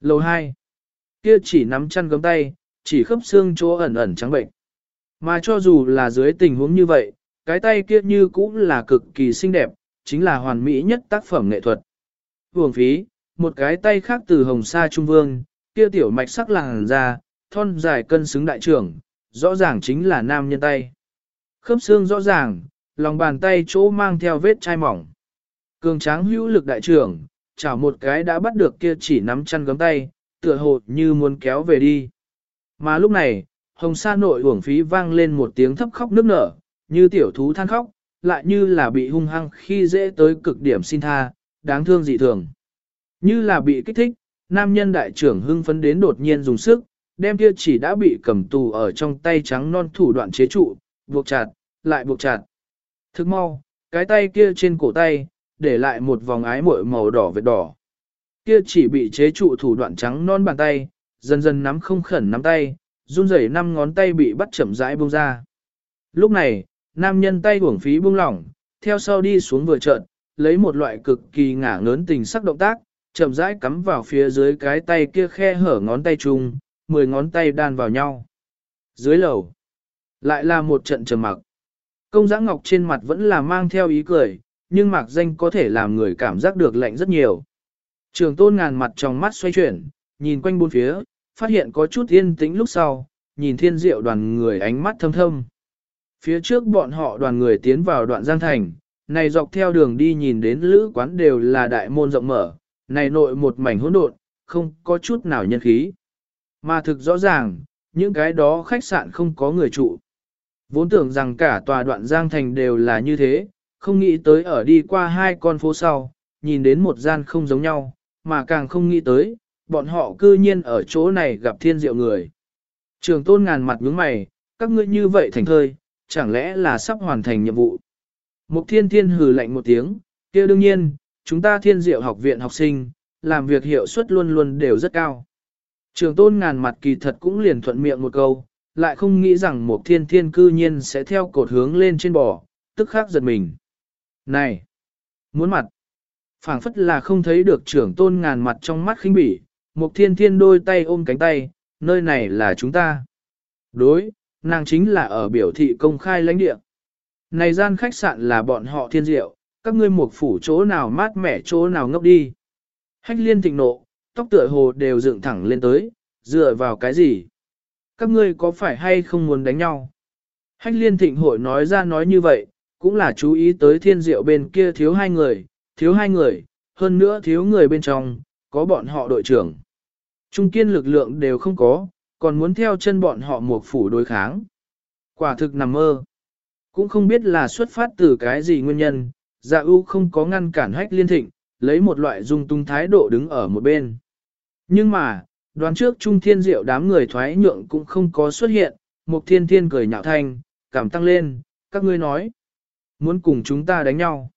Lầu 2. Kia chỉ nắm chăn gấm tay, chỉ khớp xương chỗ ẩn ẩn trắng bệnh. Mà cho dù là dưới tình huống như vậy, cái tay kia như cũng là cực kỳ xinh đẹp, chính là hoàn mỹ nhất tác phẩm nghệ thuật. Hưởng phí, một cái tay khác từ hồng sa trung vương, kia tiểu mạch sắc làng ra, thon dài cân xứng đại trưởng, rõ ràng chính là nam nhân tay. Khớp xương rõ ràng, lòng bàn tay chỗ mang theo vết chai mỏng. Cường tráng hữu lực đại trưởng, chảo một cái đã bắt được kia chỉ nắm chăn gấm tay, tựa hồ như muốn kéo về đi. Mà lúc này, hồng sa nội uổng phí vang lên một tiếng thấp khóc nức nở, như tiểu thú than khóc, lại như là bị hung hăng khi dễ tới cực điểm xin tha, đáng thương dị thường. Như là bị kích thích, nam nhân đại trưởng hưng phấn đến đột nhiên dùng sức, đem kia chỉ đã bị cầm tù ở trong tay trắng non thủ đoạn chế trụ, buộc chặt, lại buộc chặt. Thức mau, cái tay kia trên cổ tay, để lại một vòng ái muội màu đỏ vệt đỏ. Kia chỉ bị chế trụ thủ đoạn trắng non bàn tay, dần dần nắm không khẩn nắm tay, run rẩy năm ngón tay bị bắt chậm rãi buông ra. Lúc này, nam nhân tay uổng phí buông lỏng, theo sau đi xuống vừa trợn, lấy một loại cực kỳ ngả ngớn tình sắc động tác, chậm rãi cắm vào phía dưới cái tay kia khe hở ngón tay chung, mười ngón tay đan vào nhau. Dưới lầu, lại là một trận trầm mặc. Công giã ngọc trên mặt vẫn là mang theo ý cười, nhưng mạc danh có thể làm người cảm giác được lạnh rất nhiều. Trường tôn ngàn mặt trong mắt xoay chuyển, nhìn quanh bốn phía, phát hiện có chút yên tĩnh lúc sau, nhìn thiên diệu đoàn người ánh mắt thâm thâm. Phía trước bọn họ đoàn người tiến vào đoạn giang thành, này dọc theo đường đi nhìn đến lữ quán đều là đại môn rộng mở, này nội một mảnh hỗn độn, không có chút nào nhân khí. Mà thực rõ ràng, những cái đó khách sạn không có người trụ. Vốn tưởng rằng cả tòa đoạn giang thành đều là như thế, không nghĩ tới ở đi qua hai con phố sau, nhìn đến một gian không giống nhau, mà càng không nghĩ tới, bọn họ cư nhiên ở chỗ này gặp thiên diệu người. Trường tôn ngàn mặt nhướng mày, các ngươi như vậy thành thơi, chẳng lẽ là sắp hoàn thành nhiệm vụ. Mục thiên thiên hừ lạnh một tiếng, kia đương nhiên, chúng ta thiên diệu học viện học sinh, làm việc hiệu suất luôn luôn đều rất cao. Trường tôn ngàn mặt kỳ thật cũng liền thuận miệng một câu, lại không nghĩ rằng một thiên thiên cư nhiên sẽ theo cột hướng lên trên bò, tức khắc giật mình. Này! Muốn mặt! phảng phất là không thấy được trưởng tôn ngàn mặt trong mắt khinh bỉ, mục thiên thiên đôi tay ôm cánh tay, nơi này là chúng ta. Đối, nàng chính là ở biểu thị công khai lãnh địa. Này gian khách sạn là bọn họ thiên diệu, các ngươi mục phủ chỗ nào mát mẻ chỗ nào ngốc đi. Hách liên thịnh nộ, tóc tựa hồ đều dựng thẳng lên tới, dựa vào cái gì? Các ngươi có phải hay không muốn đánh nhau? Hách liên thịnh hội nói ra nói như vậy, cũng là chú ý tới thiên diệu bên kia thiếu hai người, thiếu hai người, hơn nữa thiếu người bên trong, có bọn họ đội trưởng. Trung kiên lực lượng đều không có, còn muốn theo chân bọn họ một phủ đối kháng. Quả thực nằm mơ. Cũng không biết là xuất phát từ cái gì nguyên nhân, dạ ưu không có ngăn cản hách liên thịnh, lấy một loại dung tung thái độ đứng ở một bên. Nhưng mà, đoán trước Trung Thiên Diệu đám người thoái nhượng cũng không có xuất hiện, Mục Thiên Thiên cười nhạo thanh, cảm tăng lên, các ngươi nói, muốn cùng chúng ta đánh nhau.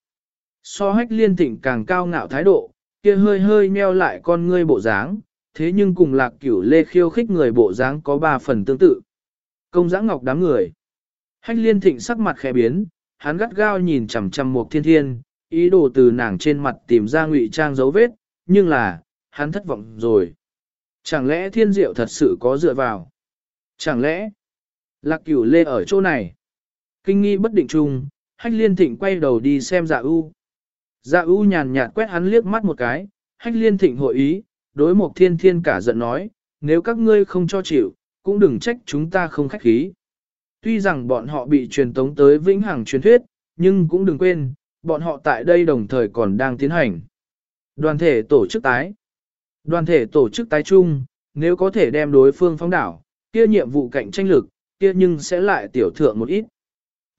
So hách liên thịnh càng cao ngạo thái độ, kia hơi hơi meo lại con ngươi bộ dáng, thế nhưng cùng lạc cửu lê khiêu khích người bộ dáng có ba phần tương tự. Công giã ngọc đám người. Hách liên thịnh sắc mặt khẽ biến, hắn gắt gao nhìn chằm chằm một thiên thiên, ý đồ từ nàng trên mặt tìm ra ngụy trang dấu vết, nhưng là, hắn thất vọng rồi. Chẳng lẽ thiên diệu thật sự có dựa vào? Chẳng lẽ, lạc cửu lê ở chỗ này? Kinh nghi bất định chung, hách liên thịnh quay đầu đi xem dạ ưu. Dạ ưu nhàn nhạt quét hắn liếc mắt một cái, hách liên thịnh hội ý, đối một thiên thiên cả giận nói, nếu các ngươi không cho chịu, cũng đừng trách chúng ta không khách khí. Tuy rằng bọn họ bị truyền tống tới vĩnh hằng truyền thuyết, nhưng cũng đừng quên, bọn họ tại đây đồng thời còn đang tiến hành. Đoàn thể tổ chức tái. Đoàn thể tổ chức tái chung, nếu có thể đem đối phương phóng đảo, kia nhiệm vụ cạnh tranh lực, kia nhưng sẽ lại tiểu thượng một ít.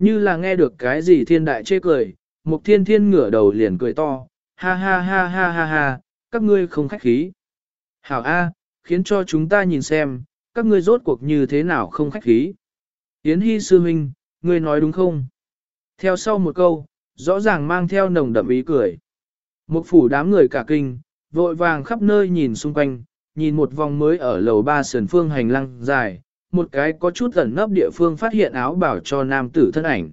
Như là nghe được cái gì thiên đại chê cười, mục thiên thiên ngửa đầu liền cười to, ha ha ha ha ha ha, các ngươi không khách khí. Hảo A, khiến cho chúng ta nhìn xem, các ngươi rốt cuộc như thế nào không khách khí. Yến Hy sư huynh, ngươi nói đúng không? Theo sau một câu, rõ ràng mang theo nồng đậm ý cười. Một phủ đám người cả kinh, vội vàng khắp nơi nhìn xung quanh, nhìn một vòng mới ở lầu ba sườn phương hành lang dài, một cái có chút ẩn nấp địa phương phát hiện áo bảo cho nam tử thân ảnh.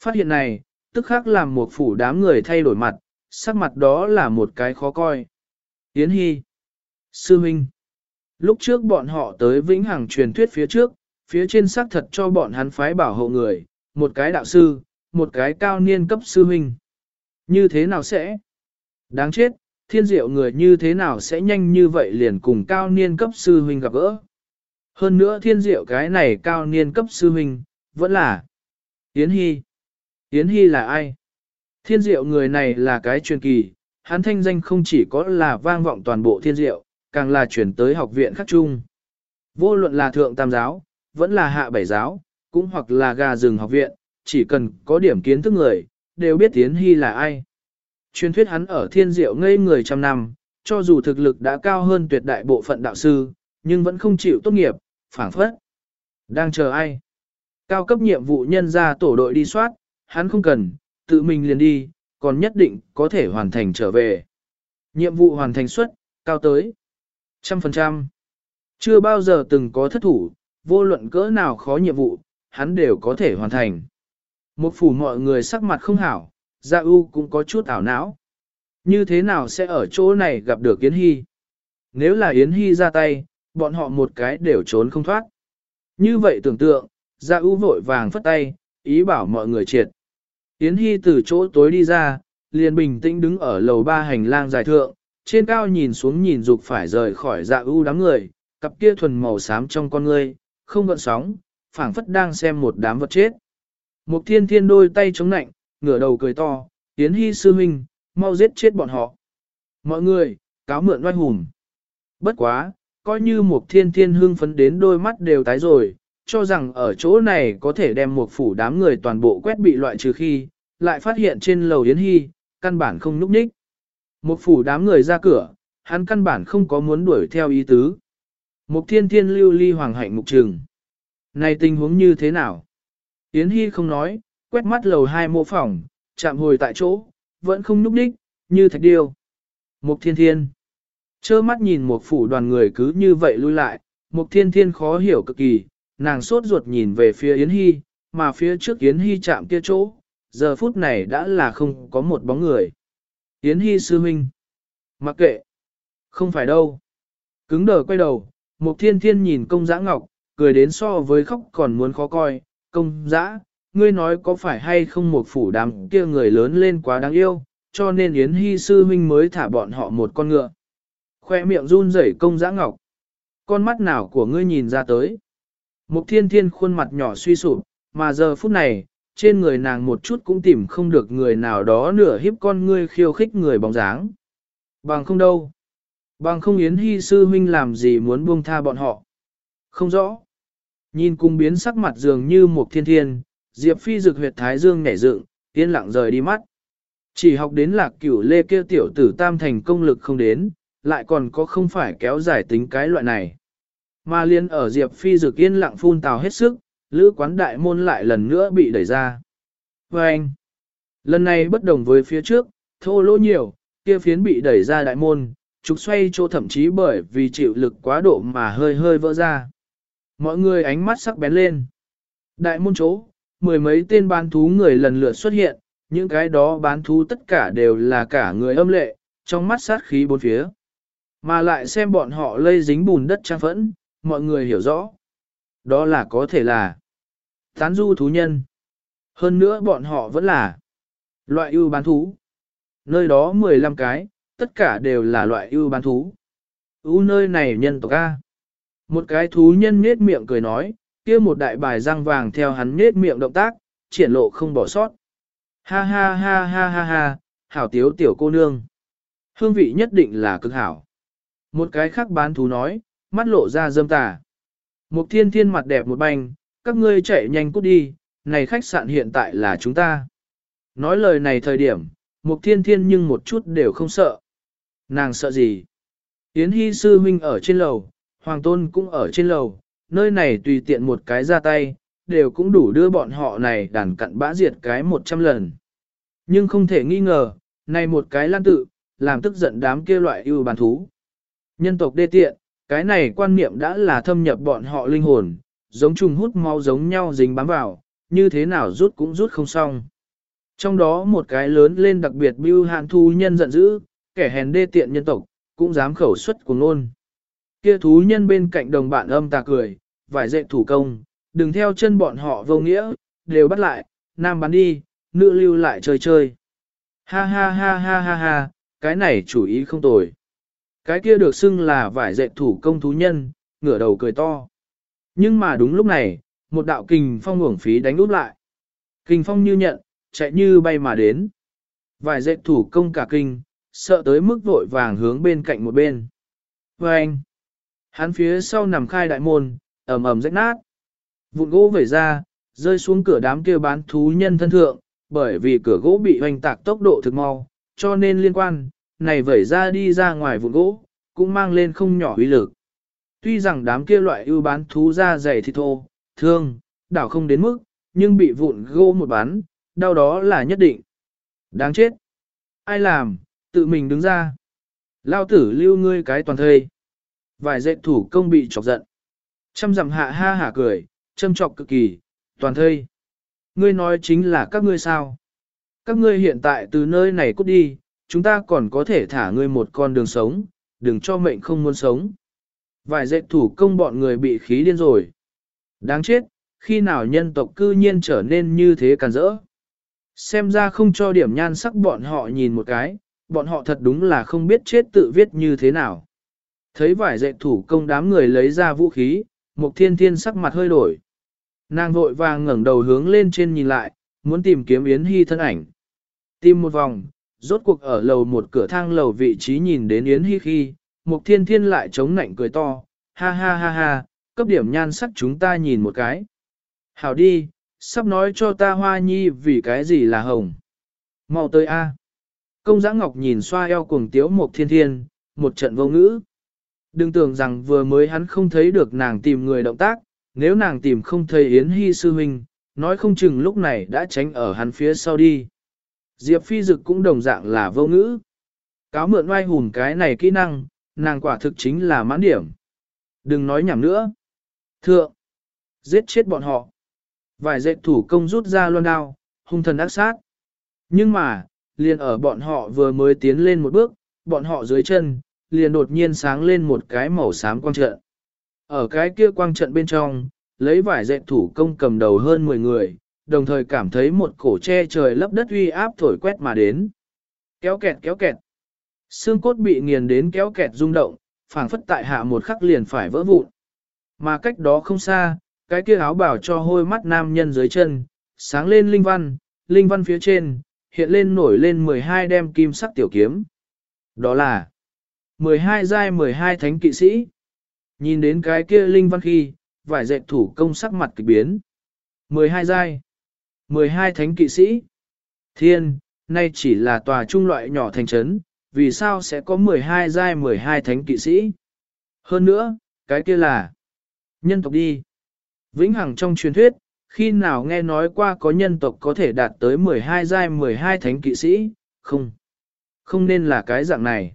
Phát hiện này, tức khắc làm một phủ đám người thay đổi mặt, sắc mặt đó là một cái khó coi. Yến Hy. Sư Minh Lúc trước bọn họ tới vĩnh hằng truyền thuyết phía trước, phía trên xác thật cho bọn hắn phái bảo hộ người, một cái đạo sư, một cái cao niên cấp sư Minh. Như thế nào sẽ? Đáng chết, thiên diệu người như thế nào sẽ nhanh như vậy liền cùng cao niên cấp sư huynh gặp gỡ. Hơn nữa thiên diệu cái này cao niên cấp sư huynh, vẫn là Yến Hy. Yến Hy là ai? Thiên diệu người này là cái truyền kỳ, hắn thanh danh không chỉ có là vang vọng toàn bộ thiên diệu, càng là chuyển tới học viện khắc trung. Vô luận là thượng tam giáo, vẫn là hạ bảy giáo, cũng hoặc là gà rừng học viện, chỉ cần có điểm kiến thức người, đều biết Yến Hy là ai. Truyền thuyết hắn ở thiên diệu ngây người trăm năm, cho dù thực lực đã cao hơn tuyệt đại bộ phận đạo sư, nhưng vẫn không chịu tốt nghiệp, phản phất. Đang chờ ai? Cao cấp nhiệm vụ nhân ra tổ đội đi soát, hắn không cần, tự mình liền đi, còn nhất định có thể hoàn thành trở về. Nhiệm vụ hoàn thành suất, cao tới. Trăm phần trăm. Chưa bao giờ từng có thất thủ, vô luận cỡ nào khó nhiệm vụ, hắn đều có thể hoàn thành. Một phủ mọi người sắc mặt không hảo, Gia U cũng có chút ảo não. Như thế nào sẽ ở chỗ này gặp được Yến Hy? Nếu là Yến Hy ra tay, bọn họ một cái đều trốn không thoát. Như vậy tưởng tượng, Gia U vội vàng phất tay, ý bảo mọi người triệt. Yến Hy từ chỗ tối đi ra, liền bình tĩnh đứng ở lầu ba hành lang dài thượng, trên cao nhìn xuống nhìn dục phải rời khỏi Gia U đám người, cặp kia thuần màu xám trong con ngươi, không gợn sóng, phảng phất đang xem một đám vật chết. Mục thiên thiên đôi tay chống nạnh, ngửa đầu cười to, Yến Hy sư huynh, mau giết chết bọn họ. Mọi người, cáo mượn oai hùng. Bất quá, coi như một thiên thiên hương phấn đến đôi mắt đều tái rồi, cho rằng ở chỗ này có thể đem một phủ đám người toàn bộ quét bị loại trừ khi, lại phát hiện trên lầu Yến Hy, căn bản không núp ních. Một phủ đám người ra cửa, hắn căn bản không có muốn đuổi theo ý tứ. Một thiên thiên lưu ly hoàng hạnh mục trường, Này tình huống như thế nào? Yến Hy không nói, quét mắt lầu hai mô phòng, chạm hồi tại chỗ, vẫn không núp đích, như thạch điêu. Mục thiên thiên. Chơ mắt nhìn một phủ đoàn người cứ như vậy lui lại, một thiên thiên khó hiểu cực kỳ, nàng sốt ruột nhìn về phía Yến Hy, mà phía trước Yến Hy chạm kia chỗ, giờ phút này đã là không có một bóng người. Yến Hy sư huynh. Mặc kệ. Không phải đâu. Cứng đờ quay đầu, một thiên thiên nhìn công giã ngọc, cười đến so với khóc còn muốn khó coi, công giã, ngươi nói có phải hay không một phủ đám kia người lớn lên quá đáng yêu, cho nên Yến Hy sư huynh mới thả bọn họ một con ngựa. Khoe miệng run rẩy công giã ngọc. Con mắt nào của ngươi nhìn ra tới? Mục thiên thiên khuôn mặt nhỏ suy sụp, mà giờ phút này, trên người nàng một chút cũng tìm không được người nào đó nửa hiếp con ngươi khiêu khích người bóng dáng. Bằng không đâu. Bằng không Yến Hy sư huynh làm gì muốn buông tha bọn họ. Không rõ. Nhìn cùng biến sắc mặt dường như một thiên thiên, Diệp Phi rực huyệt thái dương nhảy dựng, yên lặng rời đi mắt. Chỉ học đến lạc cửu lê kia tiểu tử tam thành công lực không đến, lại còn có không phải kéo dài tính cái loại này. Mà liên ở Diệp Phi dược yên lặng phun tào hết sức, lữ quán đại môn lại lần nữa bị đẩy ra. Và anh, lần này bất đồng với phía trước, thô lỗ nhiều, kia phiến bị đẩy ra đại môn, trục xoay chỗ thậm chí bởi vì chịu lực quá độ mà hơi hơi vỡ ra. Mọi người ánh mắt sắc bén lên. Đại môn chỗ, mười mấy tên bán thú người lần lượt xuất hiện, những cái đó bán thú tất cả đều là cả người âm lệ, trong mắt sát khí bốn phía. Mà lại xem bọn họ lây dính bùn đất trang phẫn, mọi người hiểu rõ. Đó là có thể là tán du thú nhân. Hơn nữa bọn họ vẫn là loại ưu bán thú. Nơi đó 15 cái, tất cả đều là loại ưu bán thú. Ú nơi này nhân tộc A. Một cái thú nhân nhết miệng cười nói, kia một đại bài răng vàng theo hắn nhết miệng động tác, triển lộ không bỏ sót. Ha ha ha ha ha ha, hảo tiếu tiểu cô nương. Hương vị nhất định là cực hảo. Một cái khác bán thú nói, mắt lộ ra dâm tà. mục thiên thiên mặt đẹp một banh, các ngươi chạy nhanh cút đi, này khách sạn hiện tại là chúng ta. Nói lời này thời điểm, mục thiên thiên nhưng một chút đều không sợ. Nàng sợ gì? Yến Hy sư huynh ở trên lầu, Hoàng Tôn cũng ở trên lầu, nơi này tùy tiện một cái ra tay, đều cũng đủ đưa bọn họ này đàn cặn bã diệt cái một trăm lần. Nhưng không thể nghi ngờ, này một cái lan tự, làm tức giận đám kia loại ưu bàn thú. Nhân tộc đê tiện, cái này quan niệm đã là thâm nhập bọn họ linh hồn, giống trùng hút máu giống nhau dính bám vào, như thế nào rút cũng rút không xong. Trong đó một cái lớn lên đặc biệt bưu hạn thu nhân giận dữ, kẻ hèn đê tiện nhân tộc, cũng dám khẩu xuất của ngôn. Kia thú nhân bên cạnh đồng bạn âm tà cười, vải dệt thủ công, đừng theo chân bọn họ vô nghĩa, đều bắt lại, nam bắn đi, nữ lưu lại chơi chơi. Ha ha ha ha ha ha, cái này chủ ý không tồi. Cái kia được xưng là vải dệt thủ công thú nhân, ngửa đầu cười to. Nhưng mà đúng lúc này, một đạo kình phong uổng phí đánh úp lại. Kình phong như nhận, chạy như bay mà đến. Vải dệt thủ công cả kinh, sợ tới mức vội vàng hướng bên cạnh một bên. Và anh, hắn phía sau nằm khai đại môn, ầm ầm rách nát. Vụn gỗ vẩy ra, rơi xuống cửa đám kia bán thú nhân thân thượng, bởi vì cửa gỗ bị hoành tạc tốc độ thực mau, cho nên liên quan, này vẩy ra đi ra ngoài vụn gỗ, cũng mang lên không nhỏ uy lực. Tuy rằng đám kia loại ưu bán thú ra dày thịt thô, thương, đảo không đến mức, nhưng bị vụn gỗ một bán, đau đó là nhất định. Đáng chết. Ai làm, tự mình đứng ra. Lao tử lưu ngươi cái toàn thây. Vài dạy thủ công bị chọc giận. chăm dặm hạ ha hả cười, châm chọc cực kỳ, toàn thây. Ngươi nói chính là các ngươi sao? Các ngươi hiện tại từ nơi này cút đi, chúng ta còn có thể thả ngươi một con đường sống, đừng cho mệnh không muốn sống. Vài dạy thủ công bọn người bị khí điên rồi. Đáng chết, khi nào nhân tộc cư nhiên trở nên như thế càn rỡ. Xem ra không cho điểm nhan sắc bọn họ nhìn một cái, bọn họ thật đúng là không biết chết tự viết như thế nào. Thấy vải dạy thủ công đám người lấy ra vũ khí, Mục Thiên Thiên sắc mặt hơi đổi. Nàng vội vàng ngẩng đầu hướng lên trên nhìn lại, muốn tìm kiếm Yến Hy thân ảnh. Tìm một vòng, rốt cuộc ở lầu một cửa thang lầu vị trí nhìn đến Yến Hi khi, Mục Thiên Thiên lại chống nạnh cười to, ha ha ha ha, cấp điểm nhan sắc chúng ta nhìn một cái. Hảo đi, sắp nói cho ta hoa nhi vì cái gì là hồng. mau tới A. Công giã ngọc nhìn xoa eo cuồng tiếu Mục Thiên Thiên, một trận vô ngữ. Đừng tưởng rằng vừa mới hắn không thấy được nàng tìm người động tác, nếu nàng tìm không thấy Yến Hi sư huynh, nói không chừng lúc này đã tránh ở hắn phía sau đi. Diệp Phi Dực cũng đồng dạng là vô ngữ. Cáo mượn oai hùn cái này kỹ năng, nàng quả thực chính là mãn điểm. Đừng nói nhảm nữa. Thượng, giết chết bọn họ. Vài dệt thủ công rút ra loan đao, hung thần ác sát. Nhưng mà, liền ở bọn họ vừa mới tiến lên một bước, bọn họ dưới chân, liền đột nhiên sáng lên một cái màu xám quang trận. Ở cái kia quang trận bên trong, lấy vải dệt thủ công cầm đầu hơn 10 người, đồng thời cảm thấy một cổ che trời lấp đất uy áp thổi quét mà đến. Kéo kẹt kéo kẹt. Xương cốt bị nghiền đến kéo kẹt rung động, phảng phất tại hạ một khắc liền phải vỡ vụn. Mà cách đó không xa, cái kia áo bảo cho hôi mắt nam nhân dưới chân, sáng lên linh văn, linh văn phía trên, hiện lên nổi lên 12 đem kim sắc tiểu kiếm. Đó là 12 giai 12 thánh kỵ sĩ. Nhìn đến cái kia linh văn khi, vải dệt thủ công sắc mặt kỳ biến. 12 giai, 12 thánh kỵ sĩ. Thiên, nay chỉ là tòa trung loại nhỏ thành trấn, vì sao sẽ có 12 giai 12 thánh kỵ sĩ? Hơn nữa, cái kia là nhân tộc đi. Vĩnh Hằng trong truyền thuyết, khi nào nghe nói qua có nhân tộc có thể đạt tới 12 giai 12 thánh kỵ sĩ, không. Không nên là cái dạng này.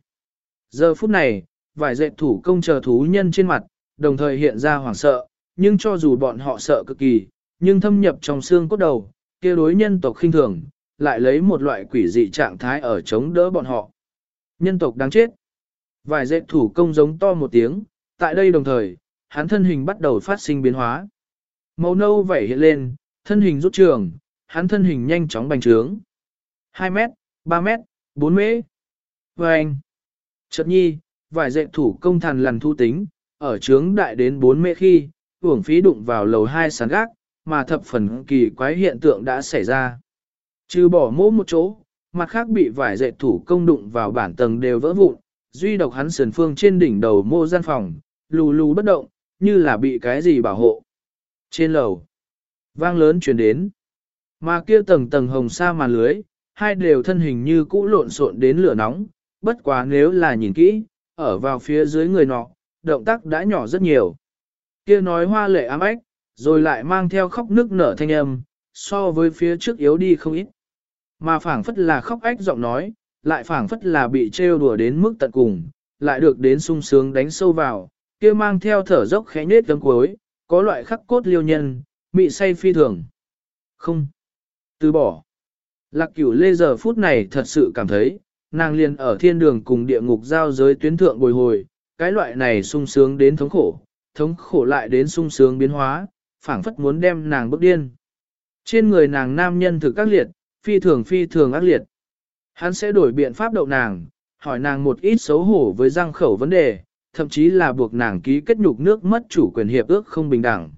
Giờ phút này, vài dệt thủ công chờ thú nhân trên mặt, đồng thời hiện ra hoảng sợ, nhưng cho dù bọn họ sợ cực kỳ, nhưng thâm nhập trong xương cốt đầu, kia đối nhân tộc khinh thường, lại lấy một loại quỷ dị trạng thái ở chống đỡ bọn họ. Nhân tộc đáng chết. Vài dệt thủ công giống to một tiếng, tại đây đồng thời, hắn thân hình bắt đầu phát sinh biến hóa. Màu nâu vẩy hiện lên, thân hình rút trường, hắn thân hình nhanh chóng bành trướng. 2 mét, 3 mét, 4 mét. Và anh, chợt nhi, vài dệt thủ công thần lằn thu tính, ở trướng đại đến 4 mét khi, uổng phí đụng vào lầu 2 sàn gác, mà thập phần kỳ quái hiện tượng đã xảy ra. Trừ bỏ mỗ một chỗ, mặt khác bị vải dệt thủ công đụng vào bản tầng đều vỡ vụn, duy độc hắn sườn phương trên đỉnh đầu mô gian phòng, lù lù bất động, như là bị cái gì bảo hộ. Trên lầu, vang lớn chuyển đến, mà kia tầng tầng hồng sa màn lưới, hai đều thân hình như cũ lộn xộn đến lửa nóng, bất quá nếu là nhìn kỹ, ở vào phía dưới người nọ, động tác đã nhỏ rất nhiều. Kia nói hoa lệ ám ách, rồi lại mang theo khóc nước nở thanh âm, so với phía trước yếu đi không ít. Mà phảng phất là khóc ách giọng nói, lại phảng phất là bị trêu đùa đến mức tận cùng, lại được đến sung sướng đánh sâu vào, kia mang theo thở dốc khẽ nết gấm cuối, có loại khắc cốt liêu nhân, mị say phi thường. Không. Từ bỏ. Lạc cửu lê giờ phút này thật sự cảm thấy, nàng liền ở thiên đường cùng địa ngục giao giới tuyến thượng bồi hồi, cái loại này sung sướng đến thống khổ, thống khổ lại đến sung sướng biến hóa, phảng phất muốn đem nàng bức điên. Trên người nàng nam nhân thực các liệt, phi thường phi thường ác liệt. Hắn sẽ đổi biện pháp đậu nàng, hỏi nàng một ít xấu hổ với răng khẩu vấn đề, thậm chí là buộc nàng ký kết nhục nước mất chủ quyền hiệp ước không bình đẳng.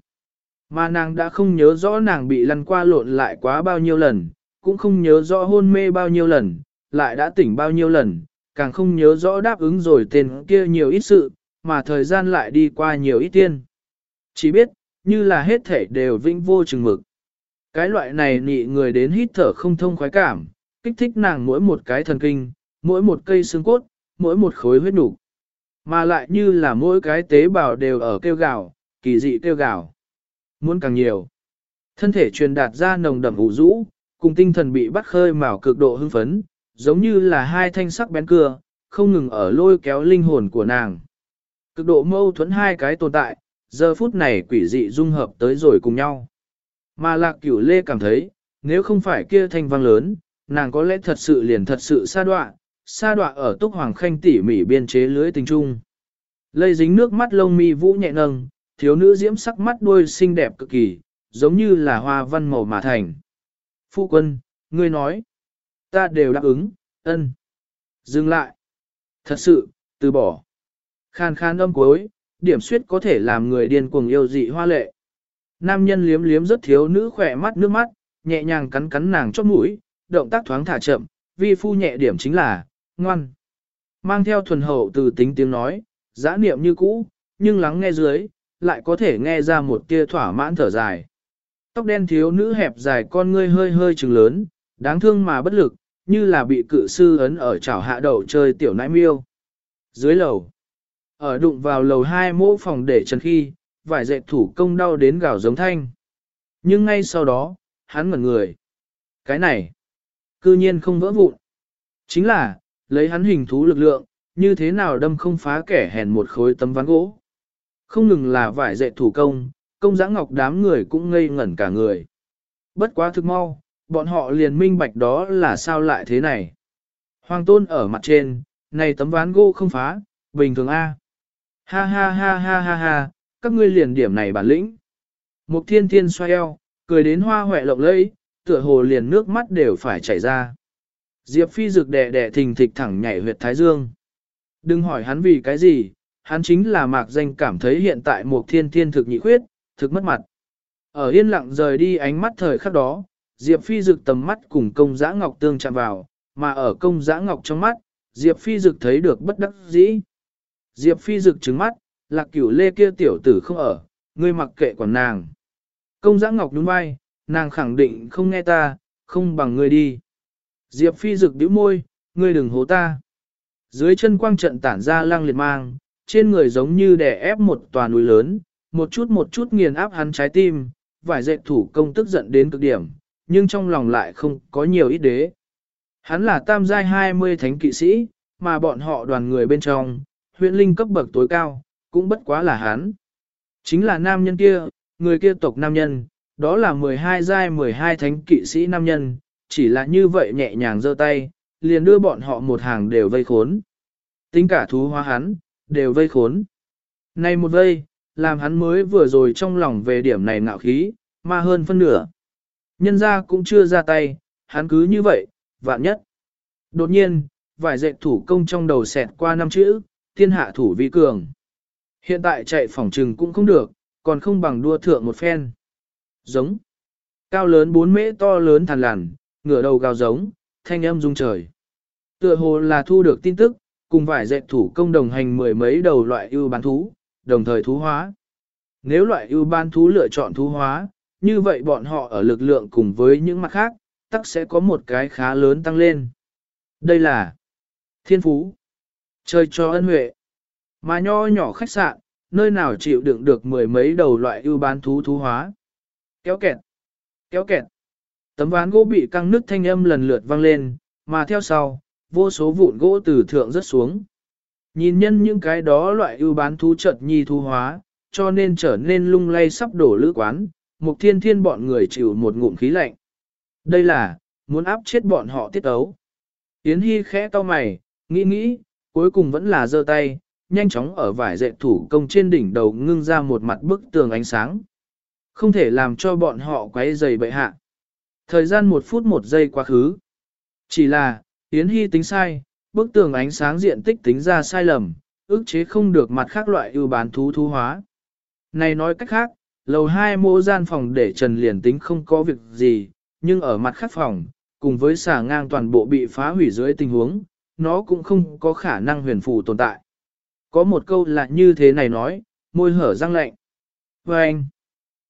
Mà nàng đã không nhớ rõ nàng bị lăn qua lộn lại quá bao nhiêu lần, cũng không nhớ rõ hôn mê bao nhiêu lần, lại đã tỉnh bao nhiêu lần, càng không nhớ rõ đáp ứng rồi tên kia nhiều ít sự, mà thời gian lại đi qua nhiều ít tiên. Chỉ biết, như là hết thể đều vĩnh vô chừng mực. Cái loại này nị người đến hít thở không thông khoái cảm, kích thích nàng mỗi một cái thần kinh, mỗi một cây xương cốt, mỗi một khối huyết nục Mà lại như là mỗi cái tế bào đều ở kêu gào, kỳ dị kêu gào. Muốn càng nhiều. Thân thể truyền đạt ra nồng đậm vũ rũ, cùng tinh thần bị bắt khơi mào cực độ hưng phấn, giống như là hai thanh sắc bén cưa, không ngừng ở lôi kéo linh hồn của nàng. Cực độ mâu thuẫn hai cái tồn tại, giờ phút này quỷ dị dung hợp tới rồi cùng nhau. Mà lạc cửu lê cảm thấy, nếu không phải kia thanh vang lớn, nàng có lẽ thật sự liền thật sự xa đoạ xa đoạ ở túc hoàng khanh tỉ mỉ biên chế lưới tình trung. Lây dính nước mắt lông mi vũ nhẹ nâng, thiếu nữ diễm sắc mắt đuôi xinh đẹp cực kỳ, giống như là hoa văn màu mà thành. Phu quân, ngươi nói, ta đều đáp ứng, ân. Dừng lại. Thật sự, từ bỏ. Khan khan âm cuối, điểm suyết có thể làm người điên cuồng yêu dị hoa lệ. Nam nhân liếm liếm rất thiếu nữ khỏe mắt nước mắt, nhẹ nhàng cắn cắn nàng chót mũi, động tác thoáng thả chậm, vi phu nhẹ điểm chính là, ngoan. Mang theo thuần hậu từ tính tiếng nói, giã niệm như cũ, nhưng lắng nghe dưới, lại có thể nghe ra một tia thỏa mãn thở dài. Tóc đen thiếu nữ hẹp dài con ngươi hơi hơi trừng lớn, đáng thương mà bất lực, như là bị cự sư ấn ở chảo hạ đầu chơi tiểu nãi miêu. Dưới lầu, ở đụng vào lầu hai mỗ phòng để trần khi, vải dệt thủ công đau đến gào giống thanh. Nhưng ngay sau đó, hắn ngẩn người. Cái này, cư nhiên không vỡ vụn. Chính là, lấy hắn hình thú lực lượng, như thế nào đâm không phá kẻ hèn một khối tấm ván gỗ. Không ngừng là vải dệt thủ công, công giã ngọc đám người cũng ngây ngẩn cả người. Bất quá thực mau, bọn họ liền minh bạch đó là sao lại thế này. Hoàng tôn ở mặt trên, này tấm ván gỗ không phá, bình thường A. Ha ha ha ha ha ha, các ngươi liền điểm này bản lĩnh. Mục thiên thiên xoay eo, cười đến hoa hoẹ lộng lẫy, tựa hồ liền nước mắt đều phải chảy ra. Diệp phi rực đẻ đẻ thình thịch thẳng nhảy huyệt thái dương. Đừng hỏi hắn vì cái gì, hắn chính là mạc danh cảm thấy hiện tại mục thiên thiên thực nhị khuyết, thực mất mặt. Ở yên lặng rời đi ánh mắt thời khắc đó, Diệp Phi Dực tầm mắt cùng công giã ngọc tương chạm vào, mà ở công giã ngọc trong mắt, Diệp Phi Dực thấy được bất đắc dĩ. Diệp Phi Dực trứng mắt, lạc cửu lê kia tiểu tử không ở, ngươi mặc kệ quản nàng. Công giã ngọc đúng vai, nàng khẳng định không nghe ta, không bằng ngươi đi. Diệp Phi Dực bĩu môi, ngươi đừng hố ta. Dưới chân quang trận tản ra lang liệt mang, trên người giống như đè ép một tòa núi lớn, một chút một chút nghiền áp hắn trái tim, vải dệt thủ công tức giận đến cực điểm, nhưng trong lòng lại không có nhiều ít đế. Hắn là tam giai 20 thánh kỵ sĩ, mà bọn họ đoàn người bên trong, huyện linh cấp bậc tối cao, cũng bất quá là hắn. Chính là nam nhân kia, người kia tộc nam nhân, đó là 12 giai 12 thánh kỵ sĩ nam nhân, chỉ là như vậy nhẹ nhàng giơ tay, liền đưa bọn họ một hàng đều vây khốn. Tính cả thú hóa hắn, đều vây khốn. Này một vây, làm hắn mới vừa rồi trong lòng về điểm này ngạo khí, mà hơn phân nửa. Nhân ra cũng chưa ra tay, hắn cứ như vậy, vạn nhất. Đột nhiên, vài dệt thủ công trong đầu xẹt qua năm chữ, thiên hạ thủ vi cường. Hiện tại chạy phòng trừng cũng không được, còn không bằng đua thượng một phen. Giống. Cao lớn bốn mễ to lớn thằn lằn, ngửa đầu gào giống, thanh âm rung trời. Tựa hồ là thu được tin tức, cùng vài dẹp thủ công đồng hành mười mấy đầu loại ưu bán thú, đồng thời thú hóa. Nếu loại ưu bán thú lựa chọn thú hóa, như vậy bọn họ ở lực lượng cùng với những mặt khác, tắc sẽ có một cái khá lớn tăng lên. Đây là thiên phú, chơi cho ân huệ, mà nho nhỏ khách sạn, nơi nào chịu đựng được mười mấy đầu loại ưu bán thú thú hóa. Kéo kẹt, kéo kẹt, tấm ván gỗ bị căng nứt thanh âm lần lượt vang lên, mà theo sau, vô số vụn gỗ từ thượng rất xuống. Nhìn nhân những cái đó loại ưu bán thú chợt nhi thú hóa, cho nên trở nên lung lay sắp đổ lữ quán, mục thiên thiên bọn người chịu một ngụm khí lạnh. Đây là, muốn áp chết bọn họ tiết ấu. Yến Hy khẽ to mày, nghĩ nghĩ, cuối cùng vẫn là giơ tay, nhanh chóng ở vải dệt thủ công trên đỉnh đầu ngưng ra một mặt bức tường ánh sáng. Không thể làm cho bọn họ quấy dày bệ hạ. Thời gian một phút một giây quá khứ. Chỉ là, Yến Hy tính sai, bức tường ánh sáng diện tích tính ra sai lầm, ức chế không được mặt khác loại ưu bán thú thú hóa. Này nói cách khác, lầu hai mô gian phòng để trần liền tính không có việc gì, nhưng ở mặt khác phòng, cùng với xả ngang toàn bộ bị phá hủy dưới tình huống, nó cũng không có khả năng huyền phù tồn tại. Có một câu là như thế này nói, môi hở răng lạnh. Và anh,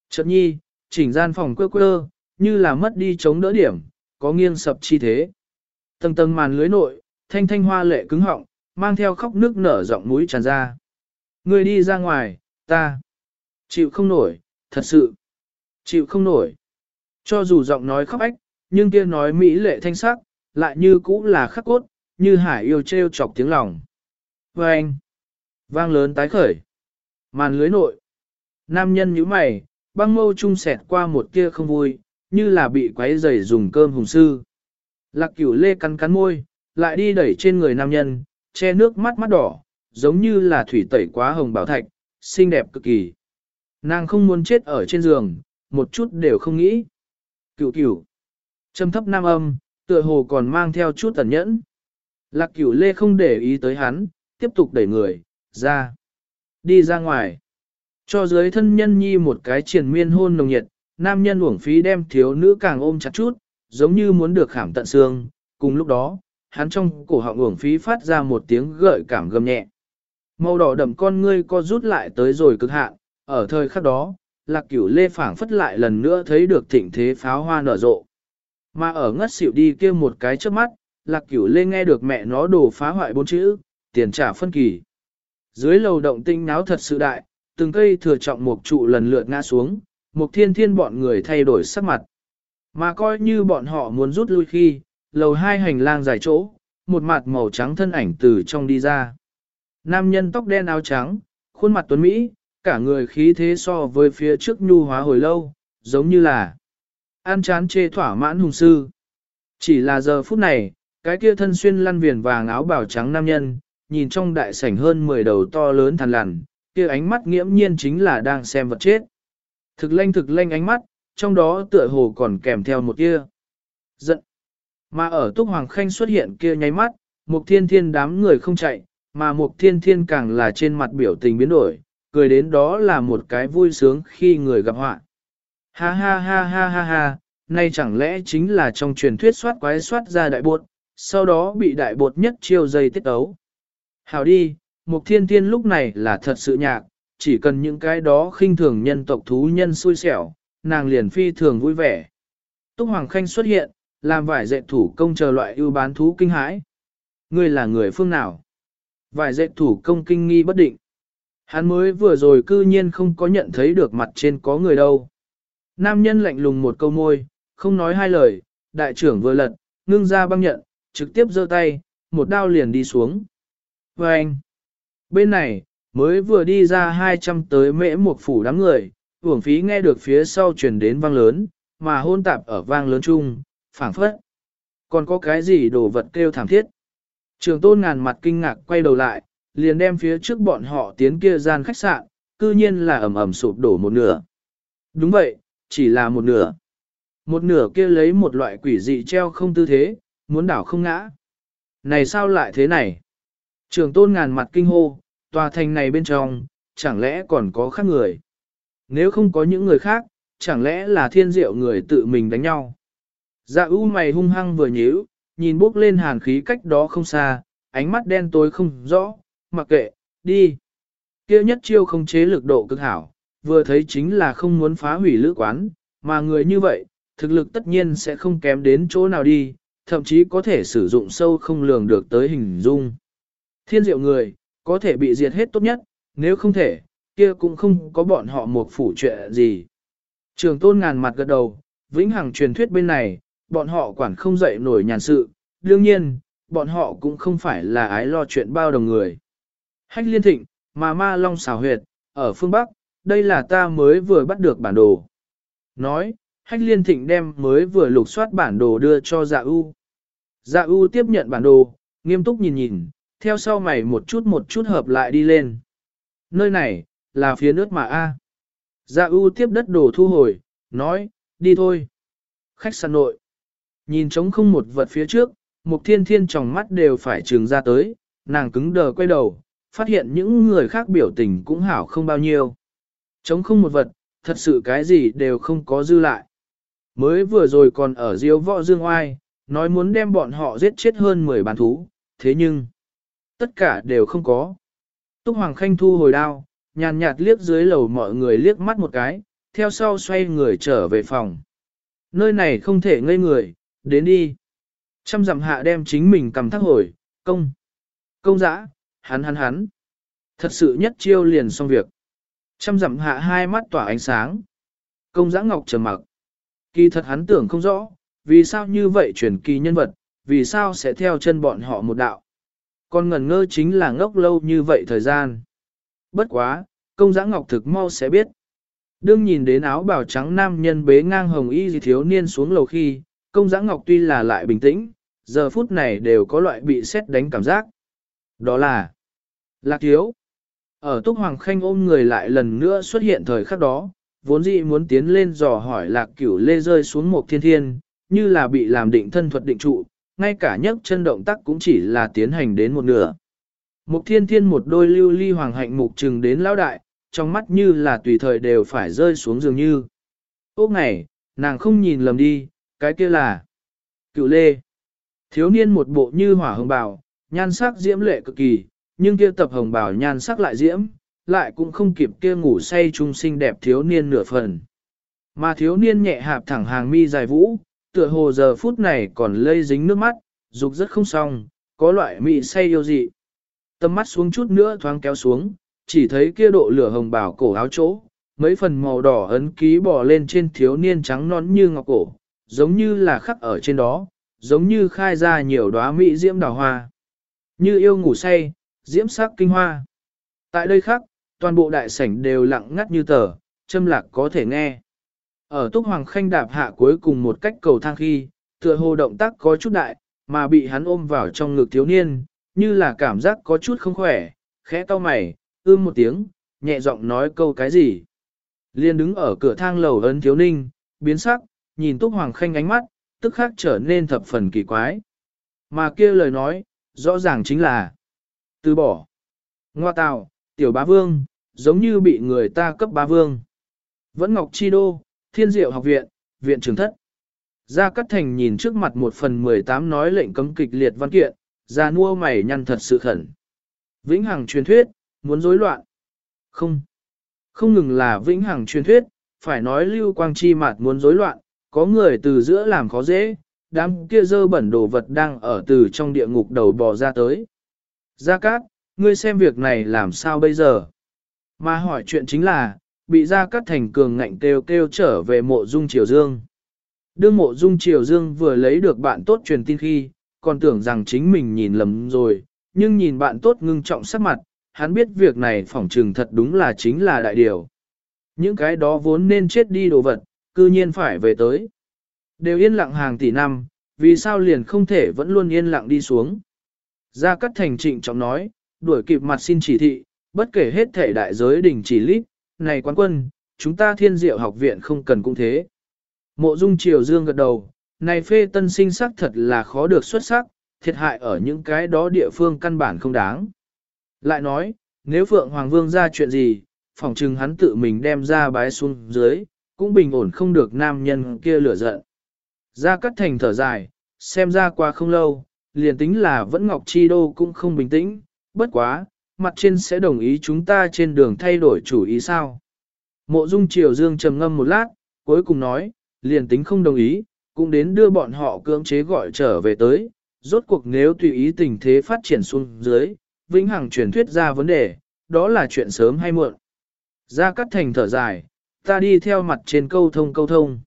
chợt nhi, chỉnh gian phòng quơ quơ, như là mất đi chống đỡ điểm, có nghiêng sập chi thế. Tầng tầng màn lưới nội, thanh thanh hoa lệ cứng họng, mang theo khóc nước nở giọng mũi tràn ra. Người đi ra ngoài, ta chịu không nổi, thật sự, chịu không nổi. Cho dù giọng nói khóc ách, nhưng kia nói mỹ lệ thanh sắc, lại như cũ là khắc cốt, như hải yêu treo chọc tiếng lòng. Và anh, vang lớn tái khởi, màn lưới nội, nam nhân nhíu mày, băng mâu trung sẹt qua một kia không vui, như là bị quấy rầy dùng cơm hùng sư. Lạc cửu lê cắn cắn môi, lại đi đẩy trên người nam nhân, che nước mắt mắt đỏ, giống như là thủy tẩy quá hồng bảo thạch, xinh đẹp cực kỳ. Nàng không muốn chết ở trên giường, một chút đều không nghĩ. Cửu cửu. Trầm thấp nam âm, tựa hồ còn mang theo chút tẩn nhẫn. Lạc cửu lê không để ý tới hắn, tiếp tục đẩy người, ra. Đi ra ngoài. Cho dưới thân nhân nhi một cái triền miên hôn nồng nhiệt, nam nhân uổng phí đem thiếu nữ càng ôm chặt chút, giống như muốn được khảm tận xương. Cùng lúc đó, hắn trong cổ họng uổng phí phát ra một tiếng gợi cảm gầm nhẹ. Màu đỏ đậm con ngươi co rút lại tới rồi cực hạn, ở thời khắc đó, lạc cửu lê phảng phất lại lần nữa thấy được thịnh thế pháo hoa nở rộ. Mà ở ngất xỉu đi kia một cái trước mắt, lạc cửu lê nghe được mẹ nó đổ phá hoại bốn chữ, tiền trả phân kỳ. Dưới lầu động tinh náo thật sự đại, từng cây thừa trọng một trụ lần lượt ngã xuống, một thiên thiên bọn người thay đổi sắc mặt. Mà coi như bọn họ muốn rút lui khi, lầu hai hành lang dài chỗ, một mặt màu trắng thân ảnh từ trong đi ra. Nam nhân tóc đen áo trắng, khuôn mặt tuấn Mỹ, cả người khí thế so với phía trước nhu hóa hồi lâu, giống như là an chán chê thỏa mãn hùng sư. Chỉ là giờ phút này, cái kia thân xuyên lăn viền vàng áo bào trắng nam nhân, nhìn trong đại sảnh hơn 10 đầu to lớn thằn lằn, kia ánh mắt nghiễm nhiên chính là đang xem vật chết. Thực lanh thực lanh ánh mắt, trong đó tựa hồ còn kèm theo một kia. Giận. Mà ở Túc Hoàng Khanh xuất hiện kia nháy mắt, Mục Thiên Thiên đám người không chạy, mà Mục Thiên Thiên càng là trên mặt biểu tình biến đổi, cười đến đó là một cái vui sướng khi người gặp họa. Ha ha ha ha ha ha, nay chẳng lẽ chính là trong truyền thuyết soát quái soát ra đại buột, sau đó bị đại bột nhất chiêu dây tiết ấu. Hào đi, Mục Thiên Thiên lúc này là thật sự nhạc, chỉ cần những cái đó khinh thường nhân tộc thú nhân xui xẻo, nàng liền phi thường vui vẻ. Túc Hoàng Khanh xuất hiện, làm vải dệt thủ công chờ loại ưu bán thú kinh hãi. Ngươi là người phương nào? Vải dệt thủ công kinh nghi bất định. Hắn mới vừa rồi cư nhiên không có nhận thấy được mặt trên có người đâu. Nam nhân lạnh lùng một câu môi, không nói hai lời, đại trưởng vừa lật, ngưng ra băng nhận, trực tiếp giơ tay, một đao liền đi xuống. Và anh, bên này, mới vừa đi ra 200 tới mễ một phủ đám người, hưởng phí nghe được phía sau truyền đến vang lớn, mà hôn tạp ở vang lớn chung, phảng phất. Còn có cái gì đồ vật kêu thảm thiết? Trường tôn ngàn mặt kinh ngạc quay đầu lại, liền đem phía trước bọn họ tiến kia gian khách sạn, cư nhiên là ẩm ẩm sụp đổ một nửa. Đúng vậy, chỉ là một nửa. Một nửa kia lấy một loại quỷ dị treo không tư thế, muốn đảo không ngã. Này sao lại thế này? Trường tôn ngàn mặt kinh hô, tòa thành này bên trong, chẳng lẽ còn có khác người? Nếu không có những người khác, chẳng lẽ là thiên diệu người tự mình đánh nhau? Dạ u mày hung hăng vừa nhíu, nhìn bốc lên hàn khí cách đó không xa, ánh mắt đen tối không rõ, mặc kệ, đi. kia nhất chiêu không chế lực độ cực hảo, vừa thấy chính là không muốn phá hủy lữ quán, mà người như vậy, thực lực tất nhiên sẽ không kém đến chỗ nào đi, thậm chí có thể sử dụng sâu không lường được tới hình dung. Thiên diệu người, có thể bị diệt hết tốt nhất, nếu không thể, kia cũng không có bọn họ một phủ chuyện gì. Trường tôn ngàn mặt gật đầu, vĩnh hằng truyền thuyết bên này, bọn họ quản không dậy nổi nhàn sự, đương nhiên, bọn họ cũng không phải là ái lo chuyện bao đồng người. Hách liên thịnh, mà ma long xào huyệt, ở phương Bắc, đây là ta mới vừa bắt được bản đồ. Nói, hách liên thịnh đem mới vừa lục soát bản đồ đưa cho dạ u. Dạ u tiếp nhận bản đồ, nghiêm túc nhìn nhìn, theo sau mày một chút một chút hợp lại đi lên. Nơi này, là phía nước mà A. Dạ ưu tiếp đất đồ thu hồi, nói, đi thôi. Khách sạn nội. Nhìn trống không một vật phía trước, một thiên thiên tròng mắt đều phải trường ra tới, nàng cứng đờ quay đầu, phát hiện những người khác biểu tình cũng hảo không bao nhiêu. Trống không một vật, thật sự cái gì đều không có dư lại. Mới vừa rồi còn ở diêu võ dương oai, nói muốn đem bọn họ giết chết hơn 10 bán thú, thế nhưng, tất cả đều không có. Túc Hoàng Khanh thu hồi đao, nhàn nhạt liếc dưới lầu mọi người liếc mắt một cái, theo sau xoay người trở về phòng. Nơi này không thể ngây người, đến đi. Trăm dặm hạ đem chính mình cầm thác hồi, công. Công dã, hắn hắn hắn. Thật sự nhất chiêu liền xong việc. Trăm dặm hạ hai mắt tỏa ánh sáng. Công dã ngọc trầm mặc. Kỳ thật hắn tưởng không rõ, vì sao như vậy truyền kỳ nhân vật, vì sao sẽ theo chân bọn họ một đạo. Còn ngần ngơ chính là ngốc lâu như vậy thời gian. Bất quá, công giã ngọc thực mau sẽ biết. Đương nhìn đến áo bào trắng nam nhân bế ngang hồng y gì thiếu niên xuống lầu khi, công giã ngọc tuy là lại bình tĩnh, giờ phút này đều có loại bị xét đánh cảm giác. Đó là Lạc Thiếu. Ở Túc Hoàng Khanh ôm người lại lần nữa xuất hiện thời khắc đó, vốn dĩ muốn tiến lên dò hỏi Lạc Cửu Lê rơi xuống một thiên thiên, như là bị làm định thân thuật định trụ, ngay cả nhấc chân động tác cũng chỉ là tiến hành đến một nửa. Mục thiên thiên một đôi lưu ly hoàng hạnh mục trừng đến lão đại, trong mắt như là tùy thời đều phải rơi xuống dường như. Ốc này, nàng không nhìn lầm đi, cái kia là cựu lê. Thiếu niên một bộ như hỏa hồng bào, nhan sắc diễm lệ cực kỳ, nhưng kia tập hồng bào nhan sắc lại diễm, lại cũng không kịp kia ngủ say trung sinh đẹp thiếu niên nửa phần. Mà thiếu niên nhẹ hạp thẳng hàng mi dài vũ, tựa hồ giờ phút này còn lây dính nước mắt, dục rất không xong, có loại mị say yêu dị. Tâm mắt xuống chút nữa thoáng kéo xuống, chỉ thấy kia độ lửa hồng bảo cổ áo chỗ, mấy phần màu đỏ ấn ký bò lên trên thiếu niên trắng nón như ngọc cổ, giống như là khắc ở trên đó, giống như khai ra nhiều đóa mỹ diễm đào hoa. Như yêu ngủ say, diễm sắc kinh hoa. Tại đây khắc, toàn bộ đại sảnh đều lặng ngắt như tờ, châm lạc có thể nghe. Ở Túc Hoàng Khanh đạp hạ cuối cùng một cách cầu thang khi, tựa hồ động tác có chút đại, mà bị hắn ôm vào trong ngực thiếu niên, như là cảm giác có chút không khỏe, khẽ cau mày, ưm một tiếng, nhẹ giọng nói câu cái gì. Liên đứng ở cửa thang lầu ấn thiếu ninh, biến sắc, nhìn Túc Hoàng Khanh ánh mắt, tức khắc trở nên thập phần kỳ quái. Mà kia lời nói, rõ ràng chính là từ bỏ. Ngoa tào, tiểu bá vương, giống như bị người ta cấp bá vương. Vẫn Ngọc Chi Đô, Thiên Diệu học viện, viện trưởng thất. Gia Cát Thành nhìn trước mặt một phần 18 nói lệnh cấm kịch liệt văn kiện, ra nua mày nhăn thật sự khẩn. Vĩnh Hằng truyền thuyết, muốn rối loạn. Không. Không ngừng là Vĩnh Hằng truyền thuyết, phải nói lưu quang chi mặt muốn rối loạn, có người từ giữa làm khó dễ, đám kia dơ bẩn đồ vật đang ở từ trong địa ngục đầu bò ra tới. Gia Cát, ngươi xem việc này làm sao bây giờ? Mà hỏi chuyện chính là, bị ra cắt Thành cường ngạnh kêu kêu trở về mộ dung triều dương. Đương mộ dung triều dương vừa lấy được bạn tốt truyền tin khi, còn tưởng rằng chính mình nhìn lầm rồi, nhưng nhìn bạn tốt ngưng trọng sắc mặt, hắn biết việc này phỏng trừng thật đúng là chính là đại điều. Những cái đó vốn nên chết đi đồ vật, cư nhiên phải về tới. Đều yên lặng hàng tỷ năm, vì sao liền không thể vẫn luôn yên lặng đi xuống. Gia Cát Thành trịnh trọng nói, đuổi kịp mặt xin chỉ thị, bất kể hết thể đại giới đình chỉ lít, này quán quân, chúng ta thiên diệu học viện không cần cũng thế. Mộ dung triều dương gật đầu, này phê tân sinh sắc thật là khó được xuất sắc, thiệt hại ở những cái đó địa phương căn bản không đáng. Lại nói, nếu Phượng Hoàng Vương ra chuyện gì, phỏng chừng hắn tự mình đem ra bái xuống dưới, cũng bình ổn không được nam nhân kia lửa giận. Ra cắt thành thở dài, xem ra qua không lâu, liền tính là vẫn Ngọc Chi Đô cũng không bình tĩnh, bất quá, mặt trên sẽ đồng ý chúng ta trên đường thay đổi chủ ý sao. Mộ Dung Triều Dương trầm ngâm một lát, cuối cùng nói, liền tính không đồng ý, cũng đến đưa bọn họ cưỡng chế gọi trở về tới, rốt cuộc nếu tùy ý tình thế phát triển xuống dưới, vĩnh hằng truyền thuyết ra vấn đề, đó là chuyện sớm hay muộn. Ra cắt thành thở dài, ta đi theo mặt trên câu thông câu thông.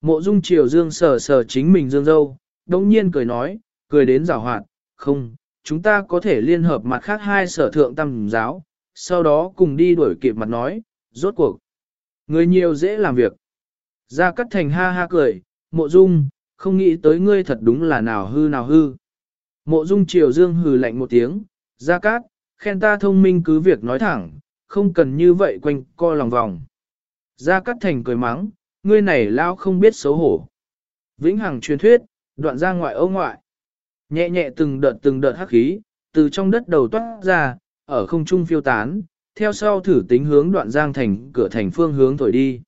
Mộ dung triều dương sờ sờ chính mình dương dâu, đồng nhiên cười nói, cười đến rào hoạt, không, chúng ta có thể liên hợp mặt khác hai sở thượng tâm giáo, sau đó cùng đi đuổi kịp mặt nói, rốt cuộc. Người nhiều dễ làm việc. gia cát thành ha ha cười, mộ dung, không nghĩ tới ngươi thật đúng là nào hư nào hư. Mộ dung triều dương hừ lạnh một tiếng, Gia Cát, khen ta thông minh cứ việc nói thẳng, không cần như vậy quanh co lòng vòng. Gia Cát Thành cười mắng, ngươi này lao không biết xấu hổ. Vĩnh Hằng truyền thuyết, đoạn ra ngoại ô ngoại. Nhẹ nhẹ từng đợt từng đợt hắc khí, từ trong đất đầu toát ra, ở không trung phiêu tán, theo sau thử tính hướng đoạn giang thành cửa thành phương hướng thổi đi.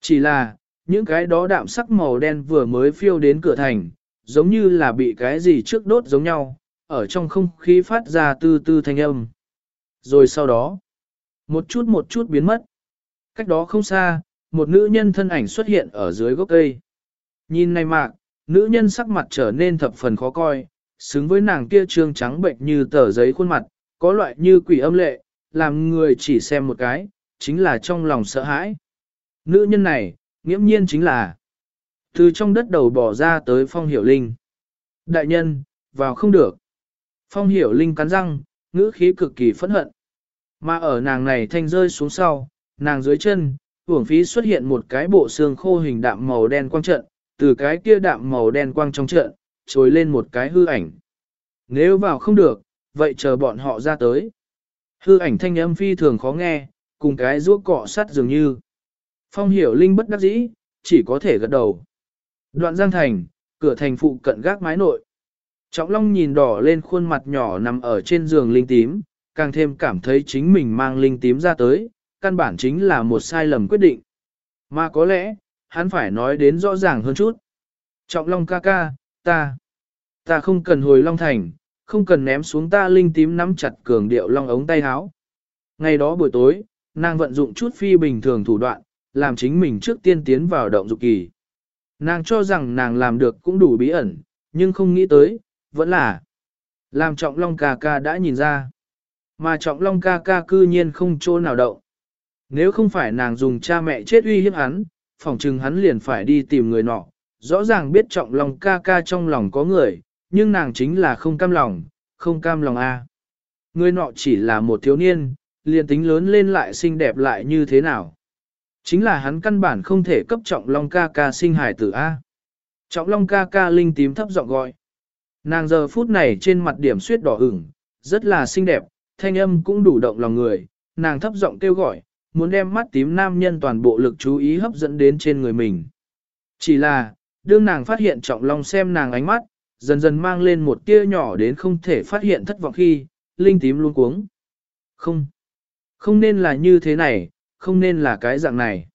Chỉ là, những cái đó đạm sắc màu đen vừa mới phiêu đến cửa thành, giống như là bị cái gì trước đốt giống nhau, ở trong không khí phát ra tư tư thanh âm. Rồi sau đó, một chút một chút biến mất. Cách đó không xa, một nữ nhân thân ảnh xuất hiện ở dưới gốc cây. Nhìn này mạc, nữ nhân sắc mặt trở nên thập phần khó coi, xứng với nàng kia trương trắng bệnh như tờ giấy khuôn mặt, có loại như quỷ âm lệ, làm người chỉ xem một cái, chính là trong lòng sợ hãi. Nữ nhân này, nghiễm nhiên chính là từ trong đất đầu bỏ ra tới phong hiểu linh. Đại nhân, vào không được. Phong hiểu linh cắn răng, ngữ khí cực kỳ phẫn hận. Mà ở nàng này thanh rơi xuống sau, nàng dưới chân, hưởng phí xuất hiện một cái bộ xương khô hình đạm màu đen quang trận, từ cái kia đạm màu đen quang trong trận, trồi lên một cái hư ảnh. Nếu vào không được, vậy chờ bọn họ ra tới. Hư ảnh thanh âm phi thường khó nghe, cùng cái ruốc cọ sắt dường như. Phong hiểu linh bất đắc dĩ, chỉ có thể gật đầu. Đoạn giang thành, cửa thành phụ cận gác mái nội. Trọng Long nhìn đỏ lên khuôn mặt nhỏ nằm ở trên giường linh tím, càng thêm cảm thấy chính mình mang linh tím ra tới, căn bản chính là một sai lầm quyết định. Mà có lẽ, hắn phải nói đến rõ ràng hơn chút. Trọng Long ca ca, ta, ta không cần hồi Long Thành, không cần ném xuống ta linh tím nắm chặt cường điệu Long ống tay háo. Ngày đó buổi tối, nàng vận dụng chút phi bình thường thủ đoạn, làm chính mình trước tiên tiến vào động dục kỳ. Nàng cho rằng nàng làm được cũng đủ bí ẩn, nhưng không nghĩ tới, vẫn là làm trọng long ca ca đã nhìn ra. Mà trọng long ca ca cư nhiên không chỗ nào động. Nếu không phải nàng dùng cha mẹ chết uy hiếp hắn, phỏng chừng hắn liền phải đi tìm người nọ. Rõ ràng biết trọng long ca ca trong lòng có người, nhưng nàng chính là không cam lòng, không cam lòng a. Người nọ chỉ là một thiếu niên, liền tính lớn lên lại xinh đẹp lại như thế nào. Chính là hắn căn bản không thể cấp trọng long ca ca sinh hải tử A. Trọng long ca ca linh tím thấp giọng gọi. Nàng giờ phút này trên mặt điểm suyết đỏ ửng, rất là xinh đẹp, thanh âm cũng đủ động lòng người, nàng thấp giọng kêu gọi, muốn đem mắt tím nam nhân toàn bộ lực chú ý hấp dẫn đến trên người mình. Chỉ là, đương nàng phát hiện trọng long xem nàng ánh mắt, dần dần mang lên một tia nhỏ đến không thể phát hiện thất vọng khi, linh tím luôn cuống. Không, không nên là như thế này, không nên là cái dạng này.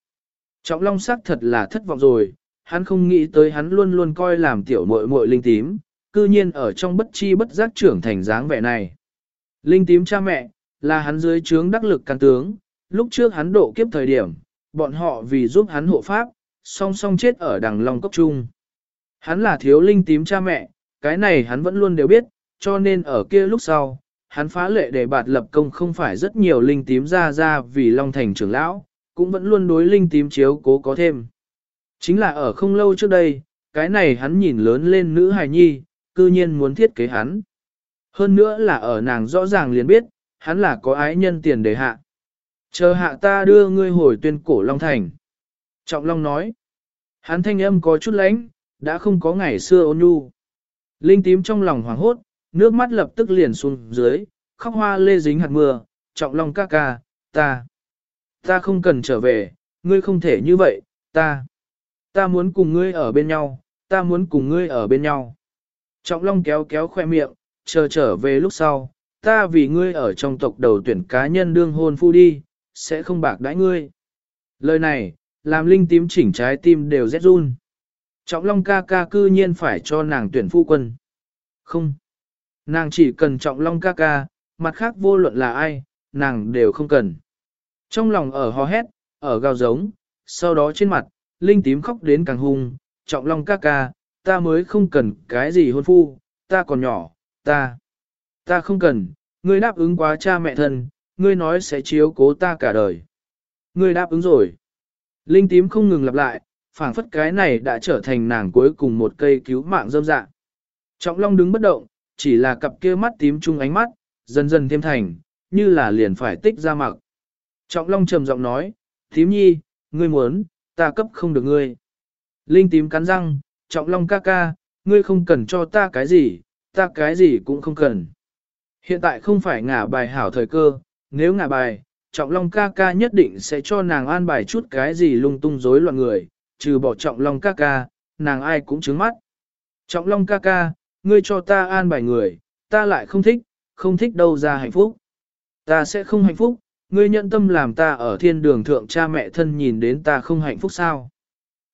Trọng long sắc thật là thất vọng rồi, hắn không nghĩ tới hắn luôn luôn coi làm tiểu muội muội linh tím, cư nhiên ở trong bất chi bất giác trưởng thành dáng vẻ này. Linh tím cha mẹ, là hắn dưới trướng đắc lực can tướng, lúc trước hắn độ kiếp thời điểm, bọn họ vì giúp hắn hộ pháp, song song chết ở đằng long cốc trung. Hắn là thiếu linh tím cha mẹ, cái này hắn vẫn luôn đều biết, cho nên ở kia lúc sau, hắn phá lệ để bạt lập công không phải rất nhiều linh tím ra ra vì Long Thành trưởng lão, cũng vẫn luôn đối linh tím chiếu cố có thêm. Chính là ở không lâu trước đây, cái này hắn nhìn lớn lên nữ hài nhi, cư nhiên muốn thiết kế hắn. Hơn nữa là ở nàng rõ ràng liền biết, hắn là có ái nhân tiền đề hạ. Chờ hạ ta đưa ngươi hồi tuyên cổ Long Thành. Trọng Long nói, hắn thanh âm có chút lánh, đã không có ngày xưa ôn nhu. Linh tím trong lòng hoảng hốt, nước mắt lập tức liền xuống dưới, khóc hoa lê dính hạt mưa, trọng long ca ca, ta, ta không cần trở về, ngươi không thể như vậy, ta, ta muốn cùng ngươi ở bên nhau, ta muốn cùng ngươi ở bên nhau. Trọng long kéo kéo khoe miệng, chờ trở về lúc sau, ta vì ngươi ở trong tộc đầu tuyển cá nhân đương hôn phu đi, sẽ không bạc đãi ngươi. Lời này, làm linh tím chỉnh trái tim đều rét run. Trọng long ca ca cư nhiên phải cho nàng tuyển phu quân. Không. Nàng chỉ cần trọng long ca ca, mặt khác vô luận là ai, nàng đều không cần. Trong lòng ở hò hét, ở gào giống, sau đó trên mặt, linh tím khóc đến càng hung, trọng long ca ca, ta mới không cần cái gì hôn phu, ta còn nhỏ, ta, ta không cần, ngươi đáp ứng quá cha mẹ thân, ngươi nói sẽ chiếu cố ta cả đời. Ngươi đáp ứng rồi. Linh tím không ngừng lặp lại, phảng phất cái này đã trở thành nàng cuối cùng một cây cứu mạng dâm dạ. Trọng long đứng bất động, chỉ là cặp kia mắt tím chung ánh mắt, dần dần thêm thành, như là liền phải tích ra mặc. Trọng Long trầm giọng nói, tím nhi, ngươi muốn, ta cấp không được ngươi. Linh tím cắn răng, Trọng Long ca ca, ngươi không cần cho ta cái gì, ta cái gì cũng không cần. Hiện tại không phải ngả bài hảo thời cơ, nếu ngả bài, Trọng Long ca ca nhất định sẽ cho nàng an bài chút cái gì lung tung rối loạn người, trừ bỏ Trọng Long ca ca, nàng ai cũng trướng mắt. Trọng Long ca ca, ngươi cho ta an bài người, ta lại không thích, không thích đâu ra hạnh phúc. Ta sẽ không hạnh phúc, ngươi nhận tâm làm ta ở thiên đường thượng cha mẹ thân nhìn đến ta không hạnh phúc sao.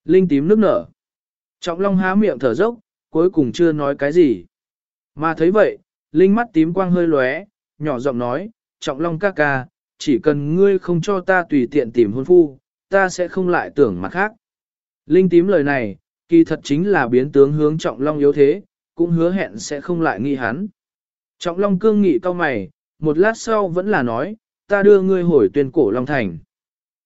Linh tím nước nở. Trọng Long há miệng thở dốc, cuối cùng chưa nói cái gì. Mà thấy vậy, Linh mắt tím quang hơi lóe, nhỏ giọng nói, Trọng Long ca ca, chỉ cần ngươi không cho ta tùy tiện tìm hôn phu, ta sẽ không lại tưởng mặt khác. Linh tím lời này, kỳ thật chính là biến tướng hướng Trọng Long yếu thế, cũng hứa hẹn sẽ không lại nghi hắn. Trọng Long cương nghị cao mày, một lát sau vẫn là nói, ta đưa ngươi hồi tuyên cổ Long Thành.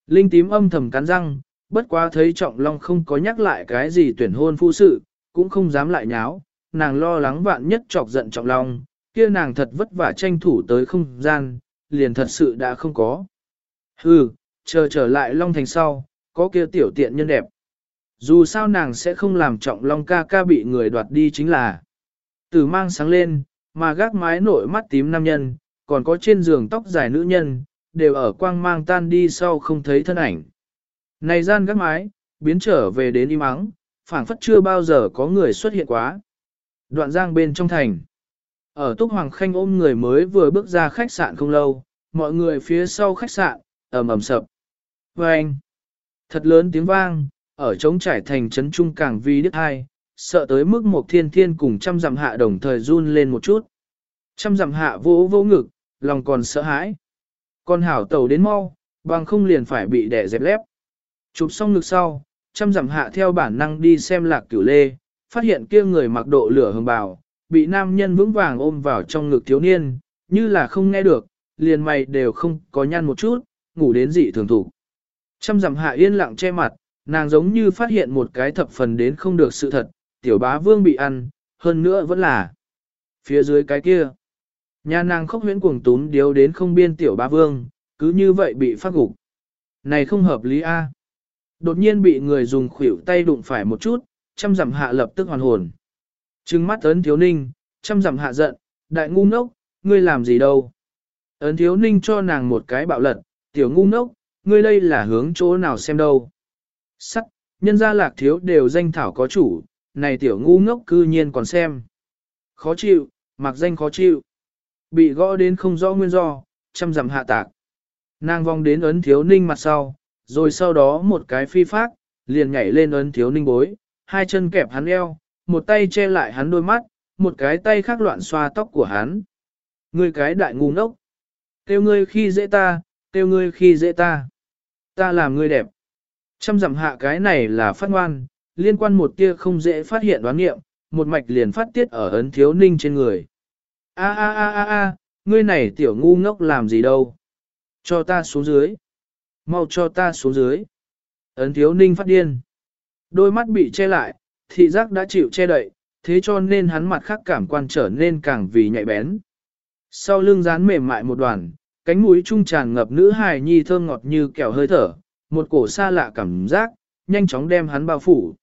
Linh tím âm thầm cắn răng, bất quá thấy Trọng Long không có nhắc lại cái gì tuyển hôn phu sự, cũng không dám lại nháo, nàng lo lắng vạn nhất chọc giận Trọng Long, kia nàng thật vất vả tranh thủ tới không gian, liền thật sự đã không có. Hừ, chờ trở lại Long Thành sau, có kia tiểu tiện nhân đẹp. Dù sao nàng sẽ không làm trọng Long ca ca bị người đoạt đi chính là. Tử mang sáng lên, mà gác mái nổi mắt tím nam nhân, còn có trên giường tóc dài nữ nhân, đều ở quang mang tan đi sau không thấy thân ảnh. Này gian gác mái, biến trở về đến im ắng, phảng phất chưa bao giờ có người xuất hiện quá. Đoạn giang bên trong thành. Ở Túc Hoàng Khanh ôm người mới vừa bước ra khách sạn không lâu, mọi người phía sau khách sạn, ầm ầm sập. Vâng! Thật lớn tiếng vang, ở trống trải thành trấn trung càng vi đức hai, sợ tới mức một thiên thiên cùng trăm dặm hạ đồng thời run lên một chút. Trăm dặm hạ vỗ vỗ ngực, lòng còn sợ hãi. Con hảo tàu đến mau, bằng không liền phải bị đẻ dẹp lép. Chụp xong ngực sau, trăm dặm hạ theo bản năng đi xem lạc cửu lê, phát hiện kia người mặc độ lửa hồng bào, bị nam nhân vững vàng ôm vào trong ngực thiếu niên, như là không nghe được, liền mày đều không có nhăn một chút, ngủ đến dị thường thủ. Trăm dặm hạ yên lặng che mặt, nàng giống như phát hiện một cái thập phần đến không được sự thật, tiểu bá vương bị ăn, hơn nữa vẫn là phía dưới cái kia. Nhà nàng khóc huyễn cuồng túm điếu đến không biên tiểu bá vương, cứ như vậy bị phát gục. Này không hợp lý a. Đột nhiên bị người dùng khuỷu tay đụng phải một chút, trăm dặm hạ lập tức hoàn hồn. Trừng mắt ấn thiếu ninh, chăm dặm hạ giận, đại ngu ngốc, ngươi làm gì đâu. Ấn thiếu ninh cho nàng một cái bạo lật, tiểu ngu ngốc, ngươi đây là hướng chỗ nào xem đâu. Sắc, nhân gia lạc thiếu đều danh thảo có chủ, này tiểu ngu ngốc cư nhiên còn xem. Khó chịu, mặc danh khó chịu. Bị gõ đến không rõ nguyên do, chăm dặm hạ tạc. Nàng vòng đến ấn thiếu ninh mặt sau, rồi sau đó một cái phi phát, liền nhảy lên ấn thiếu ninh bối, hai chân kẹp hắn eo, một tay che lại hắn đôi mắt, một cái tay khác loạn xoa tóc của hắn. Ngươi cái đại ngu ngốc. tiêu ngươi khi dễ ta, tiêu ngươi khi dễ ta. Ta làm ngươi đẹp. Trăm dặm hạ cái này là phát ngoan, liên quan một tia không dễ phát hiện đoán nghiệm, một mạch liền phát tiết ở ấn thiếu ninh trên người. A a a a a, ngươi này tiểu ngu ngốc làm gì đâu. Cho ta xuống dưới. Mau cho ta xuống dưới. Ấn thiếu ninh phát điên. Đôi mắt bị che lại, thị giác đã chịu che đậy, thế cho nên hắn mặt khác cảm quan trở nên càng vì nhạy bén. Sau lưng dán mềm mại một đoàn, cánh mũi trung tràn ngập nữ hài nhi thơm ngọt như kẹo hơi thở, một cổ xa lạ cảm giác, nhanh chóng đem hắn bao phủ.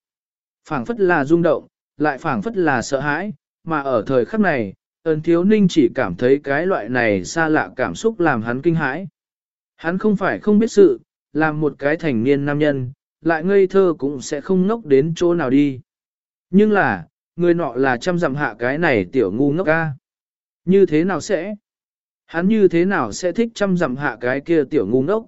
phảng phất là rung động, lại phảng phất là sợ hãi, mà ở thời khắc này, ơn thiếu ninh chỉ cảm thấy cái loại này xa lạ cảm xúc làm hắn kinh hãi. Hắn không phải không biết sự, làm một cái thành niên nam nhân, lại ngây thơ cũng sẽ không ngốc đến chỗ nào đi. Nhưng là, người nọ là chăm dặm hạ cái này tiểu ngu ngốc ca. Như thế nào sẽ? Hắn như thế nào sẽ thích chăm dặm hạ cái kia tiểu ngu ngốc?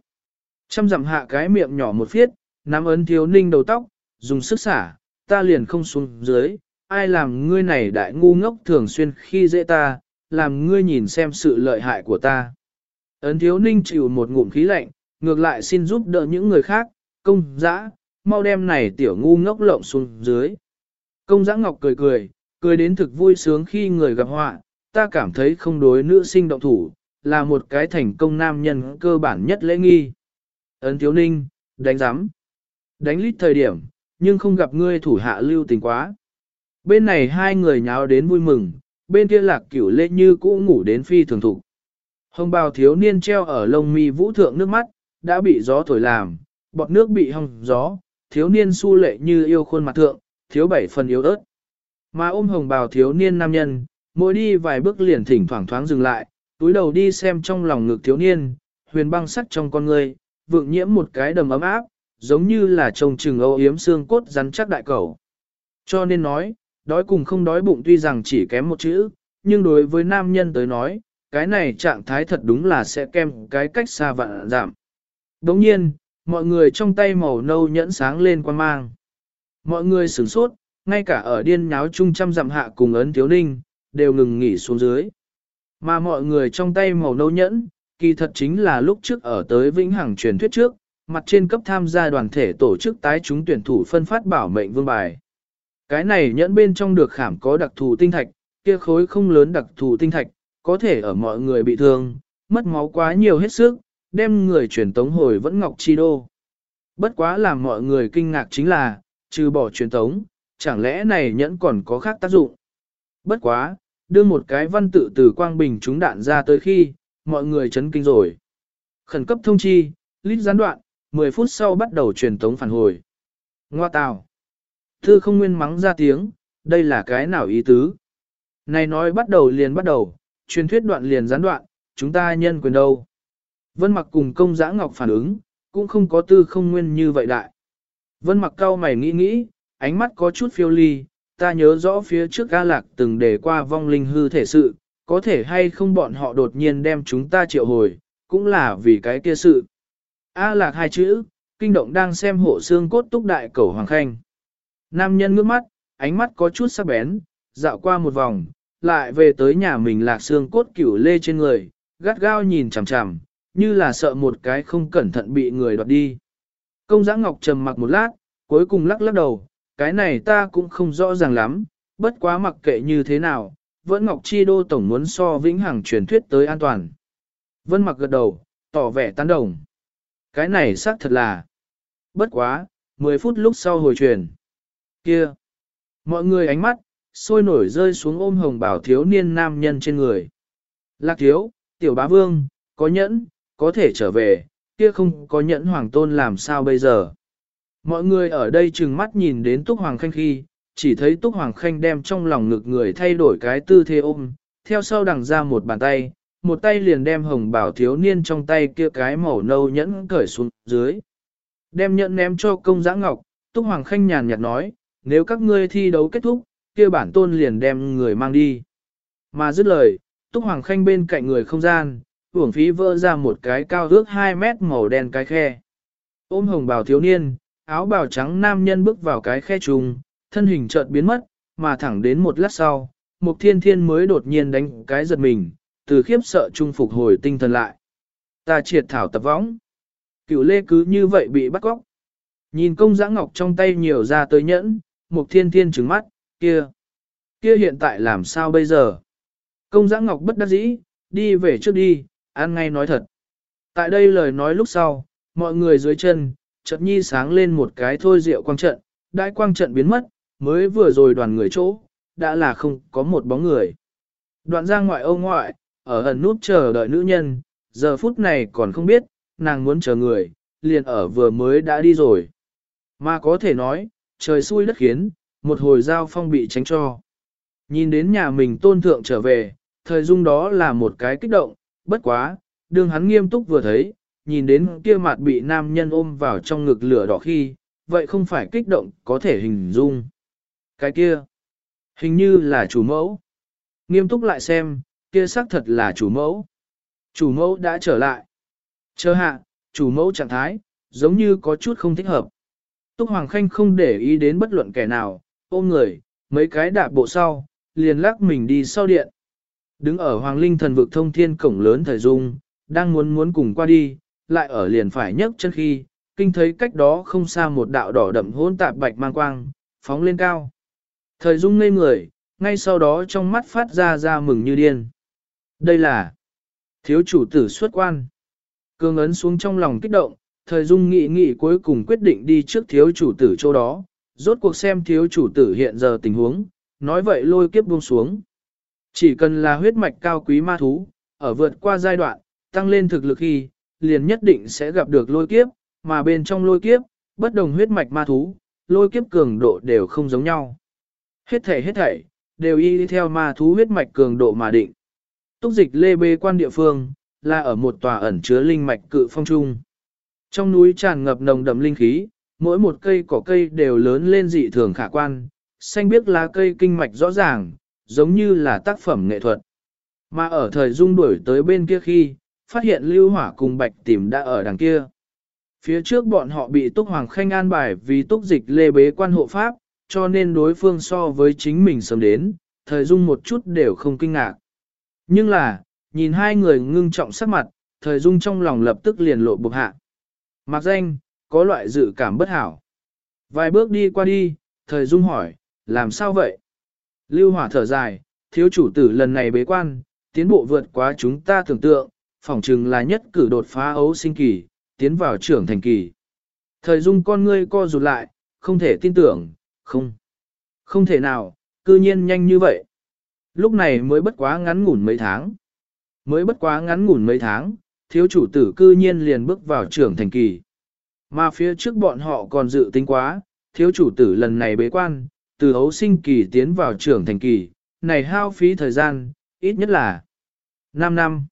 Chăm dặm hạ cái miệng nhỏ một phiết, nắm ấn thiếu ninh đầu tóc, dùng sức xả, ta liền không xuống dưới, ai làm ngươi này đại ngu ngốc thường xuyên khi dễ ta, làm ngươi nhìn xem sự lợi hại của ta. Ấn thiếu ninh chịu một ngụm khí lạnh, ngược lại xin giúp đỡ những người khác, công dã, mau đem này tiểu ngu ngốc lộng xuống dưới. Công giã ngọc cười cười, cười đến thực vui sướng khi người gặp họa, ta cảm thấy không đối nữ sinh động thủ, là một cái thành công nam nhân cơ bản nhất lễ nghi. Ấn thiếu ninh, đánh giám. Đánh lít thời điểm, nhưng không gặp ngươi thủ hạ lưu tình quá. Bên này hai người nháo đến vui mừng, bên kia lạc cửu lê như cũ ngủ đến phi thường thụ. Hồng bào thiếu niên treo ở lông mi vũ thượng nước mắt, đã bị gió thổi làm, bọt nước bị hong gió, thiếu niên su lệ như yêu khuôn mặt thượng, thiếu bảy phần yếu ớt. Mà ôm hồng bào thiếu niên nam nhân, mỗi đi vài bước liền thỉnh thoảng thoáng dừng lại, túi đầu đi xem trong lòng ngực thiếu niên, huyền băng sắc trong con người, vượng nhiễm một cái đầm ấm áp, giống như là trông trừng âu yếm xương cốt rắn chắc đại cầu. Cho nên nói, đói cùng không đói bụng tuy rằng chỉ kém một chữ, nhưng đối với nam nhân tới nói, cái này trạng thái thật đúng là sẽ kem cái cách xa vạn giảm. Đồng nhiên, mọi người trong tay màu nâu nhẫn sáng lên quan mang. Mọi người sửng sốt, ngay cả ở điên nháo chung trăm dặm hạ cùng ấn thiếu ninh, đều ngừng nghỉ xuống dưới. Mà mọi người trong tay màu nâu nhẫn, kỳ thật chính là lúc trước ở tới vĩnh hằng truyền thuyết trước, mặt trên cấp tham gia đoàn thể tổ chức tái chúng tuyển thủ phân phát bảo mệnh vương bài. Cái này nhẫn bên trong được khảm có đặc thù tinh thạch, kia khối không lớn đặc thù tinh thạch, có thể ở mọi người bị thương, mất máu quá nhiều hết sức, đem người truyền tống hồi vẫn ngọc chi đô. Bất quá làm mọi người kinh ngạc chính là, trừ bỏ truyền thống, chẳng lẽ này nhẫn còn có khác tác dụng. Bất quá, đưa một cái văn tự từ quang bình trúng đạn ra tới khi, mọi người chấn kinh rồi. Khẩn cấp thông chi, lít gián đoạn, 10 phút sau bắt đầu truyền tống phản hồi. Ngoa tào. Thư không nguyên mắng ra tiếng, đây là cái nào ý tứ? Này nói bắt đầu liền bắt đầu, truyền thuyết đoạn liền gián đoạn, chúng ta nhân quyền đâu? Vân mặc cùng công giã ngọc phản ứng, cũng không có tư không nguyên như vậy đại. Vân mặc cao mày nghĩ nghĩ, ánh mắt có chút phiêu ly, ta nhớ rõ phía trước A Lạc từng đề qua vong linh hư thể sự, có thể hay không bọn họ đột nhiên đem chúng ta triệu hồi, cũng là vì cái kia sự. A Lạc hai chữ, kinh động đang xem hộ xương cốt túc đại cầu Hoàng Khanh. Nam nhân ngước mắt, ánh mắt có chút sắc bén, dạo qua một vòng, lại về tới nhà mình lạc xương cốt cửu lê trên người, gắt gao nhìn chằm chằm, như là sợ một cái không cẩn thận bị người đoạt đi. Công giã ngọc trầm mặc một lát, cuối cùng lắc lắc đầu, cái này ta cũng không rõ ràng lắm, bất quá mặc kệ như thế nào, vẫn Ngọc Chi Đô Tổng muốn so vĩnh hằng truyền thuyết tới an toàn. Vân mặc gật đầu, tỏ vẻ tán đồng. Cái này xác thật là. Bất quá, 10 phút lúc sau hồi truyền. Kia! Mọi người ánh mắt, sôi nổi rơi xuống ôm hồng bảo thiếu niên nam nhân trên người. Lạc thiếu, tiểu bá vương, có nhẫn, có thể trở về, kia không có nhẫn hoàng tôn làm sao bây giờ. Mọi người ở đây chừng mắt nhìn đến Túc Hoàng Khanh khi, chỉ thấy Túc Hoàng Khanh đem trong lòng ngực người thay đổi cái tư thế ôm, theo sau đằng ra một bàn tay, một tay liền đem hồng bảo thiếu niên trong tay kia cái màu nâu nhẫn cởi xuống dưới. Đem nhẫn ném cho công giã ngọc, Túc Hoàng Khanh nhàn nhạt nói, nếu các ngươi thi đấu kết thúc, kia bản tôn liền đem người mang đi. Mà dứt lời, Túc Hoàng Khanh bên cạnh người không gian, uổng phí vỡ ra một cái cao ước 2 mét màu đen cái khe. Ôm hồng bào thiếu niên, áo bào trắng nam nhân bước vào cái khe trùng, thân hình chợt biến mất, mà thẳng đến một lát sau, mục thiên thiên mới đột nhiên đánh cái giật mình, từ khiếp sợ trung phục hồi tinh thần lại. Ta triệt thảo tập võng. Cựu lê cứ như vậy bị bắt cóc. Nhìn công giã ngọc trong tay nhiều ra tới nhẫn, mục thiên thiên trứng mắt, kia. Kia hiện tại làm sao bây giờ? Công giã ngọc bất đắc dĩ, đi về trước đi, ăn ngay nói thật. Tại đây lời nói lúc sau, mọi người dưới chân, chợt nhi sáng lên một cái thôi rượu quang trận, đại quang trận biến mất, mới vừa rồi đoàn người chỗ, đã là không có một bóng người. Đoạn ra ngoại ô ngoại, ở ẩn nút chờ đợi nữ nhân, giờ phút này còn không biết, nàng muốn chờ người, liền ở vừa mới đã đi rồi. Mà có thể nói, trời xui đất khiến, một hồi giao phong bị tránh cho. Nhìn đến nhà mình tôn thượng trở về, thời dung đó là một cái kích động, bất quá, đương hắn nghiêm túc vừa thấy, nhìn đến kia mặt bị nam nhân ôm vào trong ngực lửa đỏ khi, vậy không phải kích động có thể hình dung. Cái kia, hình như là chủ mẫu. Nghiêm túc lại xem, kia xác thật là chủ mẫu. Chủ mẫu đã trở lại. Chờ hạ, chủ mẫu trạng thái, giống như có chút không thích hợp. Túc Hoàng Khanh không để ý đến bất luận kẻ nào, ôm người, mấy cái đạp bộ sau, liền lắc mình đi sau điện. Đứng ở Hoàng Linh thần vực thông thiên cổng lớn thời dung, đang muốn muốn cùng qua đi, lại ở liền phải nhấc chân khi, kinh thấy cách đó không xa một đạo đỏ đậm hỗn tạp bạch mang quang, phóng lên cao. Thời dung ngây người, ngay sau đó trong mắt phát ra ra mừng như điên. Đây là thiếu chủ tử xuất quan. Cương ấn xuống trong lòng kích động, thời dung nghị nghị cuối cùng quyết định đi trước thiếu chủ tử chỗ đó, rốt cuộc xem thiếu chủ tử hiện giờ tình huống, nói vậy lôi kiếp buông xuống. Chỉ cần là huyết mạch cao quý ma thú, ở vượt qua giai đoạn, tăng lên thực lực khi, liền nhất định sẽ gặp được lôi kiếp, mà bên trong lôi kiếp, bất đồng huyết mạch ma thú, lôi kiếp cường độ đều không giống nhau. Hết thảy hết thảy, đều y theo ma thú huyết mạch cường độ mà định. Túc dịch lê bê quan địa phương, là ở một tòa ẩn chứa linh mạch cự phong trung. Trong núi tràn ngập nồng đậm linh khí, mỗi một cây cỏ cây đều lớn lên dị thường khả quan, xanh biếc lá cây kinh mạch rõ ràng, giống như là tác phẩm nghệ thuật. Mà ở thời dung đuổi tới bên kia khi, phát hiện lưu hỏa cùng bạch tìm đã ở đằng kia. Phía trước bọn họ bị Túc Hoàng Khanh an bài vì Túc Dịch lê bế quan hộ pháp, cho nên đối phương so với chính mình sớm đến, thời dung một chút đều không kinh ngạc. Nhưng là, nhìn hai người ngưng trọng sắc mặt, thời dung trong lòng lập tức liền lộ bục hạ. Mặc danh, có loại dự cảm bất hảo. Vài bước đi qua đi, thời dung hỏi, làm sao vậy? Lưu hỏa thở dài, thiếu chủ tử lần này bế quan, tiến bộ vượt quá chúng ta tưởng tượng, phỏng chừng là nhất cử đột phá ấu sinh kỳ, tiến vào trưởng thành kỳ. Thời dung con ngươi co rụt lại, không thể tin tưởng, không. Không thể nào, cư nhiên nhanh như vậy. Lúc này mới bất quá ngắn ngủn mấy tháng. Mới bất quá ngắn ngủn mấy tháng, thiếu chủ tử cư nhiên liền bước vào trưởng thành kỳ. Mà phía trước bọn họ còn dự tính quá, thiếu chủ tử lần này bế quan, từ hấu sinh kỳ tiến vào trưởng thành kỳ, này hao phí thời gian, ít nhất là 5 năm.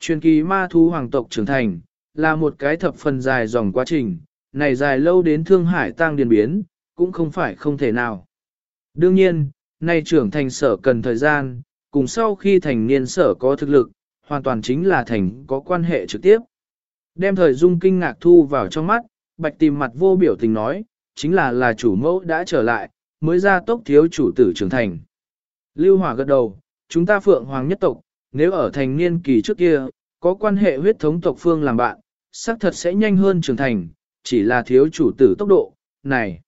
Truyền kỳ ma thú hoàng tộc trưởng thành, là một cái thập phần dài dòng quá trình, này dài lâu đến thương hải tăng điền biến, cũng không phải không thể nào. Đương nhiên, này trưởng thành sở cần thời gian, cùng sau khi thành niên sở có thực lực, hoàn toàn chính là thành có quan hệ trực tiếp. Đem thời dung kinh ngạc thu vào trong mắt, bạch tìm mặt vô biểu tình nói, chính là là chủ mẫu đã trở lại, mới ra tốc thiếu chủ tử trưởng thành. Lưu Hỏa gật đầu, chúng ta phượng hoàng nhất tộc, nếu ở thành niên kỳ trước kia, có quan hệ huyết thống tộc phương làm bạn, xác thật sẽ nhanh hơn trưởng thành, chỉ là thiếu chủ tử tốc độ, này,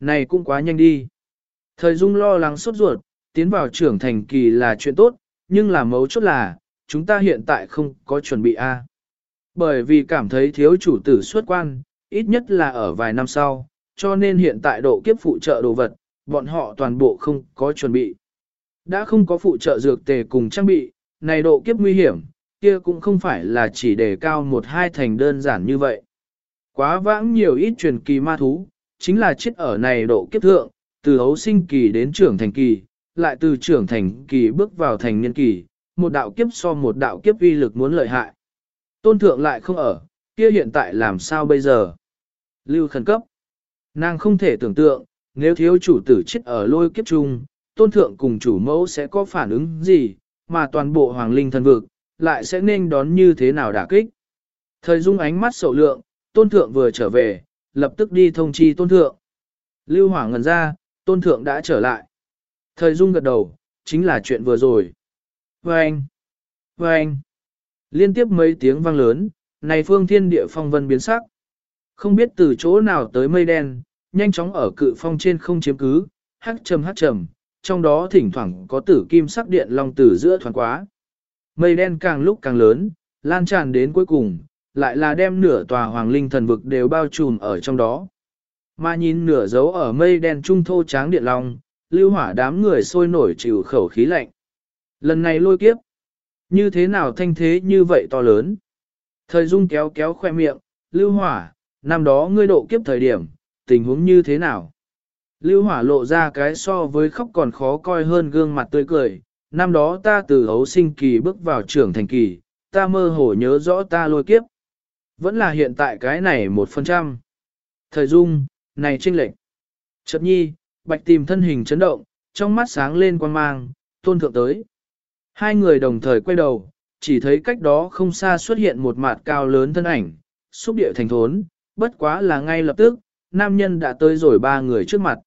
này cũng quá nhanh đi. Thời Dung lo lắng sốt ruột, tiến vào trưởng thành kỳ là chuyện tốt, nhưng là mấu chốt là, chúng ta hiện tại không có chuẩn bị A. Bởi vì cảm thấy thiếu chủ tử xuất quan, ít nhất là ở vài năm sau, cho nên hiện tại độ kiếp phụ trợ đồ vật, bọn họ toàn bộ không có chuẩn bị. Đã không có phụ trợ dược tề cùng trang bị, này độ kiếp nguy hiểm, kia cũng không phải là chỉ đề cao một hai thành đơn giản như vậy. Quá vãng nhiều ít truyền kỳ ma thú, chính là chết ở này độ kiếp thượng, từ hấu sinh kỳ đến trưởng thành kỳ, lại từ trưởng thành kỳ bước vào thành niên kỳ, một đạo kiếp so một đạo kiếp uy lực muốn lợi hại. Tôn thượng lại không ở, kia hiện tại làm sao bây giờ? Lưu khẩn cấp. Nàng không thể tưởng tượng, nếu thiếu chủ tử chết ở lôi kiếp chung, tôn thượng cùng chủ mẫu sẽ có phản ứng gì, mà toàn bộ hoàng linh thần vực, lại sẽ nên đón như thế nào đả kích. Thời dung ánh mắt sầu lượng, tôn thượng vừa trở về, lập tức đi thông chi tôn thượng. Lưu hỏa ngần ra, tôn thượng đã trở lại. Thời dung gật đầu, chính là chuyện vừa rồi. Vâng! Vâng! Liên tiếp mấy tiếng vang lớn, này phương thiên địa phong vân biến sắc. Không biết từ chỗ nào tới mây đen, nhanh chóng ở cự phong trên không chiếm cứ, hắc trầm hắc trầm, trong đó thỉnh thoảng có tử kim sắc điện long tử giữa thoáng quá. Mây đen càng lúc càng lớn, lan tràn đến cuối cùng, lại là đem nửa tòa hoàng linh thần vực đều bao trùm ở trong đó. Mà nhìn nửa dấu ở mây đen trung thô tráng điện long, lưu hỏa đám người sôi nổi chịu khẩu khí lạnh. Lần này lôi kiếp, như thế nào thanh thế như vậy to lớn? Thời dung kéo kéo khoe miệng, lưu hỏa, năm đó ngươi độ kiếp thời điểm, tình huống như thế nào? Lưu hỏa lộ ra cái so với khóc còn khó coi hơn gương mặt tươi cười, năm đó ta từ ấu sinh kỳ bước vào trưởng thành kỳ, ta mơ hồ nhớ rõ ta lôi kiếp. Vẫn là hiện tại cái này một phần trăm. Thời dung, này trinh lệnh. Chợt nhi, bạch tìm thân hình chấn động, trong mắt sáng lên quan mang, tôn thượng tới. Hai người đồng thời quay đầu, chỉ thấy cách đó không xa xuất hiện một mặt cao lớn thân ảnh, xúc địa thành thốn, bất quá là ngay lập tức, nam nhân đã tới rồi ba người trước mặt.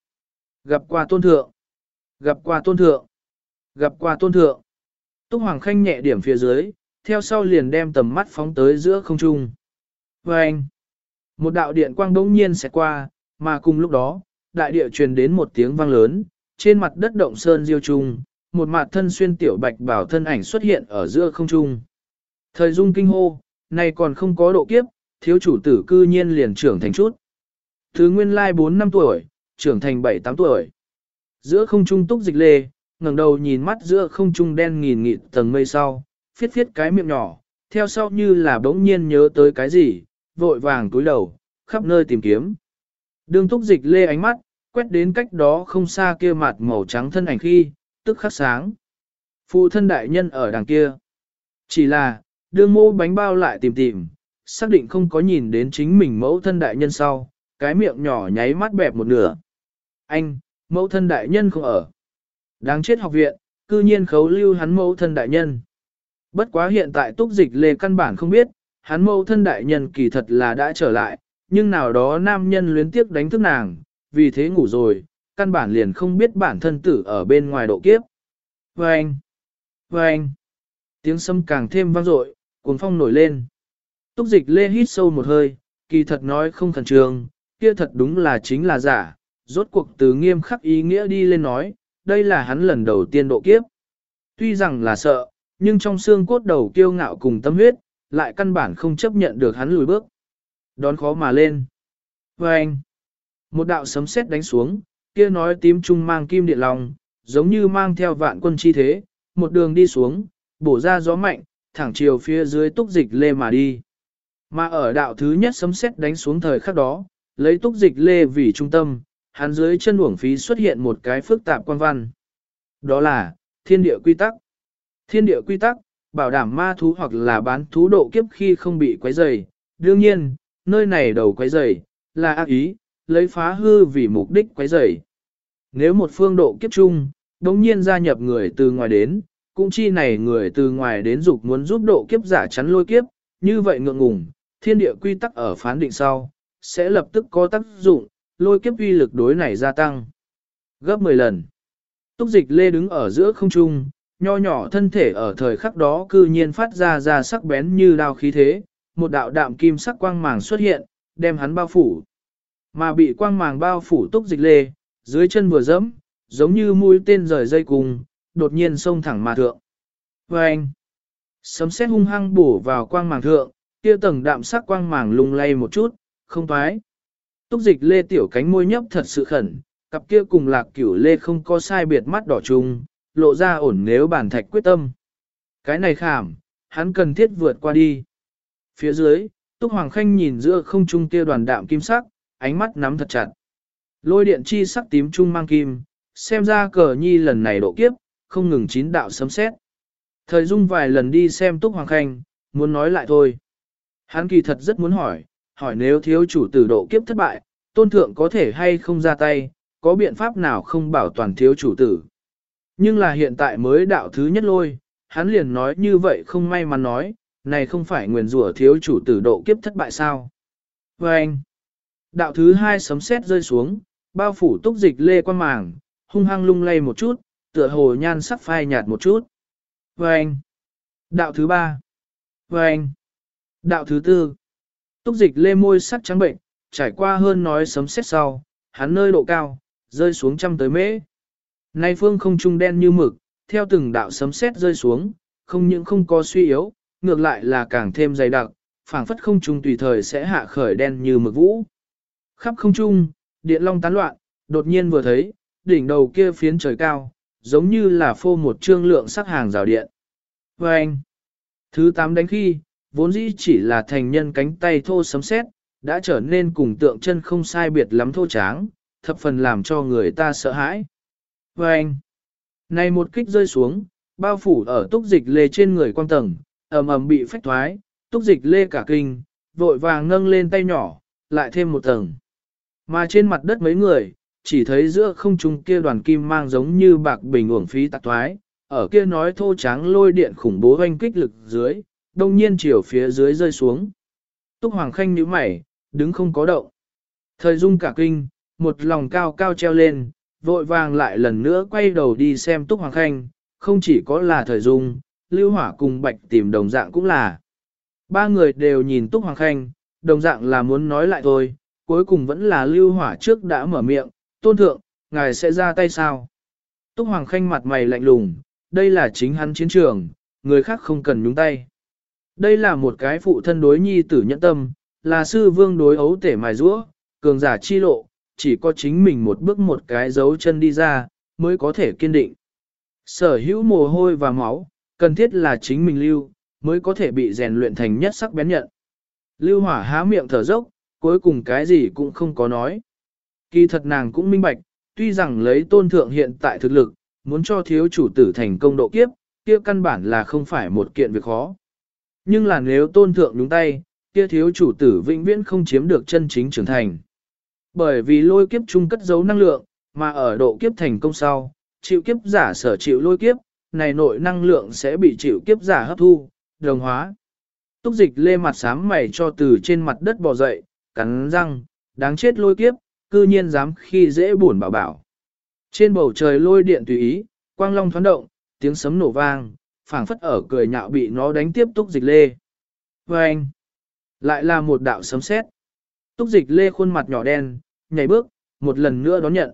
Gặp qua tôn thượng, gặp qua tôn thượng, gặp qua tôn thượng. Túc Hoàng Khanh nhẹ điểm phía dưới, theo sau liền đem tầm mắt phóng tới giữa không trung. Và anh, một đạo điện quang bỗng nhiên sẽ qua, mà cùng lúc đó, đại địa truyền đến một tiếng vang lớn, trên mặt đất động sơn diêu trung, một mặt thân xuyên tiểu bạch bảo thân ảnh xuất hiện ở giữa không trung. Thời dung kinh hô, này còn không có độ kiếp, thiếu chủ tử cư nhiên liền trưởng thành chút. Thứ nguyên lai 4 năm tuổi, trưởng thành 7-8 tuổi. Giữa không trung túc dịch lê, ngẩng đầu nhìn mắt giữa không trung đen nghìn nghịt tầng mây sau, phiết phiết cái miệng nhỏ, theo sau như là bỗng nhiên nhớ tới cái gì, vội vàng túi đầu, khắp nơi tìm kiếm. Đường túc dịch lê ánh mắt, quét đến cách đó không xa kia mặt màu trắng thân ảnh khi, tức khắc sáng. Phụ thân đại nhân ở đằng kia. Chỉ là, đường mô bánh bao lại tìm tìm, xác định không có nhìn đến chính mình mẫu thân đại nhân sau, cái miệng nhỏ nháy mắt bẹp một nửa. Anh, mẫu thân đại nhân không ở. Đáng chết học viện, cư nhiên khấu lưu hắn mẫu thân đại nhân. Bất quá hiện tại túc dịch lê căn bản không biết, hắn mẫu thân đại nhân kỳ thật là đã trở lại, nhưng nào đó nam nhân luyến tiếc đánh thức nàng, vì thế ngủ rồi, căn bản liền không biết bản thân tử ở bên ngoài độ kiếp. Vâng! Vâng! Tiếng sâm càng thêm vang dội, cuồng phong nổi lên. Túc dịch lê hít sâu một hơi, kỳ thật nói không khẩn trương, kia thật đúng là chính là giả, rốt cuộc từ nghiêm khắc ý nghĩa đi lên nói, đây là hắn lần đầu tiên độ kiếp. Tuy rằng là sợ, nhưng trong xương cốt đầu kiêu ngạo cùng tâm huyết, lại căn bản không chấp nhận được hắn lùi bước. Đón khó mà lên. Và anh, một đạo sấm sét đánh xuống, kia nói tím trung mang kim điện lòng, giống như mang theo vạn quân chi thế, một đường đi xuống, bổ ra gió mạnh, thẳng chiều phía dưới túc dịch lê mà đi. Mà ở đạo thứ nhất sấm sét đánh xuống thời khắc đó, lấy túc dịch lê vì trung tâm, hắn dưới chân uổng phí xuất hiện một cái phức tạp quan văn. Đó là, thiên địa quy tắc. Thiên địa quy tắc, bảo đảm ma thú hoặc là bán thú độ kiếp khi không bị quấy rầy. Đương nhiên, nơi này đầu quấy rầy, là ác ý, lấy phá hư vì mục đích quấy rầy. Nếu một phương độ kiếp chung, đống nhiên gia nhập người từ ngoài đến, cũng chi này người từ ngoài đến dục muốn giúp độ kiếp giả chắn lôi kiếp, như vậy ngượng ngùng, thiên địa quy tắc ở phán định sau, sẽ lập tức có tác dụng, lôi kiếp uy lực đối này gia tăng. Gấp 10 lần. Túc dịch lê đứng ở giữa không trung, nho nhỏ thân thể ở thời khắc đó cư nhiên phát ra ra sắc bén như đao khí thế, một đạo đạm kim sắc quang màng xuất hiện, đem hắn bao phủ. Mà bị quang màng bao phủ túc dịch lê, dưới chân vừa dẫm, giống như mũi tên rời dây cùng, đột nhiên xông thẳng mà thượng. Và anh, sấm sét hung hăng bổ vào quang màng thượng, kia tầng đạm sắc quang màng lung lay một chút, không thoái. Túc dịch lê tiểu cánh môi nhấp thật sự khẩn, cặp kia cùng lạc cửu lê không có sai biệt mắt đỏ trùng, lộ ra ổn nếu bản thạch quyết tâm. Cái này khảm, hắn cần thiết vượt qua đi. Phía dưới, Túc Hoàng Khanh nhìn giữa không trung kia đoàn đạm kim sắc, ánh mắt nắm thật chặt. Lôi điện chi sắc tím trung mang kim, xem ra cờ nhi lần này độ kiếp, không ngừng chín đạo sấm xét. Thời dung vài lần đi xem Túc Hoàng Khanh, muốn nói lại thôi. Hắn kỳ thật rất muốn hỏi, hỏi nếu thiếu chủ tử độ kiếp thất bại, tôn thượng có thể hay không ra tay, có biện pháp nào không bảo toàn thiếu chủ tử. Nhưng là hiện tại mới đạo thứ nhất lôi, hắn liền nói như vậy không may mắn nói, này không phải nguyền rủa thiếu chủ tử độ kiếp thất bại sao. Và anh, đạo thứ hai sấm sét rơi xuống, bao phủ túc dịch lê quan màng, hung hăng lung lay một chút, tựa hồ nhan sắc phai nhạt một chút. Và anh, đạo thứ ba, và anh, đạo thứ tư, túc dịch lê môi sắc trắng bệnh, trải qua hơn nói sấm sét sau, hắn nơi độ cao, rơi xuống trăm tới mễ. Nay phương không trung đen như mực, theo từng đạo sấm sét rơi xuống, không những không có suy yếu, ngược lại là càng thêm dày đặc, phảng phất không trung tùy thời sẽ hạ khởi đen như mực vũ. Khắp không trung, điện long tán loạn, đột nhiên vừa thấy, đỉnh đầu kia phiến trời cao, giống như là phô một trương lượng sắc hàng rào điện. Và anh, thứ tám đánh khi, vốn dĩ chỉ là thành nhân cánh tay thô sấm sét, đã trở nên cùng tượng chân không sai biệt lắm thô tráng, thập phần làm cho người ta sợ hãi. Và anh, này một kích rơi xuống, bao phủ ở túc dịch lê trên người quan tầng, ầm ầm bị phách thoái, túc dịch lê cả kinh, vội vàng nâng lên tay nhỏ, lại thêm một tầng. Mà trên mặt đất mấy người, chỉ thấy giữa không trung kia đoàn kim mang giống như bạc bình uổng phí tạc thoái, ở kia nói thô trắng lôi điện khủng bố hoanh kích lực dưới, đông nhiên chiều phía dưới rơi xuống. Túc Hoàng Khanh nhíu mày, đứng không có động. Thời dung cả kinh, một lòng cao cao treo lên, vội vàng lại lần nữa quay đầu đi xem Túc Hoàng Khanh, không chỉ có là thời dung, Lưu Hỏa cùng Bạch tìm đồng dạng cũng là. Ba người đều nhìn Túc Hoàng Khanh, đồng dạng là muốn nói lại thôi, cuối cùng vẫn là Lưu Hỏa trước đã mở miệng, tôn thượng, ngài sẽ ra tay sao? Túc Hoàng Khanh mặt mày lạnh lùng, đây là chính hắn chiến trường, người khác không cần nhúng tay. Đây là một cái phụ thân đối nhi tử nhẫn tâm, là sư vương đối ấu tể mài rũa, cường giả chi lộ, chỉ có chính mình một bước một cái dấu chân đi ra, mới có thể kiên định. Sở hữu mồ hôi và máu, cần thiết là chính mình lưu, mới có thể bị rèn luyện thành nhất sắc bén nhận. Lưu hỏa há miệng thở dốc, cuối cùng cái gì cũng không có nói. Kỳ thật nàng cũng minh bạch, tuy rằng lấy tôn thượng hiện tại thực lực, muốn cho thiếu chủ tử thành công độ kiếp, kia căn bản là không phải một kiện việc khó. Nhưng là nếu tôn thượng đúng tay, kia thiếu chủ tử vĩnh viễn không chiếm được chân chính trưởng thành. Bởi vì lôi kiếp chung cất giấu năng lượng, mà ở độ kiếp thành công sau, chịu kiếp giả sở chịu lôi kiếp, này nội năng lượng sẽ bị chịu kiếp giả hấp thu, đồng hóa. Túc dịch lê mặt sám mày cho từ trên mặt đất bò dậy, cắn răng, đáng chết lôi kiếp, cư nhiên dám khi dễ buồn bảo bảo. Trên bầu trời lôi điện tùy ý, quang long thoáng động, tiếng sấm nổ vang, phảng phất ở cười nhạo bị nó đánh tiếp túc dịch lê. Và anh, lại là một đạo sấm sét. Túc dịch lê khuôn mặt nhỏ đen, nhảy bước, một lần nữa đón nhận.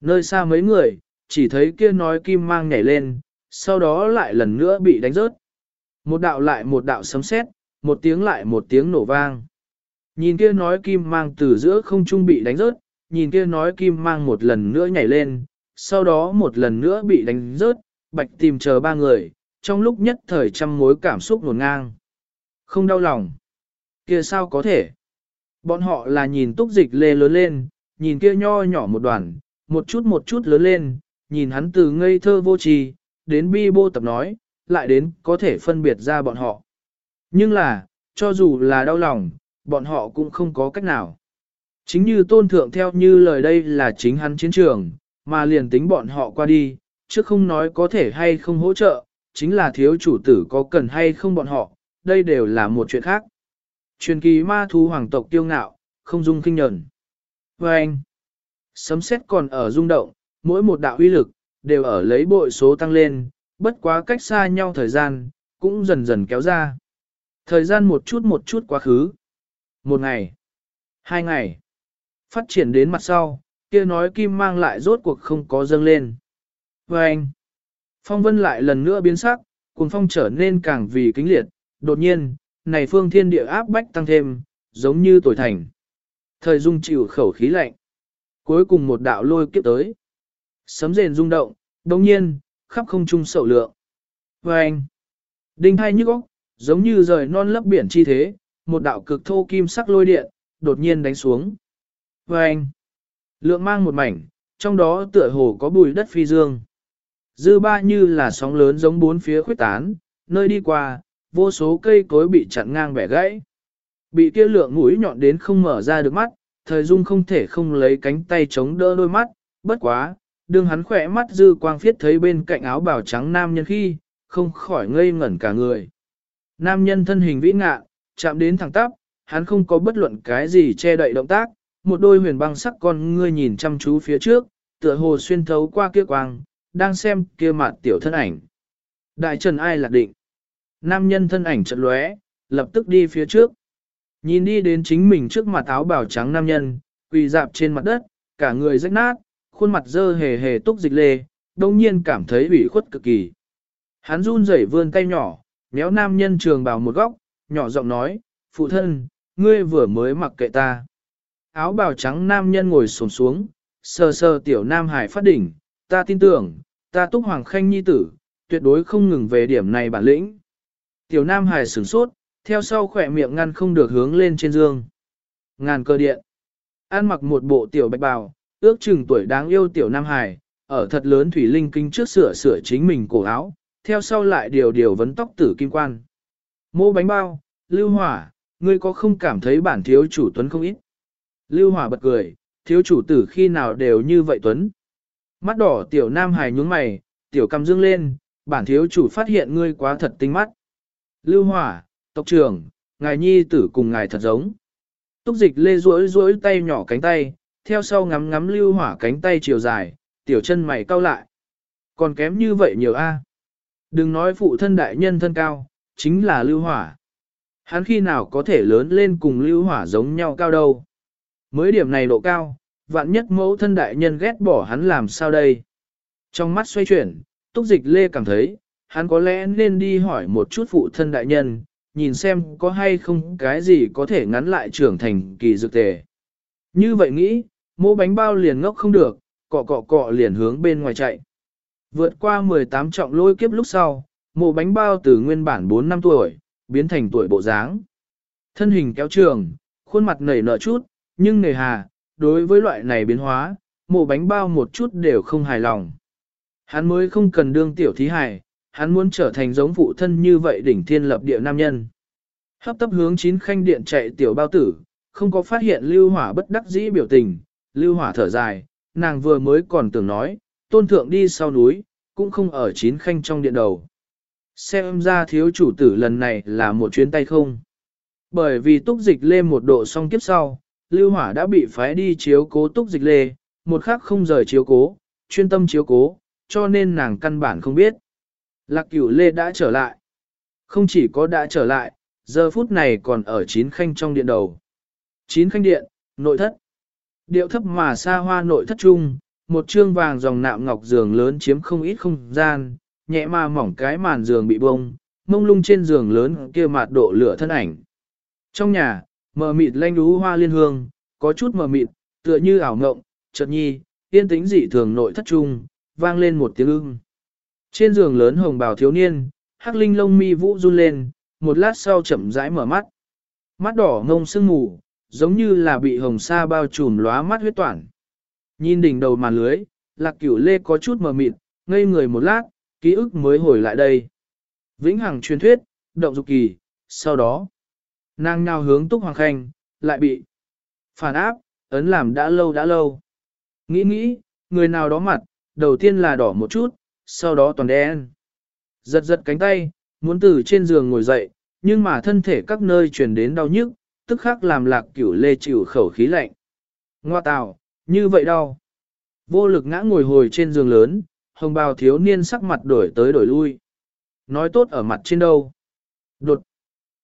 Nơi xa mấy người, chỉ thấy kia nói kim mang nhảy lên, sau đó lại lần nữa bị đánh rớt. Một đạo lại một đạo sấm sét, một tiếng lại một tiếng nổ vang. Nhìn kia nói kim mang từ giữa không trung bị đánh rớt, nhìn kia nói kim mang một lần nữa nhảy lên, sau đó một lần nữa bị đánh rớt, bạch tìm chờ ba người, trong lúc nhất thời trăm mối cảm xúc nổn ngang. Không đau lòng. Kia sao có thể? Bọn họ là nhìn túc dịch lê lớn lên, nhìn kia nho nhỏ một đoàn, một chút một chút lớn lên, nhìn hắn từ ngây thơ vô trì, đến bi bô tập nói, lại đến có thể phân biệt ra bọn họ. Nhưng là, cho dù là đau lòng, bọn họ cũng không có cách nào. Chính như tôn thượng theo như lời đây là chính hắn chiến trường, mà liền tính bọn họ qua đi, chứ không nói có thể hay không hỗ trợ, chính là thiếu chủ tử có cần hay không bọn họ, đây đều là một chuyện khác. Truyền kỳ ma thú hoàng tộc tiêu ngạo, không dung kinh nhẫn. Và anh, sấm xét còn ở rung động, mỗi một đạo uy lực, đều ở lấy bội số tăng lên, bất quá cách xa nhau thời gian, cũng dần dần kéo ra. Thời gian một chút một chút quá khứ. Một ngày, hai ngày, phát triển đến mặt sau, kia nói kim mang lại rốt cuộc không có dâng lên. Và anh, phong vân lại lần nữa biến sắc, cùng phong trở nên càng vì kính liệt, đột nhiên, này phương thiên địa áp bách tăng thêm, giống như tuổi thành. Thời dung chịu khẩu khí lạnh. Cuối cùng một đạo lôi kiếp tới. Sấm rền rung động, đồng nhiên, khắp không trung sầu lượng. Và anh, đinh hai nhức óc, giống như rời non lấp biển chi thế, một đạo cực thô kim sắc lôi điện, đột nhiên đánh xuống. Và anh, lượng mang một mảnh, trong đó tựa hồ có bùi đất phi dương. Dư ba như là sóng lớn giống bốn phía khuyết tán, nơi đi qua, vô số cây cối bị chặn ngang bẻ gãy. Bị kia lượng mũi nhọn đến không mở ra được mắt, thời dung không thể không lấy cánh tay chống đỡ đôi mắt, bất quá, đương hắn khỏe mắt dư quang phiết thấy bên cạnh áo bào trắng nam nhân khi, không khỏi ngây ngẩn cả người. Nam nhân thân hình vĩ ngạ, chạm đến thẳng tắp, hắn không có bất luận cái gì che đậy động tác, một đôi huyền băng sắc con ngươi nhìn chăm chú phía trước, tựa hồ xuyên thấu qua kia quang, đang xem kia mặt tiểu thân ảnh. Đại trần ai lạc định. Nam nhân thân ảnh chợt lóe, lập tức đi phía trước. Nhìn đi đến chính mình trước mặt áo bào trắng nam nhân, quỳ dạp trên mặt đất, cả người rách nát, khuôn mặt dơ hề hề túc dịch lê, đồng nhiên cảm thấy ủy khuất cực kỳ. Hắn run rẩy vươn tay nhỏ, méo nam nhân trường bào một góc, nhỏ giọng nói, phụ thân, ngươi vừa mới mặc kệ ta. Áo bào trắng nam nhân ngồi xổm xuống, sờ sờ tiểu nam hải phát đỉnh, ta tin tưởng, ta túc hoàng khanh nhi tử, tuyệt đối không ngừng về điểm này bản lĩnh. Tiểu nam hải sửng sốt, theo sau khỏe miệng ngăn không được hướng lên trên dương. Ngàn cơ điện. An mặc một bộ tiểu bạch bào, ước chừng tuổi đáng yêu tiểu nam hải, ở thật lớn thủy linh kinh trước sửa sửa chính mình cổ áo, theo sau lại điều điều vấn tóc tử kim quan. Mô bánh bao, lưu hỏa, ngươi có không cảm thấy bản thiếu chủ tuấn không ít? Lưu hỏa bật cười, thiếu chủ tử khi nào đều như vậy tuấn. Mắt đỏ tiểu nam hài nhúng mày, tiểu cầm dương lên, bản thiếu chủ phát hiện ngươi quá thật tinh mắt. Lưu hỏa, tộc trưởng, ngài nhi tử cùng ngài thật giống. Túc dịch lê duỗi duỗi tay nhỏ cánh tay, theo sau ngắm ngắm lưu hỏa cánh tay chiều dài, tiểu chân mày cau lại. Còn kém như vậy nhiều a. Đừng nói phụ thân đại nhân thân cao, chính là lưu hỏa. Hắn khi nào có thể lớn lên cùng lưu hỏa giống nhau cao đâu. Mới điểm này độ cao, vạn nhất mẫu thân đại nhân ghét bỏ hắn làm sao đây. Trong mắt xoay chuyển, túc dịch lê cảm thấy, hắn có lẽ nên đi hỏi một chút phụ thân đại nhân, nhìn xem có hay không cái gì có thể ngắn lại trưởng thành kỳ dược tề. Như vậy nghĩ, mô bánh bao liền ngốc không được, cọ cọ cọ liền hướng bên ngoài chạy. Vượt qua 18 trọng lôi kiếp lúc sau, mộ bánh bao từ nguyên bản 4 năm tuổi, biến thành tuổi bộ dáng. Thân hình kéo trường, khuôn mặt nảy nở chút, nhưng nề hà, đối với loại này biến hóa, mổ bánh bao một chút đều không hài lòng. Hắn mới không cần đương tiểu thí hài, hắn muốn trở thành giống phụ thân như vậy đỉnh thiên lập địa nam nhân. Hấp tấp hướng chín khanh điện chạy tiểu bao tử, không có phát hiện lưu hỏa bất đắc dĩ biểu tình, lưu hỏa thở dài, nàng vừa mới còn tưởng nói, tôn thượng đi sau núi, cũng không ở chín khanh trong điện đầu. Xem ra thiếu chủ tử lần này là một chuyến tay không. Bởi vì túc dịch lên một độ song kiếp sau, lưu hỏa đã bị phái đi chiếu cố túc dịch lê, một khắc không rời chiếu cố, chuyên tâm chiếu cố, cho nên nàng căn bản không biết. Lạc cửu lê đã trở lại. Không chỉ có đã trở lại, giờ phút này còn ở chín khanh trong điện đầu. Chín khanh điện, nội thất. Điệu thấp mà xa hoa nội thất trung, một trương vàng dòng nạm ngọc giường lớn chiếm không ít không gian, nhẹ mà mỏng cái màn giường bị bông, mông lung trên giường lớn kia mạt độ lửa thân ảnh. Trong nhà, mờ mịt lanh đú hoa liên hương, có chút mờ mịt, tựa như ảo ngộng, chợt nhi, yên tĩnh dị thường nội thất trung, vang lên một tiếng ưng. Trên giường lớn hồng bào thiếu niên, hắc linh lông mi vũ run lên, một lát sau chậm rãi mở mắt. Mắt đỏ ngông sương mù, giống như là bị hồng sa bao trùm lóa mắt huyết toản. Nhìn đỉnh đầu màn lưới, lạc cửu lê có chút mờ mịt, ngây người một lát, ký ức mới hồi lại đây. Vĩnh hằng truyền thuyết, động dục kỳ, sau đó, nàng nhào hướng túc hoàng khanh, lại bị phản áp, ấn làm đã lâu đã lâu. Nghĩ nghĩ, người nào đó mặt, đầu tiên là đỏ một chút, sau đó toàn đen. Giật giật cánh tay, muốn từ trên giường ngồi dậy, nhưng mà thân thể các nơi truyền đến đau nhức, tức khắc làm lạc cửu lê chịu khẩu khí lạnh. Ngoa tào, như vậy đau. Vô lực ngã ngồi hồi trên giường lớn, hồng bào thiếu niên sắc mặt đổi tới đổi lui. Nói tốt ở mặt trên đâu. Đột.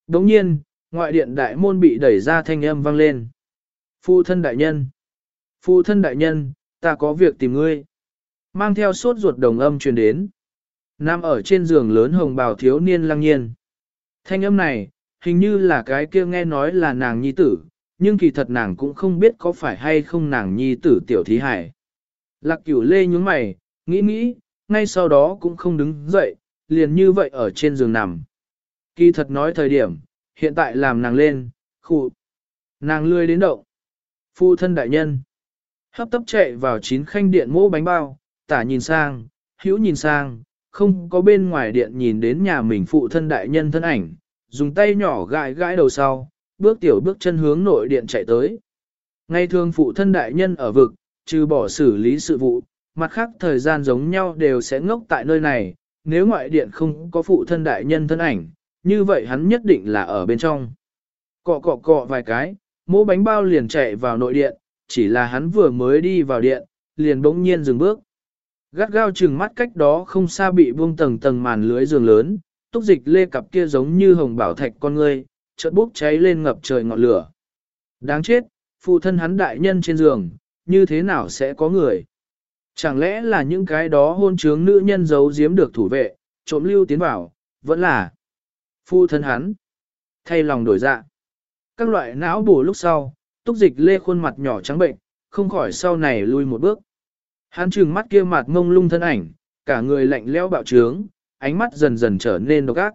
Đống nhiên, ngoại điện đại môn bị đẩy ra thanh âm vang lên. Phụ thân đại nhân. Phụ thân đại nhân, ta có việc tìm ngươi. Mang theo sốt ruột đồng âm truyền đến. Nam ở trên giường lớn hồng bào thiếu niên lăng nhiên. Thanh âm này, hình như là cái kia nghe nói là nàng nhi tử, nhưng kỳ thật nàng cũng không biết có phải hay không nàng nhi tử tiểu thí hải. Lạc cửu lê nhúng mày, nghĩ nghĩ, ngay sau đó cũng không đứng dậy, liền như vậy ở trên giường nằm. Kỳ thật nói thời điểm, hiện tại làm nàng lên, khụ. Nàng lươi đến động. Phu thân đại nhân. Hấp tấp chạy vào chín khanh điện mô bánh bao, tả nhìn sang, hữu nhìn sang, không có bên ngoài điện nhìn đến nhà mình phụ thân đại nhân thân ảnh, dùng tay nhỏ gãi gãi đầu sau, bước tiểu bước chân hướng nội điện chạy tới. Ngày thường phụ thân đại nhân ở vực, trừ bỏ xử lý sự vụ, mặt khác thời gian giống nhau đều sẽ ngốc tại nơi này, nếu ngoại điện không có phụ thân đại nhân thân ảnh, như vậy hắn nhất định là ở bên trong. Cọ cọ cọ vài cái, mỗ bánh bao liền chạy vào nội điện, chỉ là hắn vừa mới đi vào điện, liền bỗng nhiên dừng bước. Gắt gao chừng mắt cách đó không xa bị buông tầng tầng màn lưới giường lớn, túc dịch lê cặp kia giống như hồng bảo thạch con ngươi, chợt bốc cháy lên ngập trời ngọn lửa. Đáng chết, phụ thân hắn đại nhân trên giường, như thế nào sẽ có người? Chẳng lẽ là những cái đó hôn trướng nữ nhân giấu giếm được thủ vệ, trộm lưu tiến vào, vẫn là phụ thân hắn. Thay lòng đổi dạ. Các loại não bổ lúc sau, túc dịch lê khuôn mặt nhỏ trắng bệnh, không khỏi sau này lui một bước. Hắn trừng mắt kia mặt ngông lung thân ảnh, cả người lạnh lẽo bạo trướng, ánh mắt dần dần trở nên độc ác.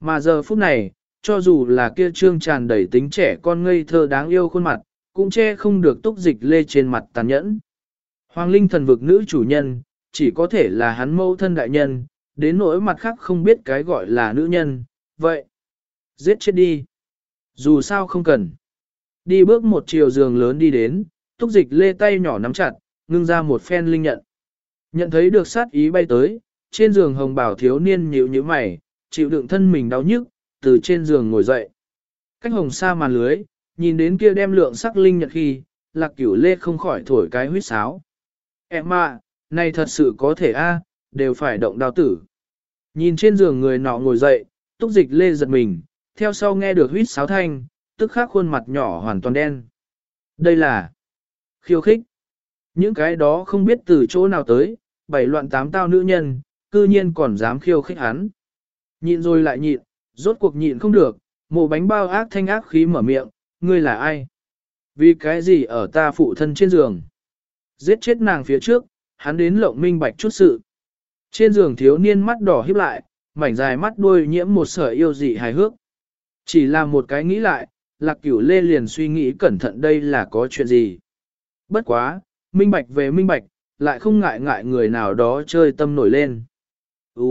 Mà giờ phút này, cho dù là kia trương tràn đầy tính trẻ con ngây thơ đáng yêu khuôn mặt, cũng che không được túc dịch lê trên mặt tàn nhẫn. Hoàng linh thần vực nữ chủ nhân, chỉ có thể là hắn mâu thân đại nhân, đến nỗi mặt khác không biết cái gọi là nữ nhân, vậy. Giết chết đi. Dù sao không cần. Đi bước một chiều giường lớn đi đến, túc dịch lê tay nhỏ nắm chặt, ngưng ra một phen linh nhận. Nhận thấy được sát ý bay tới, trên giường hồng bảo thiếu niên nhíu như mày, chịu đựng thân mình đau nhức, từ trên giường ngồi dậy. Cách hồng xa màn lưới, nhìn đến kia đem lượng sắc linh nhật khi, lạc cửu lê không khỏi thổi cái huyết sáo. Em à, này thật sự có thể a, đều phải động đao tử. Nhìn trên giường người nọ ngồi dậy, túc dịch lê giật mình, theo sau nghe được huyết sáo thanh, tức khắc khuôn mặt nhỏ hoàn toàn đen. Đây là khiêu khích. Những cái đó không biết từ chỗ nào tới, bảy loạn tám tao nữ nhân, cư nhiên còn dám khiêu khích hắn. Nhịn rồi lại nhịn, rốt cuộc nhịn không được, mổ bánh bao ác thanh ác khí mở miệng, ngươi là ai? Vì cái gì ở ta phụ thân trên giường? Giết chết nàng phía trước, hắn đến lộng minh bạch chút sự. Trên giường thiếu niên mắt đỏ híp lại, mảnh dài mắt đuôi nhiễm một sợi yêu dị hài hước. Chỉ là một cái nghĩ lại, lạc cửu lê liền suy nghĩ cẩn thận đây là có chuyện gì. Bất quá, minh bạch về minh bạch, lại không ngại ngại người nào đó chơi tâm nổi lên. Ừ,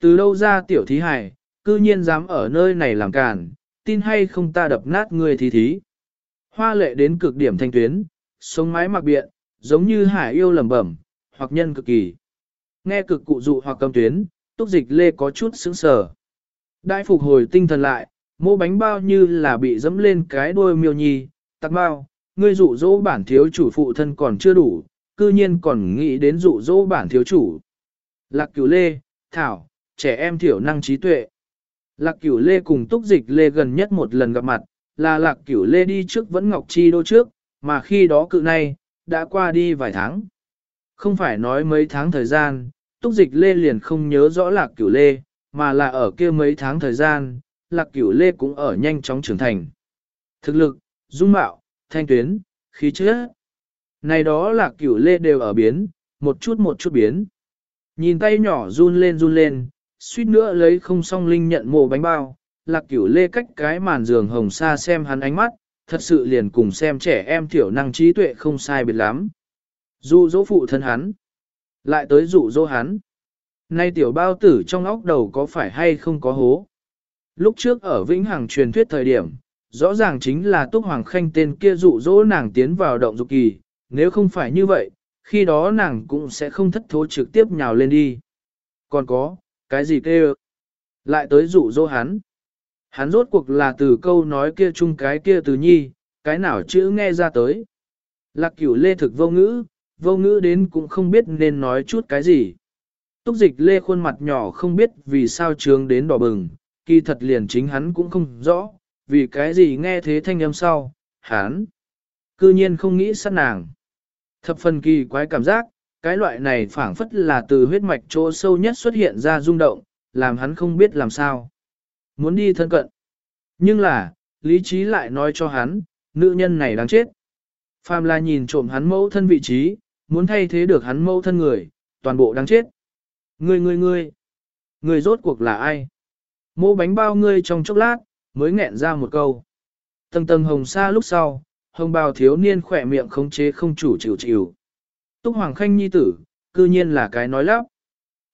từ đâu ra tiểu thí hài, cư nhiên dám ở nơi này làm càn, tin hay không ta đập nát người thí thí. Hoa lệ đến cực điểm thanh tuyến, sống mái mặc biện, giống như hải yêu lẩm bẩm, hoặc nhân cực kỳ. Nghe cực cụ dụ hoặc cầm tuyến, túc dịch lê có chút sững sờ. Đại phục hồi tinh thần lại, mô bánh bao như là bị dẫm lên cái đuôi miêu nhi, tắc bao, ngươi dụ dỗ bản thiếu chủ phụ thân còn chưa đủ, cư nhiên còn nghĩ đến dụ dỗ bản thiếu chủ. Lạc cửu lê, thảo, trẻ em thiểu năng trí tuệ. Lạc cửu lê cùng túc dịch lê gần nhất một lần gặp mặt, là lạc cửu lê đi trước vẫn ngọc chi đô trước, mà khi đó cự này, đã qua đi vài tháng. Không phải nói mấy tháng thời gian, túc dịch lê liền không nhớ rõ lạc cửu lê, mà là ở kia mấy tháng thời gian, lạc cửu lê cũng ở nhanh chóng trưởng thành. Thực lực, dung mạo, thanh tuyến, khí chất. Này đó lạc cửu lê đều ở biến, một chút một chút biến. Nhìn tay nhỏ run lên run lên, suýt nữa lấy không song linh nhận mồ bánh bao, lạc cửu lê cách cái màn giường hồng xa xem hắn ánh mắt, thật sự liền cùng xem trẻ em thiểu năng trí tuệ không sai biệt lắm. Dụ dỗ phụ thân hắn, lại tới dụ dỗ hắn. Nay tiểu bao tử trong óc đầu có phải hay không có hố? Lúc trước ở Vĩnh Hằng truyền thuyết thời điểm, rõ ràng chính là Túc Hoàng Khanh tên kia dụ dỗ nàng tiến vào động dục kỳ, nếu không phải như vậy, khi đó nàng cũng sẽ không thất thố trực tiếp nhào lên đi. Còn có, cái gì kêu? Lại tới dụ dỗ hắn. Hắn rốt cuộc là từ câu nói kia chung cái kia từ nhi, cái nào chữ nghe ra tới. Lạc cửu lê thực vô ngữ, vô ngữ đến cũng không biết nên nói chút cái gì. Túc dịch lê khuôn mặt nhỏ không biết vì sao trướng đến đỏ bừng, kỳ thật liền chính hắn cũng không rõ, vì cái gì nghe thế thanh âm sau, hắn. Cư nhiên không nghĩ sát nàng. Thập phần kỳ quái cảm giác, cái loại này phảng phất là từ huyết mạch chỗ sâu nhất xuất hiện ra rung động, làm hắn không biết làm sao. Muốn đi thân cận. Nhưng là, lý trí lại nói cho hắn, nữ nhân này đáng chết. Phàm là nhìn trộm hắn mẫu thân vị trí, muốn thay thế được hắn mâu thân người, toàn bộ đáng chết. Ngươi ngươi ngươi, ngươi rốt cuộc là ai? Mô bánh bao ngươi trong chốc lát, mới nghẹn ra một câu. Tầng tầng hồng sa lúc sau, hồng bào thiếu niên khỏe miệng khống chế không chủ chịu chịu. Túc Hoàng Khanh nhi tử, cư nhiên là cái nói lắp.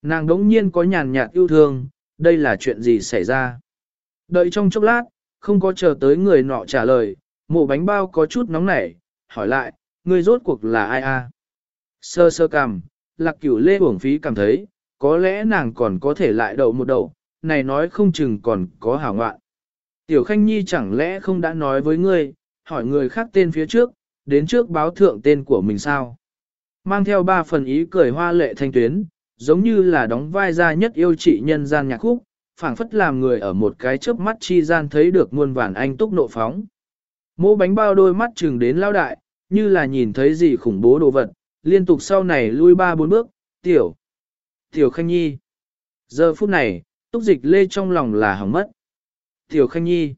Nàng đống nhiên có nhàn nhạt yêu thương, đây là chuyện gì xảy ra. Đợi trong chốc lát, không có chờ tới người nọ trả lời, mộ bánh bao có chút nóng nảy, hỏi lại, người rốt cuộc là ai a? Sơ sơ cằm, lạc cửu lê uổng phí cảm thấy, có lẽ nàng còn có thể lại đậu một đậu, này nói không chừng còn có hảo ngoạn. Tiểu Khanh Nhi chẳng lẽ không đã nói với ngươi, hỏi người khác tên phía trước, đến trước báo thượng tên của mình sao? Mang theo ba phần ý cười hoa lệ thanh tuyến, giống như là đóng vai ra nhất yêu trị nhân gian nhạc khúc, phảng phất làm người ở một cái chớp mắt chi gian thấy được muôn vàn anh túc nộ phóng. Mô bánh bao đôi mắt chừng đến lao đại, như là nhìn thấy gì khủng bố đồ vật, liên tục sau này lui ba bốn bước, tiểu, tiểu khanh nhi. Giờ phút này, túc dịch lê trong lòng là hỏng mất. Tiểu khanh nhi,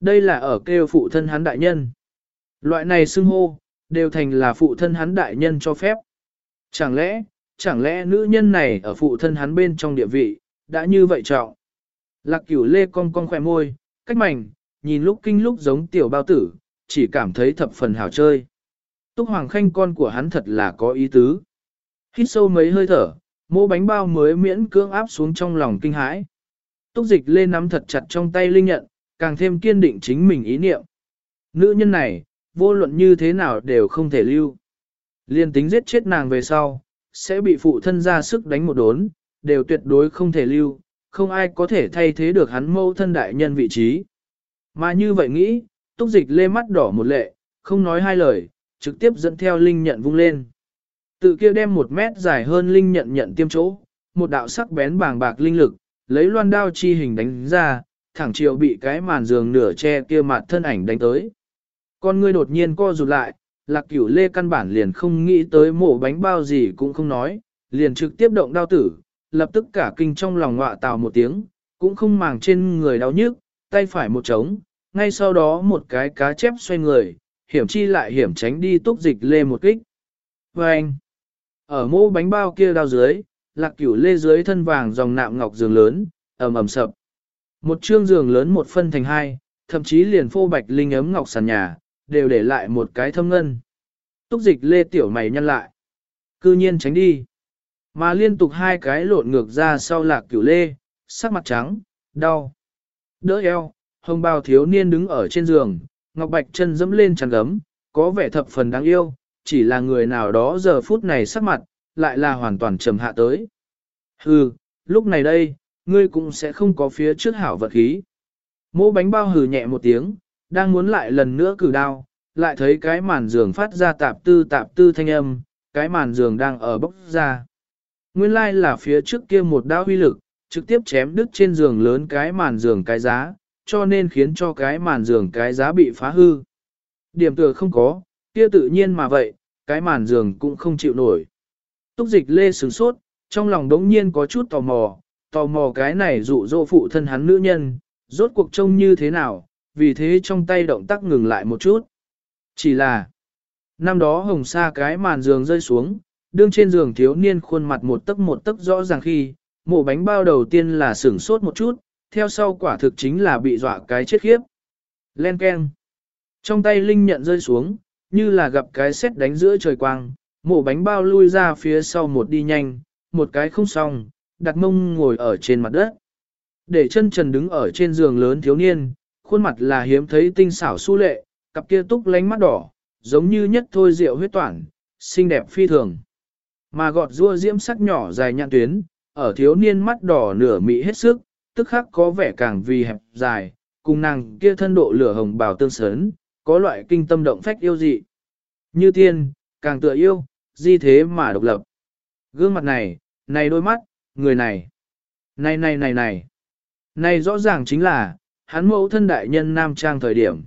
đây là ở kêu phụ thân hắn đại nhân. Loại này xưng hô, đều thành là phụ thân hắn đại nhân cho phép. Chẳng lẽ, chẳng lẽ nữ nhân này ở phụ thân hắn bên trong địa vị, đã như vậy trọng. Lạc cửu lê cong cong khỏe môi, cách mảnh, nhìn lúc kinh lúc giống tiểu bao tử, chỉ cảm thấy thập phần hào chơi. Túc Hoàng Khanh con của hắn thật là có ý tứ. Hít sâu mấy hơi thở, mô bánh bao mới miễn cưỡng áp xuống trong lòng kinh hãi. Túc dịch lên nắm thật chặt trong tay linh nhận, càng thêm kiên định chính mình ý niệm. Nữ nhân này, vô luận như thế nào đều không thể lưu. Liên tính giết chết nàng về sau, sẽ bị phụ thân ra sức đánh một đốn, đều tuyệt đối không thể lưu, không ai có thể thay thế được hắn mâu thân đại nhân vị trí. Mà như vậy nghĩ, túc dịch lê mắt đỏ một lệ, không nói hai lời, trực tiếp dẫn theo linh nhận vung lên. Tự kia đem một mét dài hơn linh nhận nhận tiêm chỗ, một đạo sắc bén bàng bạc linh lực, lấy loan đao chi hình đánh ra, thẳng chiều bị cái màn giường nửa che kia mặt thân ảnh đánh tới. Con ngươi đột nhiên co rụt lại, lạc cửu lê căn bản liền không nghĩ tới mổ bánh bao gì cũng không nói, liền trực tiếp động đao tử, lập tức cả kinh trong lòng ngọa tào một tiếng, cũng không màng trên người đau nhức, tay phải một trống, ngay sau đó một cái cá chép xoay người, hiểm chi lại hiểm tránh đi túc dịch lê một kích. Và anh, ở mô bánh bao kia đao dưới, lạc cửu lê dưới thân vàng dòng nạm ngọc giường lớn, ầm ầm sập. Một chương giường lớn một phân thành hai, thậm chí liền phô bạch linh ấm ngọc sàn nhà, đều để lại một cái thâm ngân. Túc dịch lê tiểu mày nhăn lại. Cư nhiên tránh đi. Mà liên tục hai cái lộn ngược ra sau lạc cửu lê, sắc mặt trắng, đau. Đỡ eo, hồng bào thiếu niên đứng ở trên giường, ngọc bạch chân dẫm lên chăn gấm, có vẻ thập phần đáng yêu, chỉ là người nào đó giờ phút này sắc mặt, lại là hoàn toàn trầm hạ tới. Hừ, lúc này đây, ngươi cũng sẽ không có phía trước hảo vật khí. Mô bánh bao hừ nhẹ một tiếng, đang muốn lại lần nữa cử đao, lại thấy cái màn giường phát ra tạp tư tạp tư thanh âm, cái màn giường đang ở bốc ra. Nguyên lai like là phía trước kia một đao huy lực, trực tiếp chém đứt trên giường lớn cái màn giường cái giá, cho nên khiến cho cái màn giường cái giá bị phá hư. Điểm tựa không có, kia tự nhiên mà vậy, cái màn giường cũng không chịu nổi. Túc dịch lê sướng sốt, trong lòng đống nhiên có chút tò mò, tò mò cái này dụ dỗ phụ thân hắn nữ nhân, rốt cuộc trông như thế nào, vì thế trong tay động tác ngừng lại một chút. Chỉ là, năm đó hồng sa cái màn giường rơi xuống, đương trên giường thiếu niên khuôn mặt một tấc một tấc rõ ràng khi, mổ bánh bao đầu tiên là sửng sốt một chút, theo sau quả thực chính là bị dọa cái chết khiếp. Len keng. Trong tay Linh nhận rơi xuống, như là gặp cái xét đánh giữa trời quang, mổ bánh bao lui ra phía sau một đi nhanh, một cái không xong, đặt mông ngồi ở trên mặt đất. Để chân trần đứng ở trên giường lớn thiếu niên, khuôn mặt là hiếm thấy tinh xảo su lệ, cặp kia túc lánh mắt đỏ, giống như nhất thôi rượu huyết toản, xinh đẹp phi thường. Mà gọt rua diễm sắc nhỏ dài nhạn tuyến, ở thiếu niên mắt đỏ nửa mị hết sức, tức khắc có vẻ càng vì hẹp dài, cùng nàng kia thân độ lửa hồng bào tương sớn, có loại kinh tâm động phách yêu dị. Như tiên, càng tựa yêu, di thế mà độc lập. Gương mặt này, này đôi mắt, người này, này này này này, này rõ ràng chính là, hắn mẫu thân đại nhân nam trang thời điểm.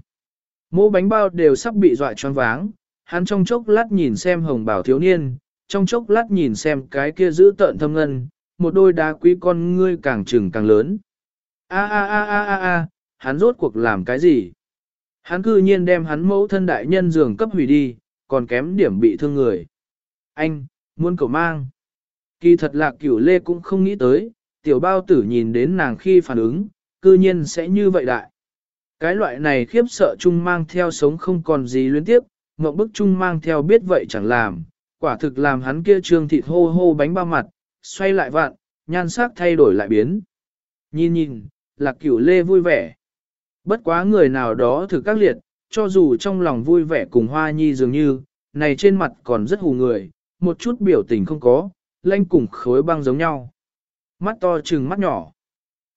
Mũ bánh bao đều sắp bị dọa choáng váng, hắn trong chốc lát nhìn xem hồng bảo thiếu niên, trong chốc lát nhìn xem cái kia giữ tợn thâm ngân, một đôi đá quý con ngươi càng trừng càng lớn. A a a a a a, hắn rốt cuộc làm cái gì? Hắn cư nhiên đem hắn mẫu thân đại nhân giường cấp hủy đi, còn kém điểm bị thương người. Anh, muốn cầu mang. Kỳ thật lạc cửu lê cũng không nghĩ tới, tiểu bao tử nhìn đến nàng khi phản ứng, cư nhiên sẽ như vậy đại. Cái loại này khiếp sợ chung mang theo sống không còn gì luyến tiếp, mộng bức chung mang theo biết vậy chẳng làm, quả thực làm hắn kia trương thịt hô hô bánh ba mặt, xoay lại vạn, nhan sắc thay đổi lại biến. Nhìn nhìn, lạc cửu lê vui vẻ. Bất quá người nào đó thử các liệt, cho dù trong lòng vui vẻ cùng hoa nhi dường như, này trên mặt còn rất hù người, một chút biểu tình không có, lanh cùng khối băng giống nhau. Mắt to chừng mắt nhỏ.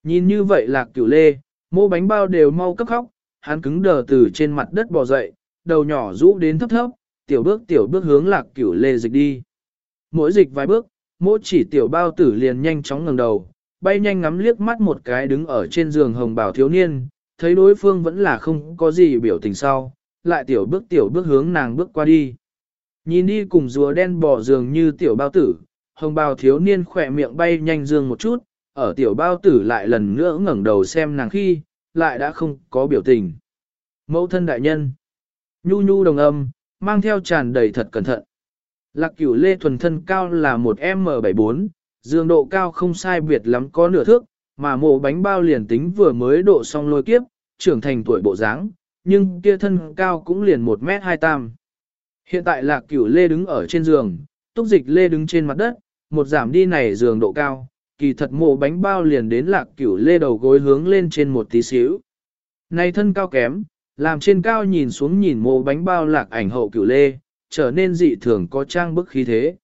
Nhìn như vậy lạc cửu lê, mô bánh bao đều mau cấp khóc, hắn cứng đờ từ trên mặt đất bò dậy, đầu nhỏ rũ đến thấp thấp, tiểu bước tiểu bước hướng lạc cửu lê dịch đi. Mỗi dịch vài bước, mỗi chỉ tiểu bao tử liền nhanh chóng ngẩng đầu, bay nhanh ngắm liếc mắt một cái đứng ở trên giường hồng bảo thiếu niên, thấy đối phương vẫn là không có gì biểu tình sau, lại tiểu bước tiểu bước hướng nàng bước qua đi. Nhìn đi cùng rùa đen bò giường như tiểu bao tử, hồng bào thiếu niên khỏe miệng bay nhanh dương một chút, ở tiểu bao tử lại lần nữa ngẩng đầu xem nàng khi, lại đã không có biểu tình. Mẫu thân đại nhân, nhu nhu đồng âm, mang theo tràn đầy thật cẩn thận. Lạc cửu lê thuần thân cao là một M74, dương độ cao không sai biệt lắm có nửa thước, mà mộ bánh bao liền tính vừa mới độ xong lôi kiếp, trưởng thành tuổi bộ dáng, nhưng kia thân cao cũng liền 1 mét 2 tam. Hiện tại lạc cửu lê đứng ở trên giường, túc dịch lê đứng trên mặt đất, một giảm đi này giường độ cao, kỳ thật mộ bánh bao liền đến lạc cửu lê đầu gối hướng lên trên một tí xíu. Này thân cao kém, làm trên cao nhìn xuống nhìn mộ bánh bao lạc ảnh hậu cửu lê, trở nên dị thường có trang bức khí thế.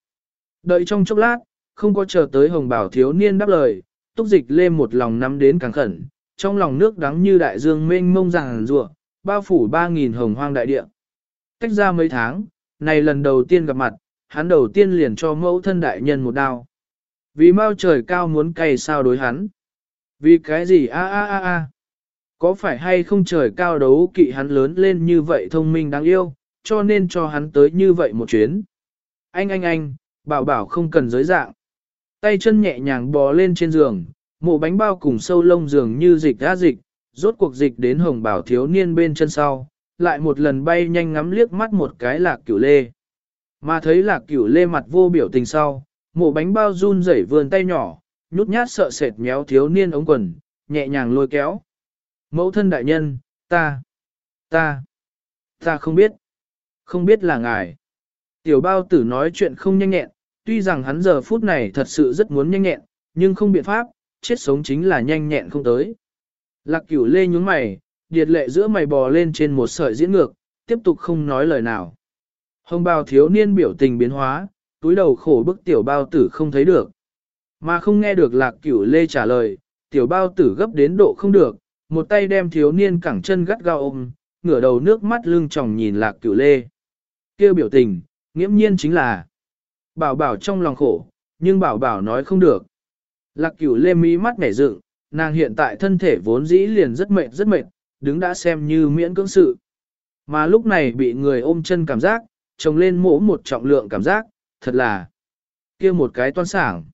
Đợi trong chốc lát, không có chờ tới hồng bảo thiếu niên đáp lời, túc dịch lê một lòng nắm đến càng khẩn, trong lòng nước đắng như đại dương mênh mông ràng rùa, bao phủ ba nghìn hồng hoang đại địa. Cách ra mấy tháng, này lần đầu tiên gặp mặt, hắn đầu tiên liền cho mẫu thân đại nhân một đao. Vì mau trời cao muốn cày sao đối hắn. Vì cái gì a a a a. Có phải hay không trời cao đấu kỵ hắn lớn lên như vậy thông minh đáng yêu, cho nên cho hắn tới như vậy một chuyến. Anh anh anh, bảo bảo không cần giới dạng. Tay chân nhẹ nhàng bò lên trên giường, mộ bánh bao cùng sâu lông giường như dịch ra dịch, rốt cuộc dịch đến hồng bảo thiếu niên bên chân sau, lại một lần bay nhanh ngắm liếc mắt một cái lạc cửu lê. Mà thấy lạc cửu lê mặt vô biểu tình sau, mộ bánh bao run rẩy vươn tay nhỏ, nhút nhát sợ sệt méo thiếu niên ống quần, nhẹ nhàng lôi kéo. Mẫu thân đại nhân, ta, ta, ta không biết, không biết là ngài. Tiểu bao tử nói chuyện không nhanh nhẹn, tuy rằng hắn giờ phút này thật sự rất muốn nhanh nhẹn, nhưng không biện pháp, chết sống chính là nhanh nhẹn không tới. Lạc cửu lê nhúng mày, điệt lệ giữa mày bò lên trên một sợi diễn ngược, tiếp tục không nói lời nào. Hồng bào thiếu niên biểu tình biến hóa, túi đầu khổ bức tiểu bao tử không thấy được. Mà không nghe được lạc cửu lê trả lời, tiểu bao tử gấp đến độ không được, một tay đem thiếu niên cẳng chân gắt gao ôm, ngửa đầu nước mắt lưng tròng nhìn lạc cửu lê kêu biểu tình, nghiễm nhiên chính là bảo bảo trong lòng khổ, nhưng bảo bảo nói không được. Lạc cửu lê mí mắt mẻ dựng, nàng hiện tại thân thể vốn dĩ liền rất mệt rất mệt, đứng đã xem như miễn cưỡng sự. Mà lúc này bị người ôm chân cảm giác, trồng lên mỗ một trọng lượng cảm giác, thật là kia một cái toan sảng.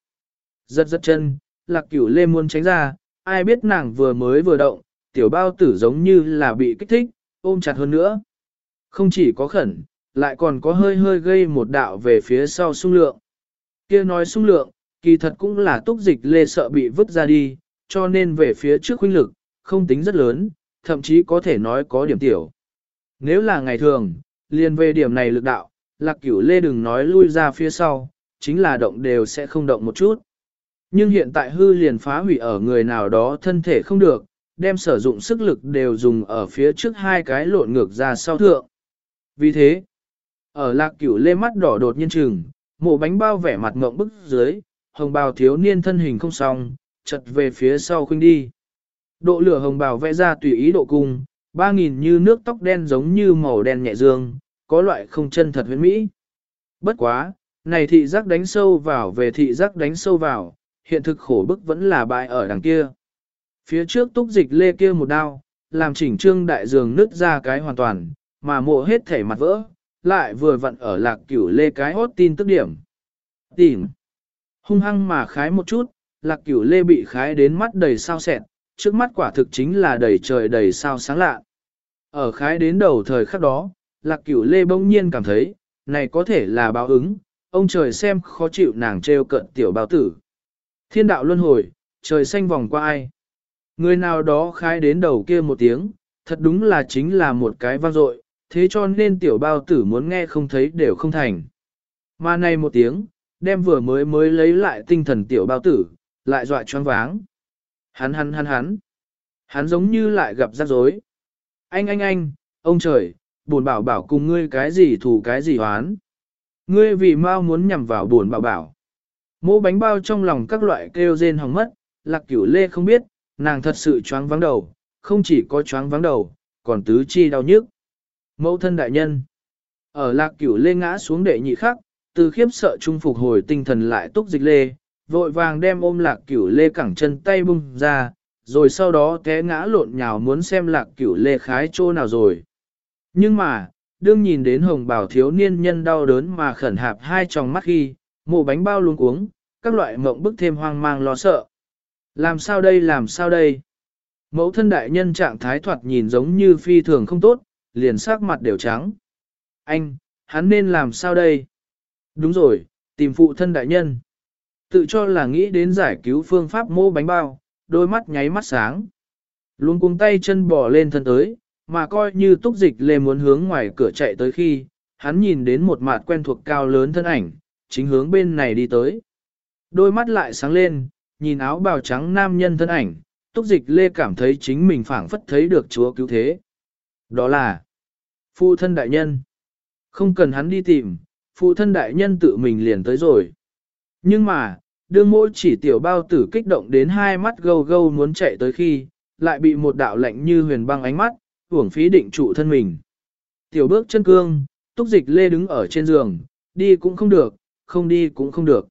Giật giật chân, lạc cửu lê muốn tránh ra, ai biết nàng vừa mới vừa động, tiểu bao tử giống như là bị kích thích, ôm chặt hơn nữa. Không chỉ có khẩn, lại còn có hơi hơi gây một đạo về phía sau sung lượng. kia nói sung lượng, kỳ thật cũng là túc dịch lê sợ bị vứt ra đi, cho nên về phía trước khuynh lực, không tính rất lớn, thậm chí có thể nói có điểm tiểu. Nếu là ngày thường, liền về điểm này lực đạo, lạc cửu lê đừng nói lui ra phía sau, chính là động đều sẽ không động một chút. Nhưng hiện tại hư liền phá hủy ở người nào đó thân thể không được, đem sử dụng sức lực đều dùng ở phía trước hai cái lộn ngược ra sau thượng. Vì thế, ở lạc cửu lê mắt đỏ đột nhiên trừng, mổ bánh bao vẻ mặt ngộng bức dưới, hồng bào thiếu niên thân hình không xong, chật về phía sau khuynh đi. Độ lửa hồng bào vẽ ra tùy ý độ cung, ba nghìn như nước tóc đen giống như màu đen nhẹ dương, có loại không chân thật huyễn mỹ. Bất quá, này thị giác đánh sâu vào về thị giác đánh sâu vào, hiện thực khổ bức vẫn là bại ở đằng kia. Phía trước túc dịch lê kia một đao, làm chỉnh trương đại dường nứt ra cái hoàn toàn, mà mộ hết thể mặt vỡ, lại vừa vặn ở lạc cửu lê cái hốt tin tức điểm. Tìm. Hung hăng mà khái một chút, lạc cửu lê bị khái đến mắt đầy sao sẹn, trước mắt quả thực chính là đầy trời đầy sao sáng lạ. Ở khái đến đầu thời khắc đó, lạc cửu lê bỗng nhiên cảm thấy, này có thể là báo ứng, ông trời xem khó chịu nàng trêu cận tiểu báo tử. Thiên đạo luân hồi, trời xanh vòng qua ai. Người nào đó khái đến đầu kia một tiếng, thật đúng là chính là một cái vang dội, thế cho nên tiểu bao tử muốn nghe không thấy đều không thành. Mà này một tiếng, đem vừa mới mới lấy lại tinh thần tiểu bao tử, lại dọa choáng váng. Hắn hắn hắn hắn, hắn giống như lại gặp rắc rối. Anh anh anh, ông trời, buồn bảo bảo cùng ngươi cái gì thủ cái gì hoán. Ngươi vì mau muốn nhằm vào buồn bảo bảo. Mô bánh bao trong lòng các loại kêu rên hỏng mất, lạc cửu lê không biết, nàng thật sự choáng vắng đầu, không chỉ có choáng vắng đầu, còn tứ chi đau nhức. Mẫu thân đại nhân. Ở lạc cửu lê ngã xuống đệ nhị khắc, từ khiếp sợ trung phục hồi tinh thần lại túc dịch lê, vội vàng đem ôm lạc cửu lê cẳng chân tay bung ra, rồi sau đó té ngã lộn nhào muốn xem lạc cửu lê khái chỗ nào rồi. Nhưng mà, đương nhìn đến hồng bảo thiếu niên nhân đau đớn mà khẩn hạp hai tròng mắt khi, mổ bánh bao luôn uống, các loại mộng bức thêm hoang mang lo sợ. Làm sao đây làm sao đây? Mẫu thân đại nhân trạng thái thoạt nhìn giống như phi thường không tốt, liền sắc mặt đều trắng. Anh, hắn nên làm sao đây? Đúng rồi, tìm phụ thân đại nhân. Tự cho là nghĩ đến giải cứu phương pháp mô bánh bao, đôi mắt nháy mắt sáng. Luôn cuống tay chân bỏ lên thân tới, mà coi như túc dịch lê muốn hướng ngoài cửa chạy tới khi, hắn nhìn đến một mặt quen thuộc cao lớn thân ảnh, chính hướng bên này đi tới. Đôi mắt lại sáng lên, nhìn áo bào trắng nam nhân thân ảnh, túc dịch lê cảm thấy chính mình phảng phất thấy được chúa cứu thế. Đó là phụ thân đại nhân. Không cần hắn đi tìm, phụ thân đại nhân tự mình liền tới rồi. Nhưng mà, đương mỗi chỉ tiểu bao tử kích động đến hai mắt gâu gâu muốn chạy tới khi, lại bị một đạo lạnh như huyền băng ánh mắt, uổng phí định trụ thân mình. Tiểu bước chân cương, túc dịch lê đứng ở trên giường, đi cũng không được, không đi cũng không được.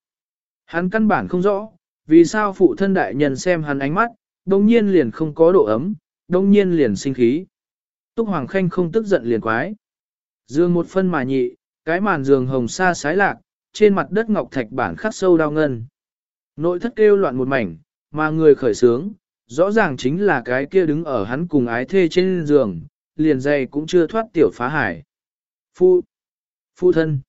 Hắn căn bản không rõ, vì sao phụ thân đại nhân xem hắn ánh mắt, đồng nhiên liền không có độ ấm, đồng nhiên liền sinh khí. Túc Hoàng Khanh không tức giận liền quái. Dương một phân mà nhị, cái màn giường hồng sa sái lạc, trên mặt đất ngọc thạch bản khắc sâu đau ngân. Nội thất kêu loạn một mảnh, mà người khởi sướng, rõ ràng chính là cái kia đứng ở hắn cùng ái thê trên giường, liền dày cũng chưa thoát tiểu phá hải. Phu, phu thân,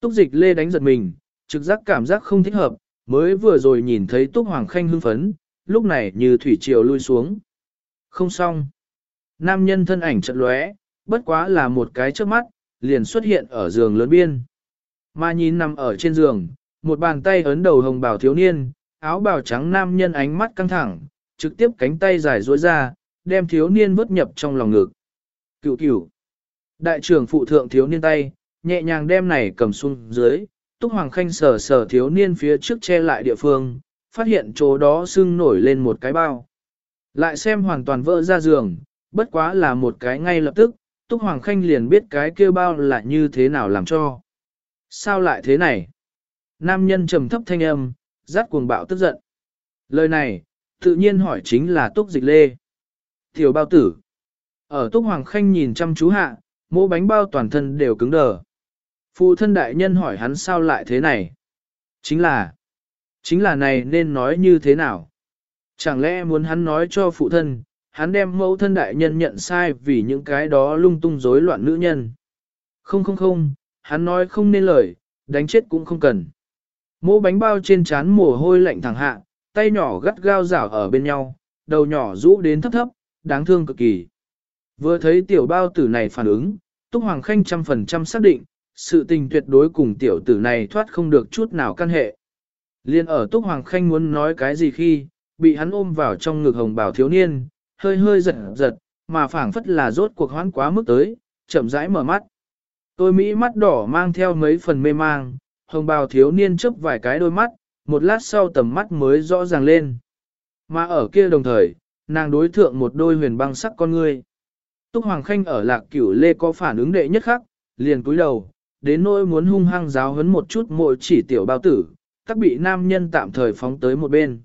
túc dịch lê đánh giật mình, trực giác cảm giác không thích hợp, mới vừa rồi nhìn thấy túc hoàng khanh hưng phấn, lúc này như thủy triều lui xuống. Không xong. Nam nhân thân ảnh trận lóe, bất quá là một cái trước mắt, liền xuất hiện ở giường lớn biên. Mà nhìn nằm ở trên giường, một bàn tay ấn đầu hồng bào thiếu niên, áo bào trắng nam nhân ánh mắt căng thẳng, trực tiếp cánh tay dài duỗi ra, đem thiếu niên vớt nhập trong lòng ngực. Cửu cửu. Đại trưởng phụ thượng thiếu niên tay, nhẹ nhàng đem này cầm xuống dưới, Túc Hoàng Khanh sờ sờ thiếu niên phía trước che lại địa phương, phát hiện chỗ đó sưng nổi lên một cái bao. Lại xem hoàn toàn vỡ ra giường, bất quá là một cái ngay lập tức, Túc Hoàng Khanh liền biết cái kia bao là như thế nào làm cho. Sao lại thế này? Nam nhân trầm thấp thanh âm, rát cuồng bạo tức giận. Lời này, tự nhiên hỏi chính là Túc Dịch Lê. Tiểu bao tử. Ở Túc Hoàng Khanh nhìn chăm chú hạ, mỗ bánh bao toàn thân đều cứng đờ. Phụ thân đại nhân hỏi hắn sao lại thế này? Chính là, chính là này nên nói như thế nào? Chẳng lẽ muốn hắn nói cho phụ thân, hắn đem mẫu thân đại nhân nhận sai vì những cái đó lung tung rối loạn nữ nhân? Không không không, hắn nói không nên lời, đánh chết cũng không cần. Mũ bánh bao trên chán mồ hôi lạnh thẳng hạ, tay nhỏ gắt gao rảo ở bên nhau, đầu nhỏ rũ đến thấp thấp, đáng thương cực kỳ. Vừa thấy tiểu bao tử này phản ứng, Túc Hoàng Khanh trăm phần trăm xác định, sự tình tuyệt đối cùng tiểu tử này thoát không được chút nào căn hệ. Liên ở Túc Hoàng Khanh muốn nói cái gì khi, bị hắn ôm vào trong ngực hồng bảo thiếu niên, hơi hơi giật giật, mà phảng phất là rốt cuộc hoãn quá mức tới, chậm rãi mở mắt. Tôi Mỹ mắt đỏ mang theo mấy phần mê mang, hồng bào thiếu niên chớp vài cái đôi mắt, một lát sau tầm mắt mới rõ ràng lên. Mà ở kia đồng thời, nàng đối thượng một đôi huyền băng sắc con ngươi. Túc Hoàng Khanh ở lạc cửu lê có phản ứng đệ nhất khắc, liền cúi đầu, đến nỗi muốn hung hăng giáo huấn một chút mỗi chỉ tiểu bao tử, tắc bị nam nhân tạm thời phóng tới một bên.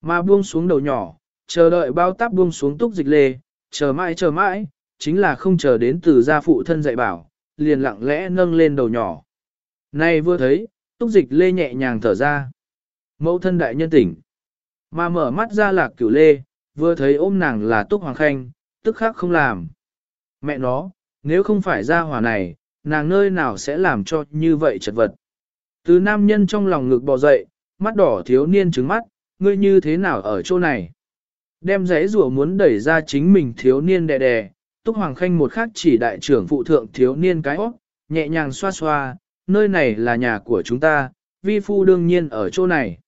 Mà buông xuống đầu nhỏ, chờ đợi bao táp buông xuống túc dịch lê, chờ mãi chờ mãi, chính là không chờ đến từ gia phụ thân dạy bảo, liền lặng lẽ nâng lên đầu nhỏ. Này vừa thấy, túc dịch lê nhẹ nhàng thở ra. Mẫu thân đại nhân tỉnh. Mà mở mắt ra lạc cửu lê, vừa thấy ôm nàng là túc hoàng khanh, tức khắc không làm. Mẹ nó, nếu không phải ra hỏa này, nàng nơi nào sẽ làm cho như vậy chật vật. Từ nam nhân trong lòng ngực bò dậy, mắt đỏ thiếu niên trứng mắt, ngươi như thế nào ở chỗ này? Đem giấy rùa muốn đẩy ra chính mình thiếu niên đè đè, Túc Hoàng Khanh một khắc chỉ đại trưởng phụ thượng thiếu niên cái óc, nhẹ nhàng xoa xoa, nơi này là nhà của chúng ta, vi phu đương nhiên ở chỗ này.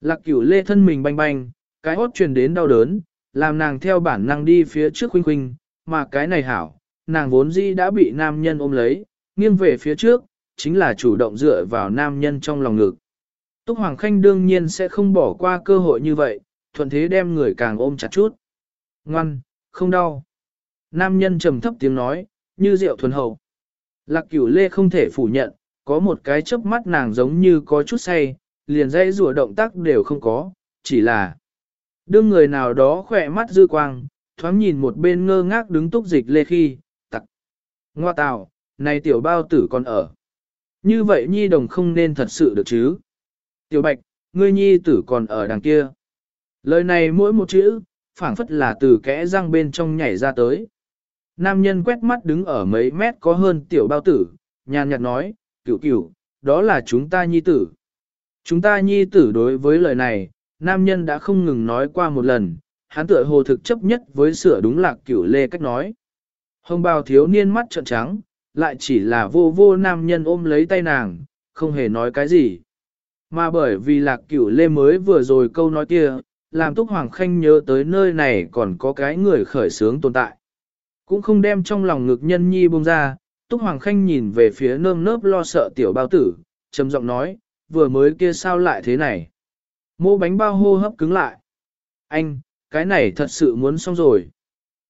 Lạc cửu lê thân mình banh banh, cái óc truyền đến đau đớn, làm nàng theo bản năng đi phía trước khuynh khuynh, mà cái này hảo, nàng vốn dĩ đã bị nam nhân ôm lấy, nghiêng về phía trước, chính là chủ động dựa vào nam nhân trong lòng ngực. Túc Hoàng Khanh đương nhiên sẽ không bỏ qua cơ hội như vậy, thuận thế đem người càng ôm chặt chút. Ngoan, không đau. Nam nhân trầm thấp tiếng nói, như rượu thuần hậu. Lạc cửu lê không thể phủ nhận, có một cái chớp mắt nàng giống như có chút say, liền dây rùa động tác đều không có, chỉ là đương người nào đó khỏe mắt dư quang, thoáng nhìn một bên ngơ ngác đứng túc dịch lê khi, tặc, Ngoa tào, này tiểu bao tử còn ở. Như vậy nhi đồng không nên thật sự được chứ. Tiểu bạch, ngươi nhi tử còn ở đằng kia. Lời này mỗi một chữ, phảng phất là từ kẽ răng bên trong nhảy ra tới. Nam nhân quét mắt đứng ở mấy mét có hơn tiểu bao tử, nhàn nhạt nói, cửu cửu, đó là chúng ta nhi tử. Chúng ta nhi tử đối với lời này, nam nhân đã không ngừng nói qua một lần, hắn tựa hồ thực chấp nhất với sửa đúng lạc cửu lê cách nói. Hồng bào thiếu niên mắt trợn trắng, lại chỉ là vô vô nam nhân ôm lấy tay nàng, không hề nói cái gì. Mà bởi vì lạc cửu lê mới vừa rồi câu nói kia, làm Túc Hoàng Khanh nhớ tới nơi này còn có cái người khởi sướng tồn tại. Cũng không đem trong lòng ngực nhân nhi buông ra, Túc Hoàng Khanh nhìn về phía nơm nớp lo sợ tiểu bao tử, trầm giọng nói, vừa mới kia sao lại thế này. Mô bánh bao hô hấp cứng lại. Anh, cái này thật sự muốn xong rồi.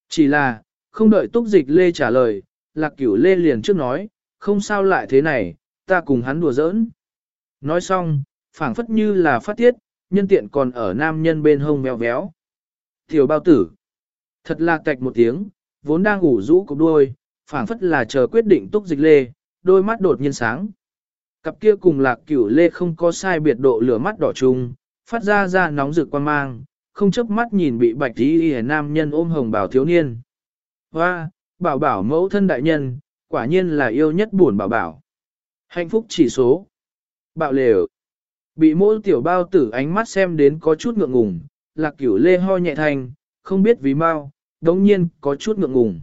Chỉ là, không đợi túc dịch lê trả lời, lạc cửu lê liền trước nói, không sao lại thế này, ta cùng hắn đùa giỡn. Nói xong, phảng phất như là phát tiết, nhân tiện còn ở nam nhân bên hông mèo véo. Tiểu bao tử, thật là tạch một tiếng, vốn đang ngủ rũ cục đuôi, phảng phất là chờ quyết định túc dịch lê, đôi mắt đột nhiên sáng. Cặp kia cùng lạc cửu lê không có sai biệt độ lửa mắt đỏ trùng, phát ra ra nóng rực quan mang, không chớp mắt nhìn bị bạch tí nam nhân ôm hồng bảo thiếu niên. Hoa, bảo bảo mẫu thân đại nhân, quả nhiên là yêu nhất buồn bảo bảo. Hạnh phúc chỉ số. Bạo lều. Bị mỗi tiểu bao tử ánh mắt xem đến có chút ngượng ngùng, lạc cửu lê ho nhẹ thành, không biết vì mau, đống nhiên có chút ngượng ngùng.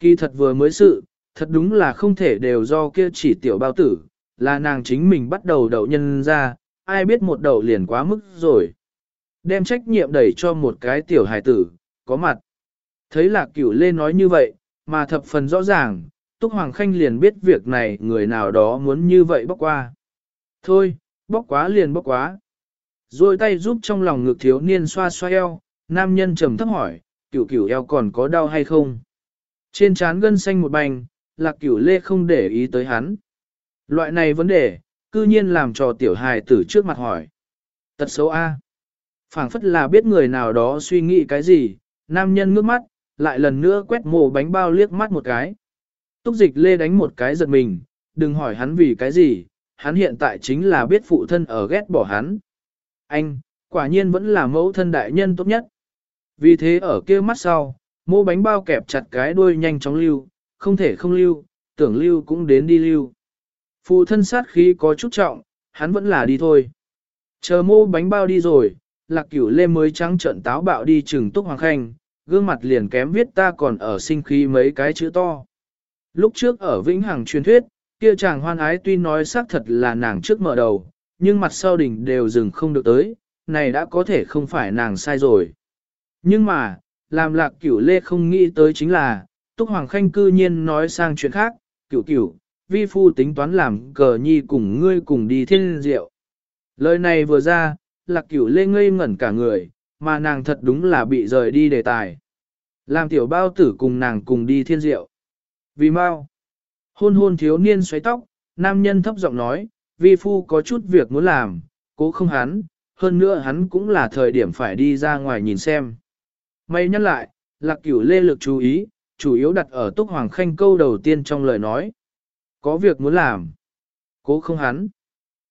Kỳ thật vừa mới sự, thật đúng là không thể đều do kia chỉ tiểu bao tử, là nàng chính mình bắt đầu đậu nhân ra, ai biết một đậu liền quá mức rồi. Đem trách nhiệm đẩy cho một cái tiểu hài tử, có mặt. Thấy lạc cửu lê nói như vậy, mà thập phần rõ ràng, Túc Hoàng Khanh liền biết việc này người nào đó muốn như vậy bóc qua. Thôi, bóc quá liền bóc quá. Rồi tay giúp trong lòng ngực thiếu niên xoa xoa eo, nam nhân trầm thấp hỏi, cửu cửu eo còn có đau hay không? Trên trán gân xanh một bành, lạc cửu lê không để ý tới hắn. Loại này vấn đề, cư nhiên làm cho tiểu hài tử trước mặt hỏi. Tật xấu A. phảng phất là biết người nào đó suy nghĩ cái gì, nam nhân ngước mắt, lại lần nữa quét mồ bánh bao liếc mắt một cái. Túc dịch lê đánh một cái giật mình, đừng hỏi hắn vì cái gì, hắn hiện tại chính là biết phụ thân ở ghét bỏ hắn. Anh, quả nhiên vẫn là mẫu thân đại nhân tốt nhất. Vì thế ở kia mắt sau, mô bánh bao kẹp chặt cái đuôi nhanh chóng lưu, không thể không lưu, tưởng lưu cũng đến đi lưu. Phụ thân sát khí có chút trọng, hắn vẫn là đi thôi. Chờ mô bánh bao đi rồi, lạc cửu lê mới trắng trận táo bạo đi trừng túc hoàng khanh, gương mặt liền kém viết ta còn ở sinh khí mấy cái chữ to. Lúc trước ở Vĩnh Hằng truyền thuyết, kia chàng hoan ái tuy nói xác thật là nàng trước mở đầu, nhưng mặt sau đỉnh đều dừng không được tới, này đã có thể không phải nàng sai rồi. Nhưng mà, làm lạc cửu lê không nghĩ tới chính là, Túc Hoàng Khanh cư nhiên nói sang chuyện khác, cửu cửu, vi phu tính toán làm cờ nhi cùng ngươi cùng đi thiên diệu. Lời này vừa ra, lạc cửu lê ngây ngẩn cả người, mà nàng thật đúng là bị rời đi đề tài. Làm tiểu bao tử cùng nàng cùng đi thiên diệu. Vì mau, hôn hôn thiếu niên xoáy tóc, nam nhân thấp giọng nói, vi phu có chút việc muốn làm, cố không hắn, hơn nữa hắn cũng là thời điểm phải đi ra ngoài nhìn xem. May nhắc lại, lạc cửu lê lực chú ý, chủ yếu đặt ở Túc Hoàng Khanh câu đầu tiên trong lời nói. Có việc muốn làm. Cố không hắn.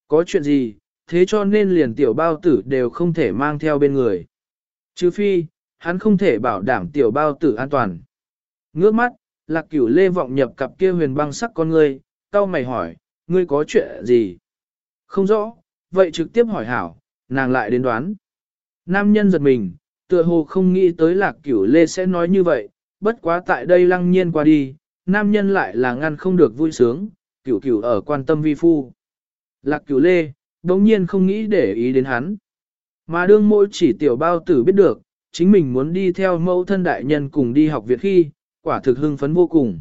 Có chuyện gì, thế cho nên liền tiểu bao tử đều không thể mang theo bên người. Chứ phi, hắn không thể bảo đảm tiểu bao tử an toàn. Ngước mắt, lạc cửu lê vọng nhập cặp kia huyền băng sắc con ngươi, tao mày hỏi, ngươi có chuyện gì? Không rõ, vậy trực tiếp hỏi hảo, nàng lại đến đoán. Nam nhân giật mình, tựa hồ không nghĩ tới lạc cửu lê sẽ nói như vậy, bất quá tại đây lăng nhiên qua đi, nam nhân lại là ngăn không được vui sướng, cửu cửu ở quan tâm vi phu. Lạc cửu lê, đống nhiên không nghĩ để ý đến hắn. Mà đương mỗi chỉ tiểu bao tử biết được, chính mình muốn đi theo mẫu thân đại nhân cùng đi học Việt khi, quả thực hưng phấn vô cùng.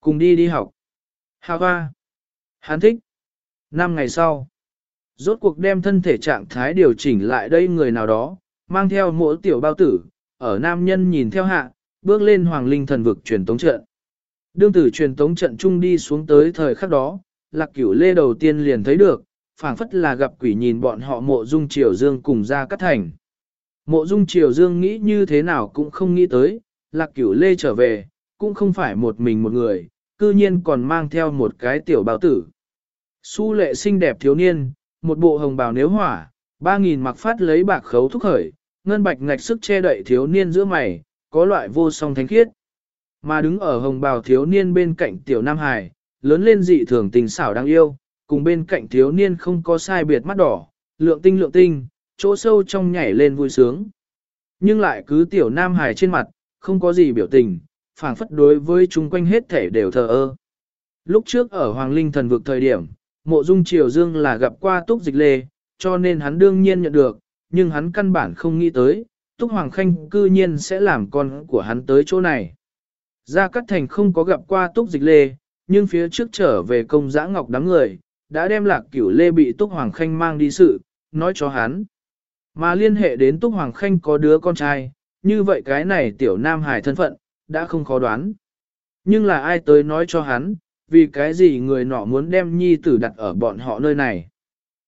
Cùng đi đi học. Hà hoa. Hắn thích. Năm ngày sau, rốt cuộc đem thân thể trạng thái điều chỉnh lại đây người nào đó, mang theo mỗi tiểu bao tử, ở nam nhân nhìn theo hạ, bước lên hoàng linh thần vực truyền tống trận. Đương tử truyền tống trận chung đi xuống tới thời khắc đó, lạc cửu lê đầu tiên liền thấy được, phảng phất là gặp quỷ nhìn bọn họ mộ dung triều dương cùng ra cắt thành. Mộ dung triều dương nghĩ như thế nào cũng không nghĩ tới, lạc cửu lê trở về, cũng không phải một mình một người, cư nhiên còn mang theo một cái tiểu bào tử. Su lệ xinh đẹp thiếu niên, một bộ hồng bào nếu hỏa, ba nghìn mặc phát lấy bạc khấu thúc khởi, ngân bạch ngạch sức che đậy thiếu niên giữa mày, có loại vô song thánh khiết. Mà đứng ở hồng bào thiếu niên bên cạnh tiểu Nam Hải, lớn lên dị thường tình xảo đáng yêu, cùng bên cạnh thiếu niên không có sai biệt mắt đỏ, lượng tinh lượng tinh, chỗ sâu trong nhảy lên vui sướng. Nhưng lại cứ tiểu Nam Hải trên mặt, không có gì biểu tình, phảng phất đối với chúng quanh hết thể đều thờ ơ. Lúc trước ở Hoàng Linh thần vực thời điểm, mộ dung triều dương là gặp qua túc dịch lê, cho nên hắn đương nhiên nhận được, nhưng hắn căn bản không nghĩ tới, túc hoàng khanh cư nhiên sẽ làm con của hắn tới chỗ này. Gia Cát Thành không có gặp qua túc dịch lê, nhưng phía trước trở về công giã ngọc đám người, đã đem lạc cửu lê bị túc hoàng khanh mang đi sự, nói cho hắn. Mà liên hệ đến túc hoàng khanh có đứa con trai, như vậy cái này tiểu nam hải thân phận, đã không khó đoán. Nhưng là ai tới nói cho hắn, vì cái gì người nọ muốn đem nhi tử đặt ở bọn họ nơi này.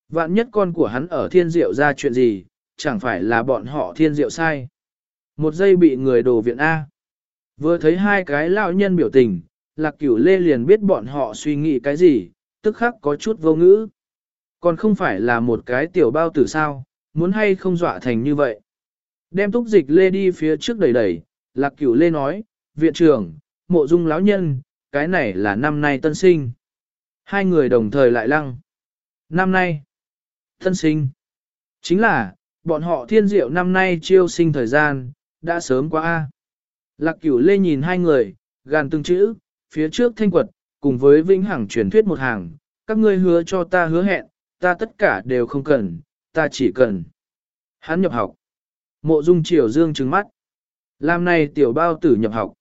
Vạn nhất con của hắn ở thiên diệu ra chuyện gì, chẳng phải là bọn họ thiên diệu sai. Một giây bị người đổ viện A. Vừa thấy hai cái lão nhân biểu tình, lạc cửu lê liền biết bọn họ suy nghĩ cái gì, tức khắc có chút vô ngữ. Còn không phải là một cái tiểu bao tử sao, muốn hay không dọa thành như vậy. Đem túc dịch lê đi phía trước đẩy đẩy, lạc cửu lê nói, viện trưởng, mộ dung lão nhân, cái này là năm nay tân sinh. Hai người đồng thời lại lăng. Năm nay, tân sinh. Chính là, bọn họ thiên diệu năm nay chiêu sinh thời gian, đã sớm quá a. Lạc cửu lê nhìn hai người, gàn từng chữ, phía trước thanh quật, cùng với vĩnh hằng truyền thuyết một hàng, các ngươi hứa cho ta hứa hẹn, ta tất cả đều không cần, ta chỉ cần. Hắn nhập học. Mộ dung triều dương trừng mắt. Làm này tiểu bao tử nhập học.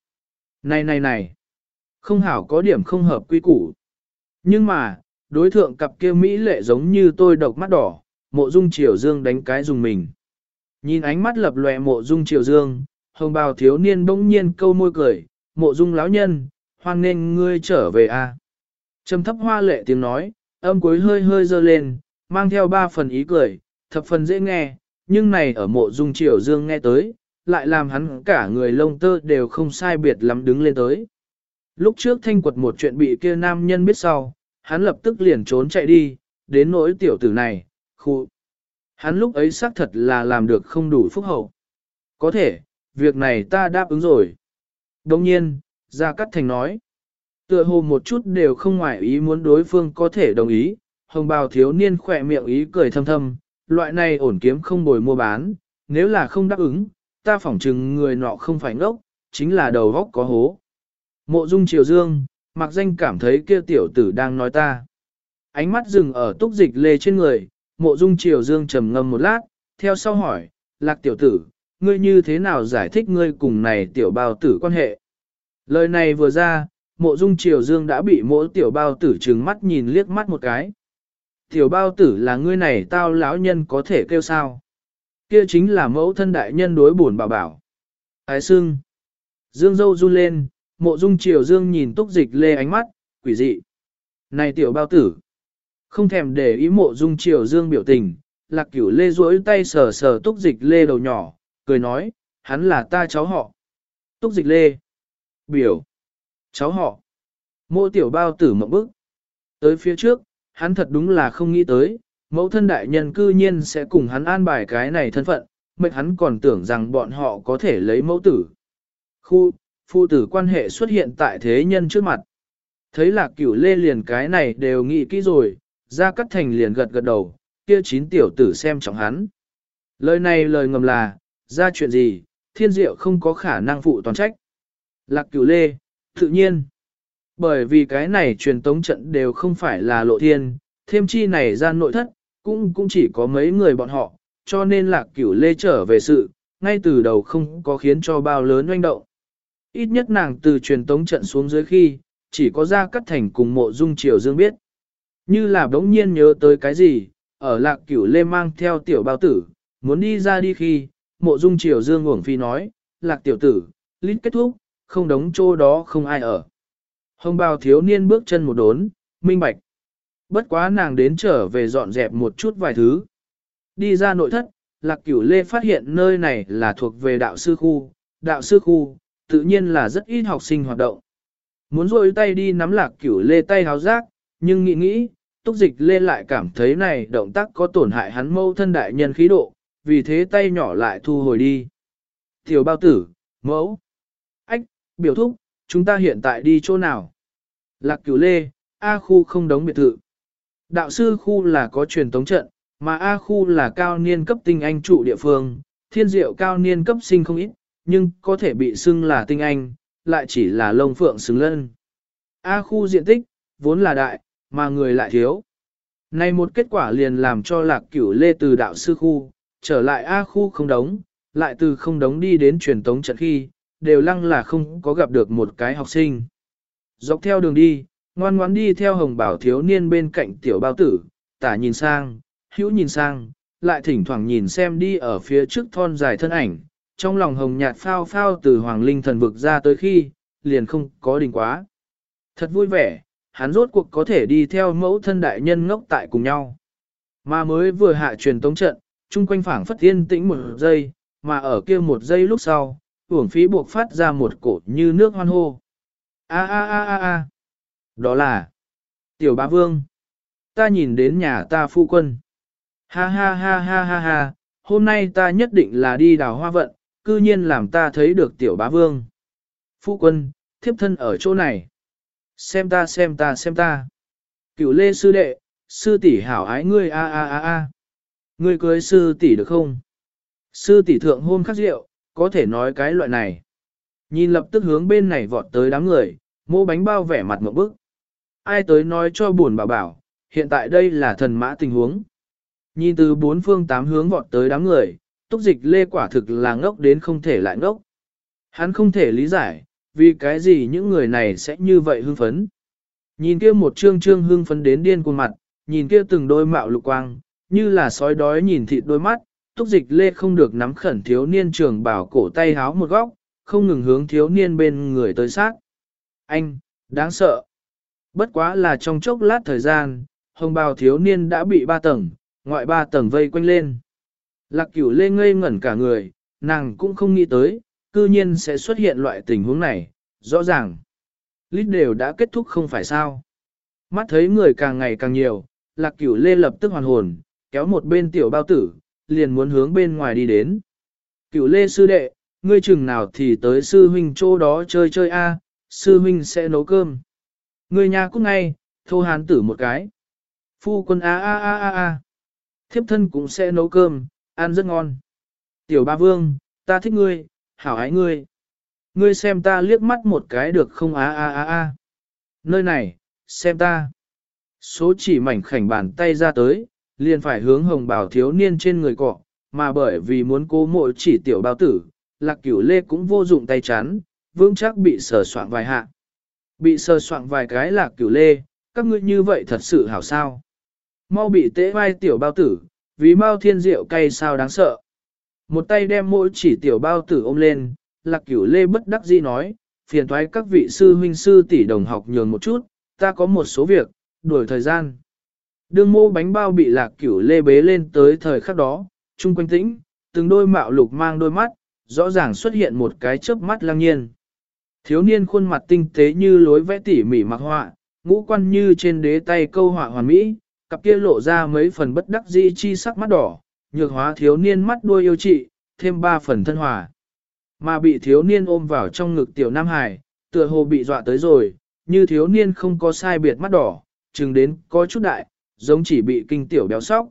Này này này. Không hảo có điểm không hợp quy củ. Nhưng mà, đối thượng cặp kia Mỹ lệ giống như tôi độc mắt đỏ, mộ dung triều dương đánh cái dùng mình. Nhìn ánh mắt lập lòe mộ dung triều dương, hồng bào thiếu niên bỗng nhiên câu môi cười, mộ dung lão nhân, hoan nên ngươi trở về a. À. Trầm thấp hoa lệ tiếng nói, âm cuối hơi hơi dơ lên, mang theo ba phần ý cười, thập phần dễ nghe, nhưng này ở mộ dung triều dương nghe tới, lại làm hắn cả người lông tơ đều không sai biệt lắm đứng lên tới. Lúc trước thanh quật một chuyện bị kia nam nhân biết sau, hắn lập tức liền trốn chạy đi, đến nỗi tiểu tử này, khu. Hắn lúc ấy xác thật là làm được không đủ phúc hậu. Có thể, việc này ta đáp ứng rồi. Đồng nhiên, Gia Cát Thành nói. Tựa hồ một chút đều không ngoại ý muốn đối phương có thể đồng ý, hồng bào thiếu niên khỏe miệng ý cười thâm thâm, loại này ổn kiếm không bồi mua bán, nếu là không đáp ứng, ta phỏng chừng người nọ không phải ngốc, chính là đầu góc có hố. Mộ dung triều dương, mặc danh cảm thấy kia tiểu tử đang nói ta. Ánh mắt dừng ở túc dịch lê trên người, mộ dung triều dương trầm ngâm một lát, theo sau hỏi, lạc tiểu tử, ngươi như thế nào giải thích ngươi cùng này tiểu bao tử quan hệ? Lời này vừa ra, mộ dung triều dương đã bị mỗi tiểu bao tử trừng mắt nhìn liếc mắt một cái. Tiểu bao tử là ngươi này tao lão nhân có thể kêu sao? Kia chính là mẫu thân đại nhân đối buồn bảo bảo. Ái sưng. Dương dâu run lên, mộ dung triều dương nhìn túc dịch lê ánh mắt, quỷ dị. Này tiểu bao tử. Không thèm để ý mộ dung triều dương biểu tình, lạc cửu lê duỗi tay sờ sờ túc dịch lê đầu nhỏ, cười nói, hắn là ta cháu họ. Túc dịch lê. Biểu. Cháu họ. Mộ tiểu bao tử mộng bức. Tới phía trước, hắn thật đúng là không nghĩ tới, mẫu thân đại nhân cư nhiên sẽ cùng hắn an bài cái này thân phận, mệnh hắn còn tưởng rằng bọn họ có thể lấy mẫu tử. Khu, phụ tử quan hệ xuất hiện tại thế nhân trước mặt. Thấy lạc cửu lê liền cái này đều nghĩ kỹ rồi, ra cắt thành liền gật gật đầu, kia chín tiểu tử xem trọng hắn. Lời này lời ngầm là, ra chuyện gì, thiên diệu không có khả năng phụ toàn trách. Lạc cửu lê, tự nhiên. Bởi vì cái này truyền tống trận đều không phải là lộ thiên, thêm chi này gian nội thất, cũng cũng chỉ có mấy người bọn họ, cho nên lạc cửu lê trở về sự, ngay từ đầu không có khiến cho bao lớn oanh động. Ít nhất nàng từ truyền tống trận xuống dưới khi, chỉ có ra cắt thành cùng mộ dung triều dương biết. Như là đống nhiên nhớ tới cái gì, ở lạc cửu lê mang theo tiểu bao tử, muốn đi ra đi khi, mộ dung triều dương uổng phi nói, lạc tiểu tử, lít kết thúc, không đóng chỗ đó không ai ở. Hồng bào thiếu niên bước chân một đốn, minh bạch. Bất quá nàng đến trở về dọn dẹp một chút vài thứ. Đi ra nội thất, lạc cửu lê phát hiện nơi này là thuộc về đạo sư khu, đạo sư khu, tự nhiên là rất ít học sinh hoạt động. Muốn rôi tay đi nắm lạc cửu lê tay háo giác nhưng nghĩ nghĩ, túc dịch lê lại cảm thấy này động tác có tổn hại hắn mâu thân đại nhân khí độ, vì thế tay nhỏ lại thu hồi đi. Tiểu bao tử, mẫu, ách, biểu thúc, chúng ta hiện tại đi chỗ nào? Lạc cửu lê, A khu không đóng biệt thự. Đạo sư khu là có truyền tống trận, mà A khu là cao niên cấp tinh anh trụ địa phương, thiên diệu cao niên cấp sinh không ít, nhưng có thể bị xưng là tinh anh, lại chỉ là lông phượng xứng lân. A khu diện tích, vốn là đại, mà người lại thiếu. Này một kết quả liền làm cho lạc cửu lê từ đạo sư khu, trở lại A khu không đóng, lại từ không đóng đi đến truyền tống trận khi, đều lăng là không có gặp được một cái học sinh. Dọc theo đường đi, ngoan ngoãn đi theo hồng bảo thiếu niên bên cạnh tiểu bao tử, tả nhìn sang, hữu nhìn sang, lại thỉnh thoảng nhìn xem đi ở phía trước thon dài thân ảnh, trong lòng hồng nhạt phao phao từ hoàng linh thần vực ra tới khi, liền không có đình quá. Thật vui vẻ, hắn rốt cuộc có thể đi theo mẫu thân đại nhân ngốc tại cùng nhau. Mà mới vừa hạ truyền tống trận, chung quanh phảng phất yên tĩnh một giây, mà ở kia một giây lúc sau, uổng phí buộc phát ra một cổ như nước hoan hô. A a a a a. Đó là Tiểu Bá Vương. Ta nhìn đến nhà ta phu quân. Ha ha ha ha ha ha, hôm nay ta nhất định là đi đào hoa vận, cư nhiên làm ta thấy được Tiểu Bá Vương. Phu quân, thiếp thân ở chỗ này. Xem ta xem ta xem ta. Cửu lê sư đệ, sư tỷ hảo ái ngươi a a a a. Ngươi cưới sư tỷ được không? Sư tỷ thượng hôm khắc rượu, có thể nói cái loại này. Nhìn lập tức hướng bên này vọt tới đám người, mô bánh bao vẻ mặt một bức. Ai tới nói cho buồn bảo bảo, hiện tại đây là thần mã tình huống. Nhìn từ bốn phương tám hướng vọt tới đám người, túc dịch lê quả thực là ngốc đến không thể lại ngốc. Hắn không thể lý giải, vì cái gì những người này sẽ như vậy hưng phấn. Nhìn kia một trương trương hưng phấn đến điên cuồng mặt, nhìn kia từng đôi mạo lục quang, như là sói đói nhìn thịt đôi mắt, túc dịch lê không được nắm khẩn thiếu niên trường bảo cổ tay háo một góc, không ngừng hướng thiếu niên bên người tới sát. Anh, đáng sợ. Bất quá là trong chốc lát thời gian, hồng bào thiếu niên đã bị ba tầng, ngoại ba tầng vây quanh lên. Lạc cửu lê ngây ngẩn cả người, nàng cũng không nghĩ tới, cư nhiên sẽ xuất hiện loại tình huống này, rõ ràng. Lít đều đã kết thúc không phải sao. Mắt thấy người càng ngày càng nhiều, lạc cửu lê lập tức hoàn hồn, kéo một bên tiểu bao tử, liền muốn hướng bên ngoài đi đến. Cựu lê sư đệ, ngươi chừng nào thì tới sư huynh chỗ đó chơi chơi a, sư huynh sẽ nấu cơm. Ngươi nhà cũng ngay, thô hán tử một cái. Phu quân a a a a a. Thiếp thân cũng sẽ nấu cơm, ăn rất ngon. Tiểu ba vương, ta thích ngươi, hảo ái ngươi. Ngươi xem ta liếc mắt một cái được không a a a a. Nơi này, xem ta. Số chỉ mảnh khảnh bàn tay ra tới, liền phải hướng hồng bảo thiếu niên trên người cọ, mà bởi vì muốn cố mộ chỉ tiểu bao tử, lạc cửu lê cũng vô dụng tay chắn, vững chắc bị sờ soạn vài hạ. Bị sờ soạn vài cái lạc cửu lê, các ngươi như vậy thật sự hảo sao. Mau bị tế vai tiểu bao tử, vì mau thiên diệu cay sao đáng sợ. Một tay đem mỗi chỉ tiểu bao tử ôm lên, lạc cửu lê bất đắc dĩ nói, phiền thoái các vị sư huynh sư tỷ đồng học nhường một chút, ta có một số việc, đuổi thời gian. Đương mô bánh bao bị lạc cửu lê bế lên tới thời khắc đó, chung quanh tĩnh, từng đôi mạo lục mang đôi mắt, rõ ràng xuất hiện một cái chớp mắt lang nhiên. Thiếu niên khuôn mặt tinh tế như lối vẽ tỉ mỉ mặc họa, ngũ quan như trên đế tay câu họa hoàn mỹ, cặp kia lộ ra mấy phần bất đắc dĩ chi sắc mắt đỏ, nhược hóa thiếu niên mắt đuôi yêu trị, thêm ba phần thân hòa. Mà bị thiếu niên ôm vào trong ngực tiểu Nam Hải, tựa hồ bị dọa tới rồi, như thiếu niên không có sai biệt mắt đỏ, chừng đến có chút đại, giống chỉ bị kinh tiểu béo sóc.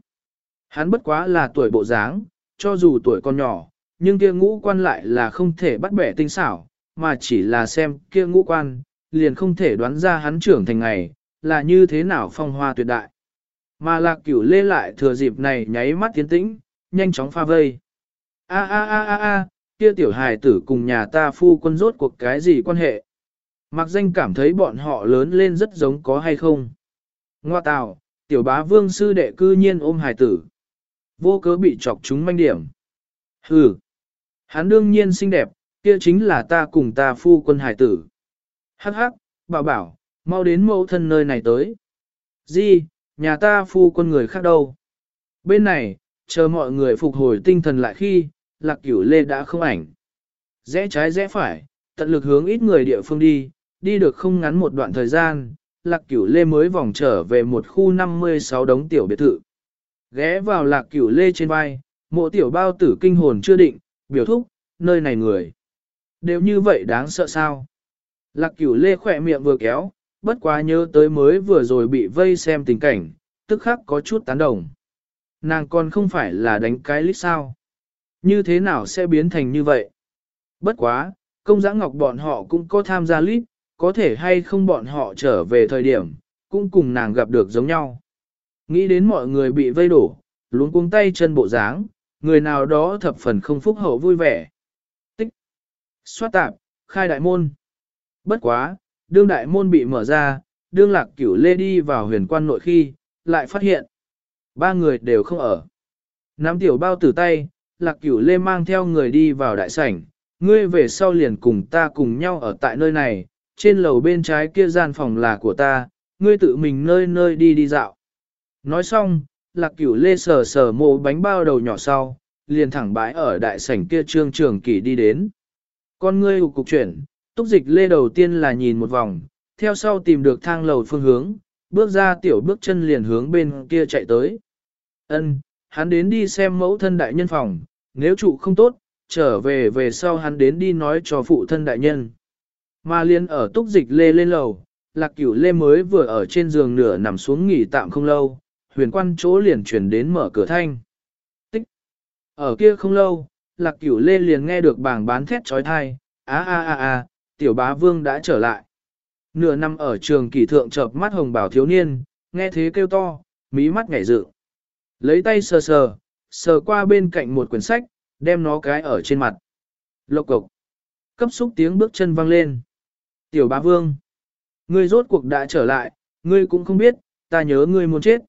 Hắn bất quá là tuổi bộ dáng, cho dù tuổi còn nhỏ, nhưng kia ngũ quan lại là không thể bắt bẻ tinh xảo, mà chỉ là xem kia ngũ quan, liền không thể đoán ra hắn trưởng thành ngày, là như thế nào phong hoa tuyệt đại. Mà lạc cửu lê lại thừa dịp này nháy mắt tiến tĩnh, nhanh chóng pha vây. A a a a a, kia tiểu hài tử cùng nhà ta phu quân rốt cuộc cái gì quan hệ. Mặc danh cảm thấy bọn họ lớn lên rất giống có hay không. Ngoa tào, tiểu bá vương sư đệ cư nhiên ôm hài tử. Vô cớ bị chọc chúng manh điểm. Hừ, hắn đương nhiên xinh đẹp, kia chính là ta cùng ta phu quân hài tử. Hắc hắc, bảo bảo, mau đến mẫu thân nơi này tới. Di, nhà ta phu quân người khác đâu. Bên này, chờ mọi người phục hồi tinh thần lại khi, lạc cửu lê đã không ảnh. Rẽ trái rẽ phải, tận lực hướng ít người địa phương đi, đi được không ngắn một đoạn thời gian, lạc cửu lê mới vòng trở về một khu 56 đống tiểu biệt thự. Ghé vào lạc cửu lê trên vai, mộ tiểu bao tử kinh hồn chưa định, biểu thúc, nơi này người. Đều như vậy đáng sợ sao? Lạc cửu lê khỏe miệng vừa kéo, bất quá nhớ tới mới vừa rồi bị vây xem tình cảnh, tức khắc có chút tán đồng. Nàng còn không phải là đánh cái lít sao. Như thế nào sẽ biến thành như vậy? Bất quá, công giã ngọc bọn họ cũng có tham gia lít, có thể hay không bọn họ trở về thời điểm, cũng cùng nàng gặp được giống nhau. Nghĩ đến mọi người bị vây đổ, luống cuống tay chân bộ dáng, người nào đó thập phần không phúc hậu vui vẻ. Tích. Xoát tạp, khai đại môn. Bất quá, đương đại môn bị mở ra, đương lạc cửu lê đi vào huyền quan nội khi, lại phát hiện. Ba người đều không ở. Nắm tiểu bao tử tay, lạc cửu lê mang theo người đi vào đại sảnh, ngươi về sau liền cùng ta cùng nhau ở tại nơi này, trên lầu bên trái kia gian phòng là của ta, ngươi tự mình nơi nơi đi đi dạo. Nói xong, lạc cửu lê sờ sờ mộ bánh bao đầu nhỏ sau, liền thẳng bãi ở đại sảnh kia trương trường kỷ đi đến. Con ngươi hụt cục chuyển, túc dịch lê đầu tiên là nhìn một vòng, theo sau tìm được thang lầu phương hướng, bước ra tiểu bước chân liền hướng bên kia chạy tới. Ân, hắn đến đi xem mẫu thân đại nhân phòng, nếu trụ không tốt, trở về về sau hắn đến đi nói cho phụ thân đại nhân. Mà liên ở túc dịch lê lên lầu, lạc cửu lê mới vừa ở trên giường nửa nằm xuống nghỉ tạm không lâu, huyền quan chỗ liền chuyển đến mở cửa thanh. Tích! Ở kia không lâu, lạc cửu lê liền nghe được bảng bán thét trói thai, á á á á, tiểu bá vương đã trở lại. Nửa năm ở trường kỳ thượng chợp mắt hồng bảo thiếu niên, nghe thế kêu to, mí mắt ngảy dự. Lấy tay sờ sờ, sờ qua bên cạnh một quyển sách, đem nó cái ở trên mặt. Lộc cộc. Cấp xúc tiếng bước chân vang lên. Tiểu bá vương. Ngươi rốt cuộc đã trở lại, ngươi cũng không biết, ta nhớ ngươi muốn chết.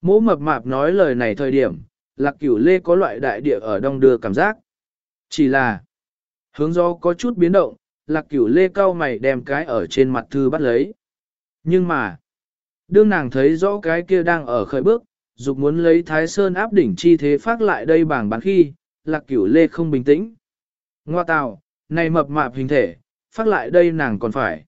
Mỗ mập mạp nói lời này thời điểm, lạc cửu lê có loại đại địa ở đông đưa cảm giác. Chỉ là, hướng do có chút biến động, lạc cửu lê cao mày đem cái ở trên mặt thư bắt lấy. Nhưng mà, đương nàng thấy rõ cái kia đang ở khởi bước, dục muốn lấy thái sơn áp đỉnh chi thế phát lại đây bảng bán khi, lạc cửu lê không bình tĩnh. Ngoa tào, này mập mạp hình thể, phát lại đây nàng còn phải.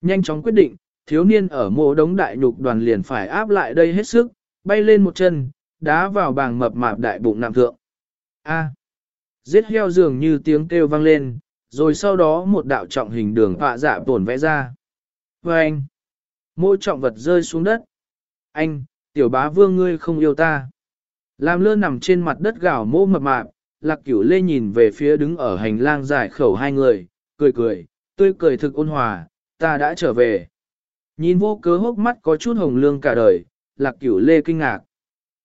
Nhanh chóng quyết định, thiếu niên ở mộ đống đại nhục đoàn liền phải áp lại đây hết sức, bay lên một chân, đá vào bàng mập mạp đại bụng nạm thượng. A. Giết heo dường như tiếng kêu vang lên, rồi sau đó một đạo trọng hình đường họa dạ tổn vẽ ra. Và anh. Mỗi trọng vật rơi xuống đất. Anh, tiểu bá vương ngươi không yêu ta. Làm lơ nằm trên mặt đất gạo mô mập mạp, lạc cửu lê nhìn về phía đứng ở hành lang giải khẩu hai người, cười cười, tươi cười thực ôn hòa, ta đã trở về. Nhìn vô cớ hốc mắt có chút hồng lương cả đời, lạc cửu lê kinh ngạc.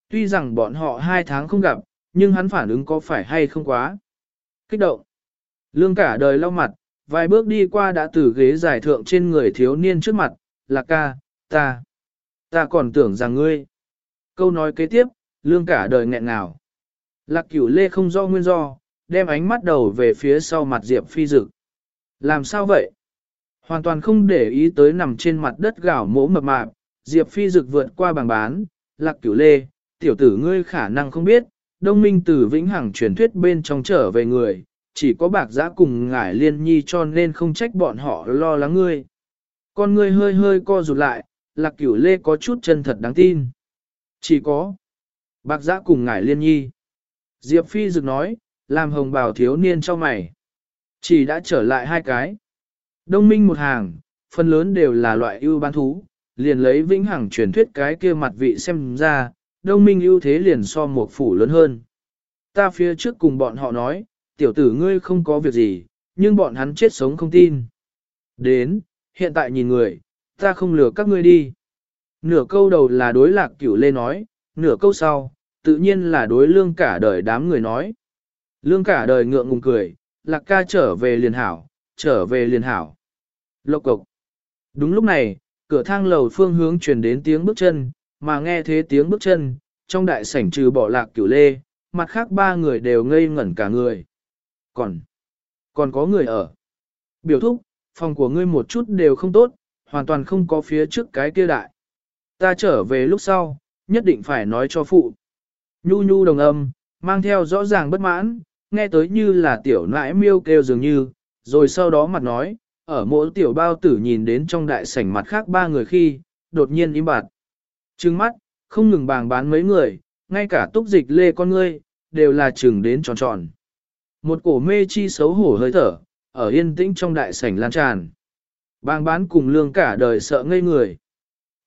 Tuy rằng bọn họ hai tháng không gặp, nhưng hắn phản ứng có phải hay không quá. Kích động. Lương cả đời lau mặt, vài bước đi qua đã từ ghế giải thượng trên người thiếu niên trước mặt, là ca, ta, ta còn tưởng rằng ngươi. Câu nói kế tiếp, lương cả đời nghẹn ngào. Lạc cửu lê không do nguyên do, đem ánh mắt đầu về phía sau mặt Diệp Phi Dực. Làm sao vậy? Hoàn toàn không để ý tới nằm trên mặt đất gạo mỗ mập mạp, Diệp Phi Dực vượt qua bảng bán, lạc cửu lê, tiểu tử ngươi khả năng không biết, đông minh từ vĩnh hằng truyền thuyết bên trong trở về người, chỉ có bạc giã cùng ngải liên nhi cho nên không trách bọn họ lo lắng ngươi. Con ngươi hơi hơi co rụt lại, lạc cửu lê có chút chân thật đáng tin. Chỉ có bạc giã cùng ngải liên nhi. Diệp Phi Dực nói, làm hồng bào thiếu niên cho mày. Chỉ đã trở lại hai cái. Đông minh một hàng, phần lớn đều là loại ưu bán thú, liền lấy vĩnh hằng truyền thuyết cái kia mặt vị xem ra, đông minh ưu thế liền so một phủ lớn hơn. Ta phía trước cùng bọn họ nói, tiểu tử ngươi không có việc gì, nhưng bọn hắn chết sống không tin. Đến, hiện tại nhìn người, ta không lừa các ngươi đi. Nửa câu đầu là đối lạc cửu lê nói, nửa câu sau, tự nhiên là đối lương cả đời đám người nói. Lương cả đời ngượng ngùng cười, lạc ca trở về liền hảo, trở về liền hảo. Lộc cục. Đúng lúc này, cửa thang lầu phương hướng truyền đến tiếng bước chân, mà nghe thế tiếng bước chân, trong đại sảnh trừ bỏ lạc cửu lê, mặt khác ba người đều ngây ngẩn cả người. Còn, còn có người ở. Biểu thúc, phòng của ngươi một chút đều không tốt, hoàn toàn không có phía trước cái kia đại. Ta trở về lúc sau, nhất định phải nói cho phụ. Nhu nhu đồng âm, mang theo rõ ràng bất mãn, nghe tới như là tiểu nãi miêu kêu dường như, rồi sau đó mặt nói, ở mỗi tiểu bao tử nhìn đến trong đại sảnh mặt khác ba người khi, đột nhiên im bặt. Trừng mắt, không ngừng bàng bán mấy người, ngay cả túc dịch lê con ngươi, đều là chừng đến tròn tròn. Một cổ mê chi xấu hổ hơi thở, ở yên tĩnh trong đại sảnh lan tràn. Bàng bán cùng lương cả đời sợ ngây người.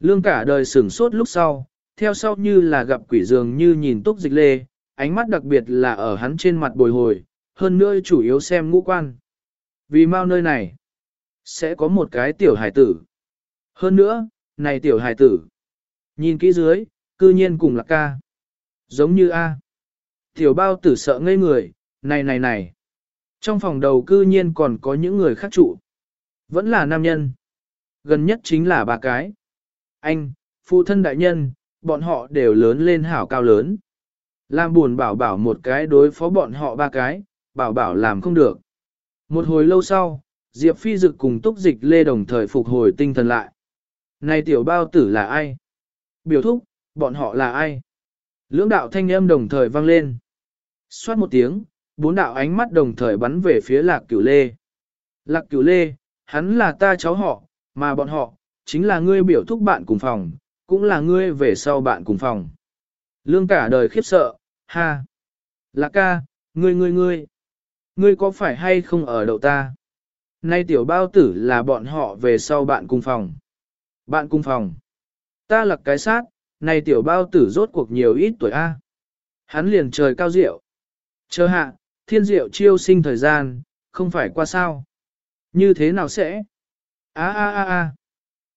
Lương cả đời sửng sốt lúc sau, theo sau như là gặp quỷ dường như nhìn túc dịch lê, ánh mắt đặc biệt là ở hắn trên mặt bồi hồi, hơn nữa chủ yếu xem ngũ quan. Vì mau nơi này, sẽ có một cái tiểu hải tử. Hơn nữa, này tiểu hải tử, nhìn kỹ dưới, cư nhiên cùng là ca. Giống như A. Tiểu bao tử sợ ngây người, này này này. Trong phòng đầu cư nhiên còn có những người khác trụ. Vẫn là nam nhân. Gần nhất chính là bà cái. Anh, phụ thân đại nhân, bọn họ đều lớn lên hảo cao lớn. Làm buồn bảo bảo một cái đối phó bọn họ ba cái, bảo bảo làm không được. Một hồi lâu sau, Diệp Phi Dực cùng túc dịch lê đồng thời phục hồi tinh thần lại. Này tiểu bao tử là ai? Biểu thúc, bọn họ là ai? Lưỡng đạo thanh âm đồng thời vang lên. Xoát một tiếng, bốn đạo ánh mắt đồng thời bắn về phía lạc cửu lê. Lạc cửu lê, hắn là ta cháu họ, mà bọn họ, chính là ngươi biểu thúc bạn cùng phòng, cũng là ngươi về sau bạn cùng phòng. Lương cả đời khiếp sợ, ha. Lạc ca, ngươi ngươi ngươi, ngươi có phải hay không ở đậu ta? Nay tiểu bao tử là bọn họ về sau bạn cùng phòng. Bạn cùng phòng. Ta lạc cái sát, này tiểu bao tử rốt cuộc nhiều ít tuổi A. Hắn liền trời cao rượu, Chờ hạ, thiên diệu chiêu sinh thời gian, không phải qua sao. Như thế nào sẽ? A a a a.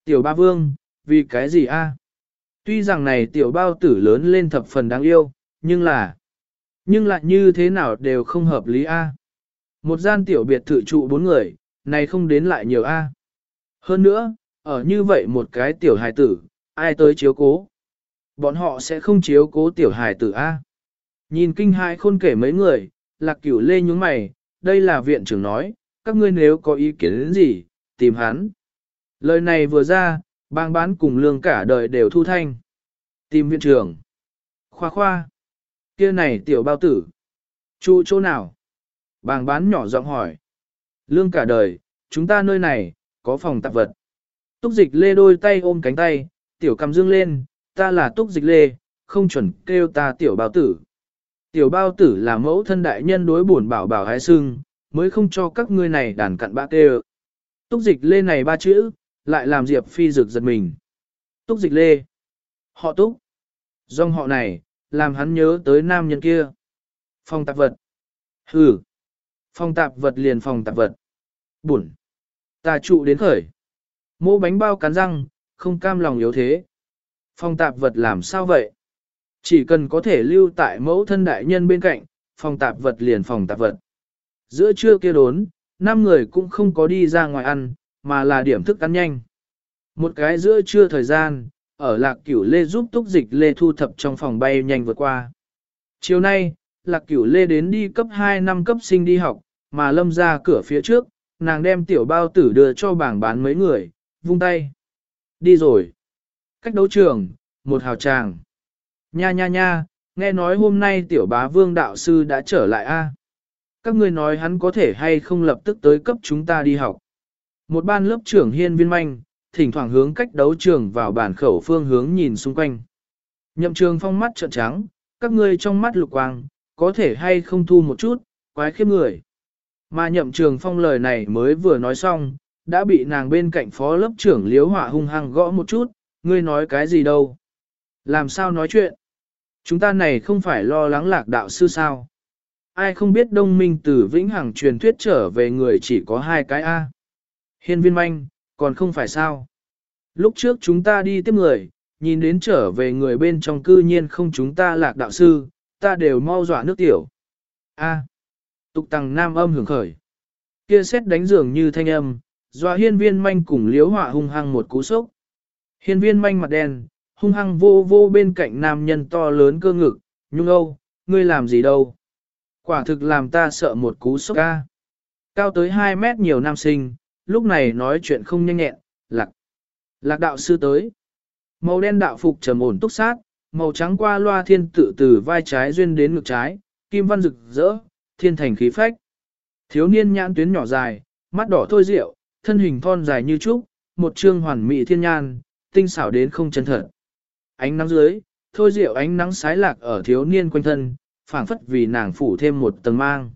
Tiểu ba vương, vì cái gì a? Tuy rằng này tiểu bao tử lớn lên thập phần đáng yêu, nhưng là, nhưng lại như thế nào đều không hợp lý a. Một gian tiểu biệt thự trụ bốn người, này không đến lại nhiều a. Hơn nữa, ở như vậy một cái tiểu hài tử, ai tới chiếu cố? Bọn họ sẽ không chiếu cố tiểu hài tử a. Nhìn kinh hại khôn kể mấy người, lạc cửu lê nhúng mày, đây là viện trưởng nói, các ngươi nếu có ý kiến đến gì, tìm hắn. Lời này vừa ra, bang bán cùng lương cả đời đều thu thanh. Tìm viện trưởng. Khoa khoa kia này tiểu bao tử. Chu chỗ nào? Bàng bán nhỏ giọng hỏi. Lương cả đời, chúng ta nơi này, có phòng tạp vật. Túc dịch lê đôi tay ôm cánh tay, tiểu cầm dương lên, ta là túc dịch lê, không chuẩn kêu ta tiểu bao tử. Tiểu bao tử là mẫu thân đại nhân đối buồn bảo bảo hái sưng, mới không cho các ngươi này đàn cặn bã kêu. Túc dịch lê này ba chữ, lại làm Diệp Phi rực giật mình. Túc dịch lê. Họ túc. Dòng họ này, làm hắn nhớ tới nam nhân kia. Phòng tạp vật. Hừ. Phòng tạp vật liền phòng tạp vật. Bụn. Ta trụ đến khởi. Mô bánh bao cắn răng, không cam lòng yếu thế. Phòng tạp vật làm sao vậy? Chỉ cần có thể lưu tại mẫu thân đại nhân bên cạnh, phòng tạp vật liền phòng tạp vật. Giữa trưa kia đốn, năm người cũng không có đi ra ngoài ăn, mà là điểm thức ăn nhanh. Một cái giữa trưa thời gian, ở lạc cửu lê giúp túc dịch lê thu thập trong phòng bay nhanh vượt qua. Chiều nay, lạc cửu lê đến đi cấp 2 năm cấp sinh đi học, mà lâm ra cửa phía trước, nàng đem tiểu bao tử đưa cho bảng bán mấy người, vung tay. Đi rồi. Cách đấu trường, một hào tràng. Nha nha nha, nghe nói hôm nay tiểu bá vương đạo sư đã trở lại a. Các ngươi nói hắn có thể hay không lập tức tới cấp chúng ta đi học. Một ban lớp trưởng hiên viên manh, thỉnh thoảng hướng cách đấu trường vào bản khẩu phương hướng nhìn xung quanh. Nhậm trường phong mắt trợn trắng, các ngươi trong mắt lục quang, có thể hay không thu một chút, quái khiếp người. Mà nhậm trường phong lời này mới vừa nói xong, đã bị nàng bên cạnh phó lớp trưởng liếu hỏa hung hăng gõ một chút, ngươi nói cái gì đâu. Làm sao nói chuyện? Chúng ta này không phải lo lắng lạc đạo sư sao? Ai không biết đông minh từ vĩnh hằng truyền thuyết trở về người chỉ có hai cái A. Hiên viên manh, còn không phải sao? Lúc trước chúng ta đi tiếp người, nhìn đến trở về người bên trong cư nhiên không chúng ta lạc đạo sư, ta đều mau dọa nước tiểu. A. Tục tăng nam âm hưởng khởi. Kia xét đánh giường như thanh âm, dọa hiên viên manh cùng liếu họa hung hăng một cú sốc. Hiên viên manh mặt đen, hung hăng vô vô bên cạnh nam nhân to lớn cơ ngực, nhung âu, ngươi làm gì đâu. Quả thực làm ta sợ một cú sốc ca. Cao tới 2 mét nhiều nam sinh, lúc này nói chuyện không nhanh nhẹn, lạc. Lạc đạo sư tới. Màu đen đạo phục trầm ổn túc sát, màu trắng qua loa thiên tự từ vai trái duyên đến ngực trái, kim văn rực rỡ, thiên thành khí phách. Thiếu niên nhãn tuyến nhỏ dài, mắt đỏ thôi rượu, thân hình thon dài như trúc, một trương hoàn mỹ thiên nhan, tinh xảo đến không chân thật. Ánh nắng dưới, thôi rượu ánh nắng sái lạc ở thiếu niên quanh thân, phảng phất vì nàng phủ thêm một tầng mang.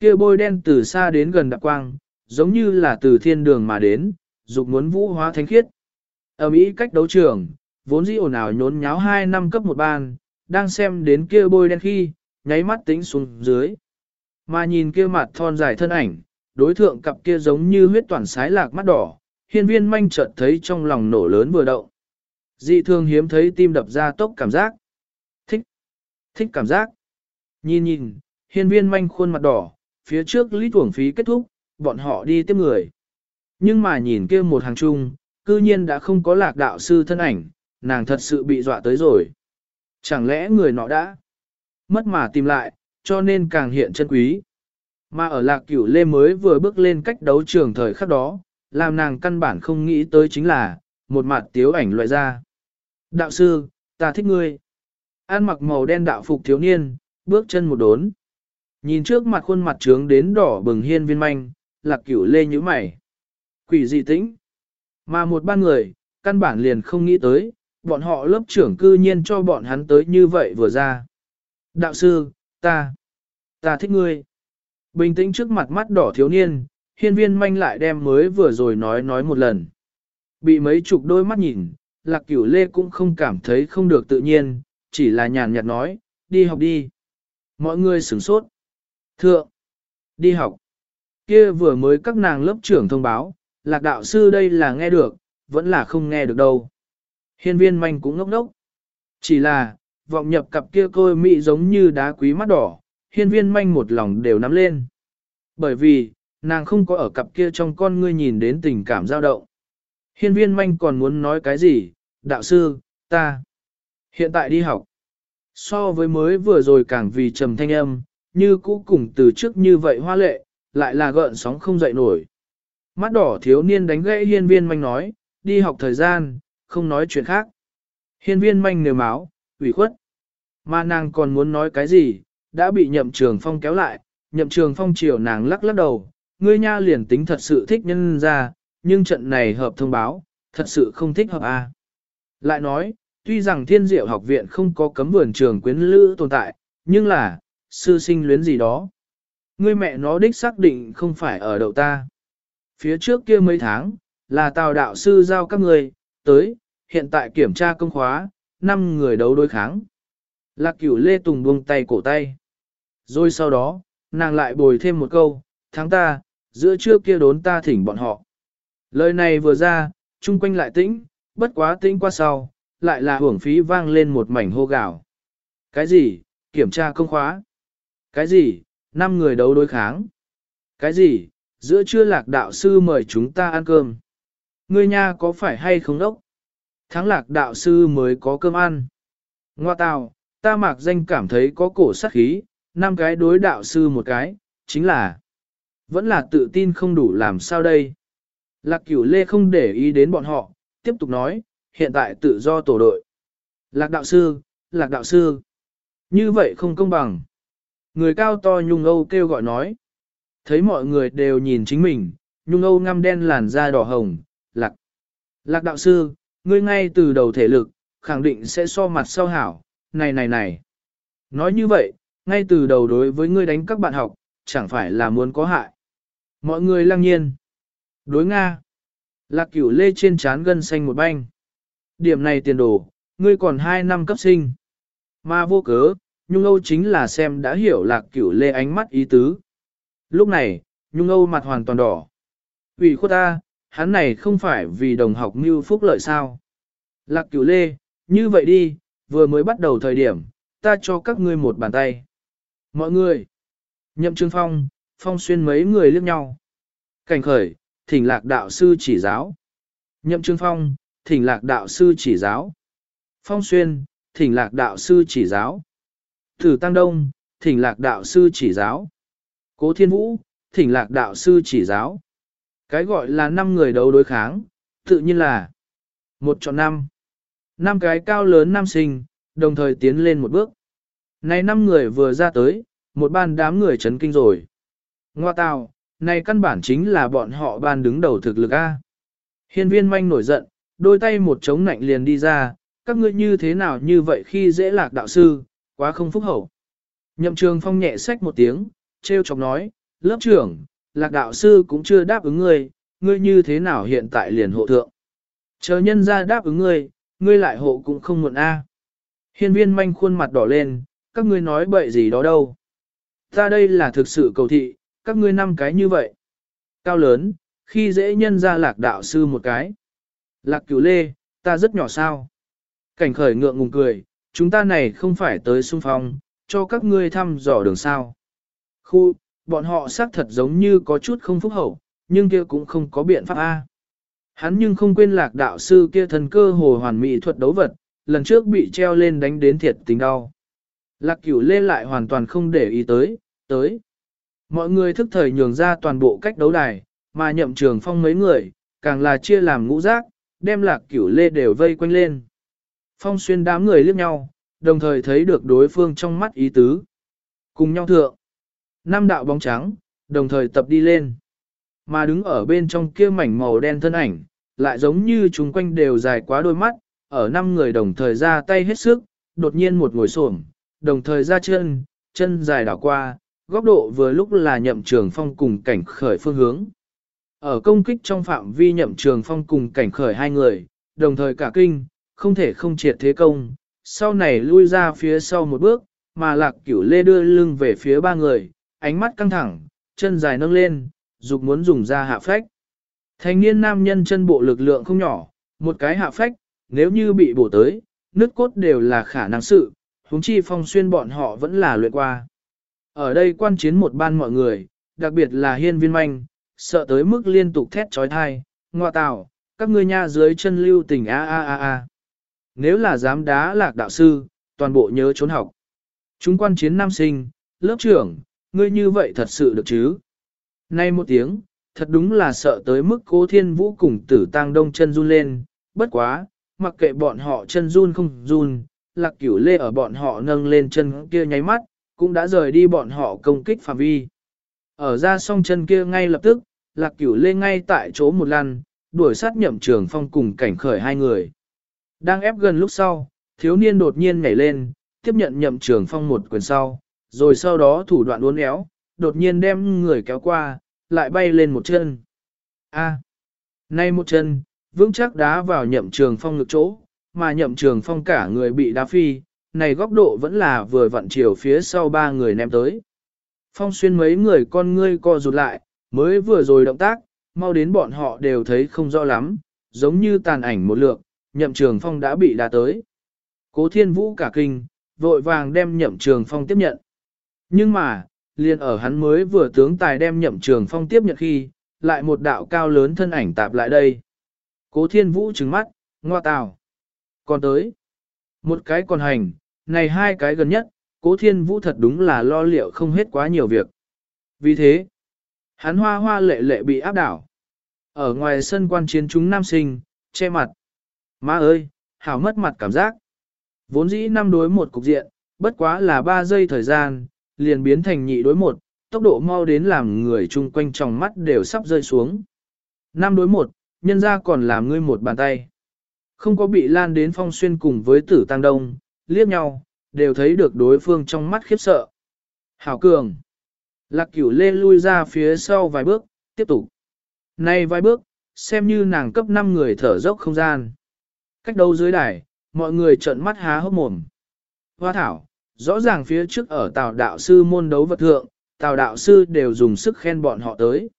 kia bôi đen từ xa đến gần đặc quang, giống như là từ thiên đường mà đến, dục muốn vũ hóa thánh khiết. Ở Mỹ cách đấu trường, vốn dĩ ồn ào nhốn nháo hai năm cấp một ban, đang xem đến kia bôi đen khi, nháy mắt tính xuống dưới. Mà nhìn kia mặt thon dài thân ảnh, đối thượng cặp kia giống như huyết toàn sái lạc mắt đỏ, hiên viên manh chợt thấy trong lòng nổ lớn vừa động. Dị thường hiếm thấy tim đập ra tốc cảm giác. Thích. Thích cảm giác. Nhìn nhìn, hiên viên manh khuôn mặt đỏ, phía trước lý tuổng phí kết thúc, bọn họ đi tiếp người. Nhưng mà nhìn kia một hàng chung, cư nhiên đã không có lạc đạo sư thân ảnh, nàng thật sự bị dọa tới rồi. Chẳng lẽ người nọ đã mất mà tìm lại, cho nên càng hiện chân quý. Mà ở lạc cửu lê mới vừa bước lên cách đấu trường thời khắc đó, làm nàng căn bản không nghĩ tới chính là, một mặt tiếu ảnh loại ra. Đạo sư, ta thích ngươi. An mặc màu đen đạo phục thiếu niên, bước chân một đốn. Nhìn trước mặt khuôn mặt trướng đến đỏ bừng hiên viên manh, lạc cửu lê như mày. Quỷ dị tĩnh. Mà một ban người, căn bản liền không nghĩ tới, bọn họ lớp trưởng cư nhiên cho bọn hắn tới như vậy vừa ra. Đạo sư, ta, ta thích ngươi. Bình tĩnh trước mặt mắt đỏ thiếu niên, hiên viên manh lại đem mới vừa rồi nói nói một lần. Bị mấy chục đôi mắt nhìn, lạc cửu lê cũng không cảm thấy không được tự nhiên, chỉ là nhàn nhạt nói, đi học đi. Mọi người sửng sốt. Thượng, đi học. Kia vừa mới các nàng lớp trưởng thông báo, lạc đạo sư đây là nghe được, vẫn là không nghe được đâu. Hiên viên manh cũng ngốc ngốc. Chỉ là, vọng nhập cặp kia côi mị giống như đá quý mắt đỏ, hiên viên manh một lòng đều nắm lên. Bởi vì, nàng không có ở cặp kia trong con ngươi nhìn đến tình cảm dao động. Hiên viên manh còn muốn nói cái gì, đạo sư, ta, hiện tại đi học. So với mới vừa rồi càng vì trầm thanh âm, như cũ cùng từ trước như vậy hoa lệ, lại là gợn sóng không dậy nổi. Mắt đỏ thiếu niên đánh gãy hiên viên manh nói, đi học thời gian, không nói chuyện khác. Hiên viên manh nều máu, ủy khuất. Mà nàng còn muốn nói cái gì, đã bị nhậm trường phong kéo lại, nhậm trường phong chiều nàng lắc lắc đầu, ngươi nha liền tính thật sự thích nhân ra, nhưng trận này hợp thông báo, thật sự không thích hợp a. Lại nói, tuy rằng thiên diệu học viện không có cấm vườn trường quyến lữ tồn tại, nhưng là, sư sinh luyến gì đó. Ngươi mẹ nó đích xác định không phải ở đậu ta. Phía trước kia mấy tháng, là tào đạo sư giao các người, tới, hiện tại kiểm tra công khóa, 5 người đấu đối kháng. Lạc cửu lê tùng buông tay cổ tay. Rồi sau đó, nàng lại bồi thêm một câu, tháng ta, giữa trưa kia đốn ta thỉnh bọn họ. Lời này vừa ra, chung quanh lại tĩnh, bất quá tĩnh qua sau, lại là hưởng phí vang lên một mảnh hô gào. Cái gì, kiểm tra công khóa? Cái gì, năm người đấu đối kháng? Cái gì, giữa trưa lạc đạo sư mời chúng ta ăn cơm? Ngươi nha có phải hay không đốc? Thắng lạc đạo sư mới có cơm ăn. Ngoa tào, ta mạc danh cảm thấy có cổ sát khí, năm cái đối đạo sư một cái, chính là vẫn là tự tin không đủ làm sao đây. Lạc cửu lê không để ý đến bọn họ, tiếp tục nói, hiện tại tự do tổ đội. Lạc đạo sư, lạc đạo sư. Như vậy không công bằng. Người cao to Nhung Âu kêu gọi nói. Thấy mọi người đều nhìn chính mình, Nhung Âu ngăm đen làn da đỏ hồng, lạc. Lạc đạo sư, ngươi ngay từ đầu thể lực, khẳng định sẽ so mặt sau hảo, này này này. Nói như vậy, ngay từ đầu đối với ngươi đánh các bạn học, chẳng phải là muốn có hại. Mọi người lăng nhiên. Đối Nga. Lạc cửu lê trên trán gân xanh một banh. Điểm này tiền đồ, ngươi còn 2 năm cấp sinh. Mà vô cớ, Nhung Âu chính là xem đã hiểu lạc cửu lê ánh mắt ý tứ. Lúc này, Nhung Âu mặt hoàn toàn đỏ. Vì khuất ta, hắn này không phải vì đồng học mưu phúc lợi sao. Lạc cửu lê, như vậy đi, vừa mới bắt đầu thời điểm, ta cho các ngươi một bàn tay. Mọi người, nhậm trương phong, phong xuyên mấy người liếc nhau. Cảnh khởi, thỉnh lạc đạo sư chỉ giáo. Nhậm trương phong, thỉnh lạc đạo sư chỉ giáo. Phong xuyên, thỉnh lạc đạo sư chỉ giáo. Thử Tăng Đông, thỉnh lạc đạo sư chỉ giáo. Cố Thiên Vũ, thỉnh lạc đạo sư chỉ giáo. Cái gọi là năm người đấu đối kháng, tự nhiên là một chọn năm. Năm cái cao lớn nam sinh, đồng thời tiến lên một bước. Này năm người vừa ra tới, một ban đám người chấn kinh rồi. Ngoa tào, này căn bản chính là bọn họ ban đứng đầu thực lực A. Hiên viên manh nổi giận, đôi tay một chống nạnh liền đi ra, các ngươi như thế nào như vậy khi dễ lạc đạo sư, quá không phúc hậu. Nhậm trường phong nhẹ sách một tiếng, treo chọc nói, lớp trưởng, lạc đạo sư cũng chưa đáp ứng ngươi, ngươi như thế nào hiện tại liền hộ thượng. Chờ nhân ra đáp ứng ngươi, ngươi lại hộ cũng không muộn a. À. Hiên viên manh khuôn mặt đỏ lên, các ngươi nói bậy gì đó đâu. Ta đây là thực sự cầu thị, các ngươi năm cái như vậy. Cao lớn, khi dễ nhân ra lạc đạo sư một cái. Lạc cửu lê, ta rất nhỏ sao. Cảnh khởi ngượng ngùng cười, chúng ta này không phải tới xung phong, cho các ngươi thăm dò đường sao. Khu, bọn họ xác thật giống như có chút không phúc hậu, nhưng kia cũng không có biện pháp A. Hắn nhưng không quên lạc đạo sư kia thần cơ hồ hoàn mỹ thuật đấu vật, lần trước bị treo lên đánh đến thiệt tình đau. Lạc cửu lê lại hoàn toàn không để ý tới, tới. Mọi người thức thời nhường ra toàn bộ cách đấu đài, mà nhậm trường phong mấy người, càng là chia làm ngũ giác, đem lạc cửu lê đều vây quanh lên. Phong xuyên đám người liếc nhau, đồng thời thấy được đối phương trong mắt ý tứ. Cùng nhau thượng. Năm đạo bóng trắng, đồng thời tập đi lên. Mà đứng ở bên trong kia mảnh màu đen thân ảnh, lại giống như chúng quanh đều dài quá đôi mắt, ở năm người đồng thời ra tay hết sức, đột nhiên một ngồi xổm, đồng thời ra chân, chân dài đảo qua, góc độ vừa lúc là nhậm trường phong cùng cảnh khởi phương hướng. Ở công kích trong phạm vi nhậm trường phong cùng cảnh khởi hai người, đồng thời cả kinh, không thể không triệt thế công, sau này lui ra phía sau một bước, mà lạc cửu lê đưa lưng về phía ba người, ánh mắt căng thẳng, chân dài nâng lên, dục muốn dùng ra hạ phách. Thành niên nam nhân chân bộ lực lượng không nhỏ, một cái hạ phách, nếu như bị bổ tới, nứt cốt đều là khả năng sự, huống chi phong xuyên bọn họ vẫn là luyện qua. Ở đây quan chiến một ban mọi người, đặc biệt là hiên viên manh, sợ tới mức liên tục thét trói thai, ngọa tào, các ngươi nha dưới chân lưu tình a a a a. Nếu là dám đá lạc đạo sư, toàn bộ nhớ trốn học. Chúng quan chiến nam sinh, lớp trưởng, ngươi như vậy thật sự được chứ? Nay một tiếng, thật đúng là sợ tới mức cố thiên vũ cùng tử tang đông chân run lên, bất quá, mặc kệ bọn họ chân run không run, lạc cửu lê ở bọn họ nâng lên chân kia nháy mắt, cũng đã rời đi bọn họ công kích phạm vi. Ở ra song chân kia ngay lập tức, lạc cửu lê ngay tại chỗ một lần, đuổi sát nhậm trường phong cùng cảnh khởi hai người. Đang ép gần lúc sau, thiếu niên đột nhiên nhảy lên, tiếp nhận nhậm trường phong một quyền sau, rồi sau đó thủ đoạn uốn éo, đột nhiên đem người kéo qua, lại bay lên một chân. A, nay một chân, vững chắc đá vào nhậm trường phong ngực chỗ, mà nhậm trường phong cả người bị đá phi, này góc độ vẫn là vừa vặn chiều phía sau ba người ném tới. Phong xuyên mấy người con ngươi co rụt lại, mới vừa rồi động tác, mau đến bọn họ đều thấy không rõ lắm, giống như tàn ảnh một lượng, nhậm trường phong đã bị đá tới. Cố thiên vũ cả kinh, vội vàng đem nhậm trường phong tiếp nhận. Nhưng mà, liền ở hắn mới vừa tướng tài đem nhậm trường phong tiếp nhận khi, lại một đạo cao lớn thân ảnh tạp lại đây. Cố thiên vũ trừng mắt, ngoa tào. Còn tới, một cái còn hành, này hai cái gần nhất, cố thiên vũ thật đúng là lo liệu không hết quá nhiều việc. Vì thế, hắn hoa hoa lệ lệ bị áp đảo. Ở ngoài sân quan chiến chúng nam sinh, che mặt. Má ơi, hảo mất mặt cảm giác. Vốn dĩ năm đối một cục diện, bất quá là ba giây thời gian, liền biến thành nhị đối một, tốc độ mau đến làm người chung quanh trong mắt đều sắp rơi xuống. Năm đối một, nhân ra còn làm ngươi một bàn tay. Không có bị lan đến phong xuyên cùng với tử tăng đông, liếc nhau, đều thấy được đối phương trong mắt khiếp sợ. Hảo cường. Lạc cửu lê lui ra phía sau vài bước, tiếp tục. Nay vài bước, xem như nàng cấp 5 người thở dốc không gian. Cách đâu dưới đài, mọi người trợn mắt há hốc mồm. Hoa thảo, rõ ràng phía trước ở tào đạo sư môn đấu vật thượng, tào đạo sư đều dùng sức khen bọn họ tới.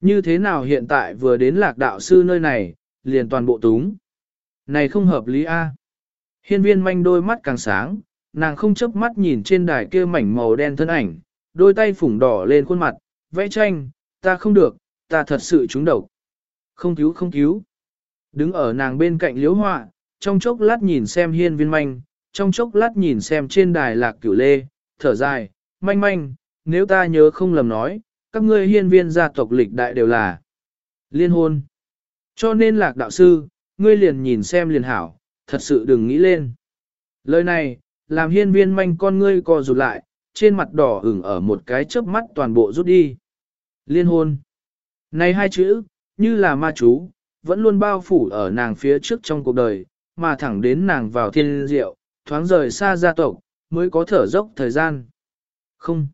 Như thế nào hiện tại vừa đến lạc đạo sư nơi này, liền toàn bộ túng. Này không hợp lý a. Hiên viên manh đôi mắt càng sáng, nàng không chớp mắt nhìn trên đài kia mảnh màu đen thân ảnh, đôi tay phủng đỏ lên khuôn mặt, vẽ tranh, ta không được, ta thật sự trúng độc. Không cứu không cứu. Đứng ở nàng bên cạnh liếu họa, trong chốc lát nhìn xem hiên viên manh, trong chốc lát nhìn xem trên đài lạc cửu lê, thở dài, manh manh, nếu ta nhớ không lầm nói, các ngươi hiên viên gia tộc lịch đại đều là liên hôn. Cho nên lạc đạo sư, ngươi liền nhìn xem liền hảo, thật sự đừng nghĩ lên. Lời này, làm hiên viên manh con ngươi co rụt lại, trên mặt đỏ ửng ở một cái chớp mắt toàn bộ rút đi. Liên hôn. Này hai chữ, như là ma chú, vẫn luôn bao phủ ở nàng phía trước trong cuộc đời, mà thẳng đến nàng vào thiên diệu, thoáng rời xa gia tộc, mới có thở dốc thời gian. Không.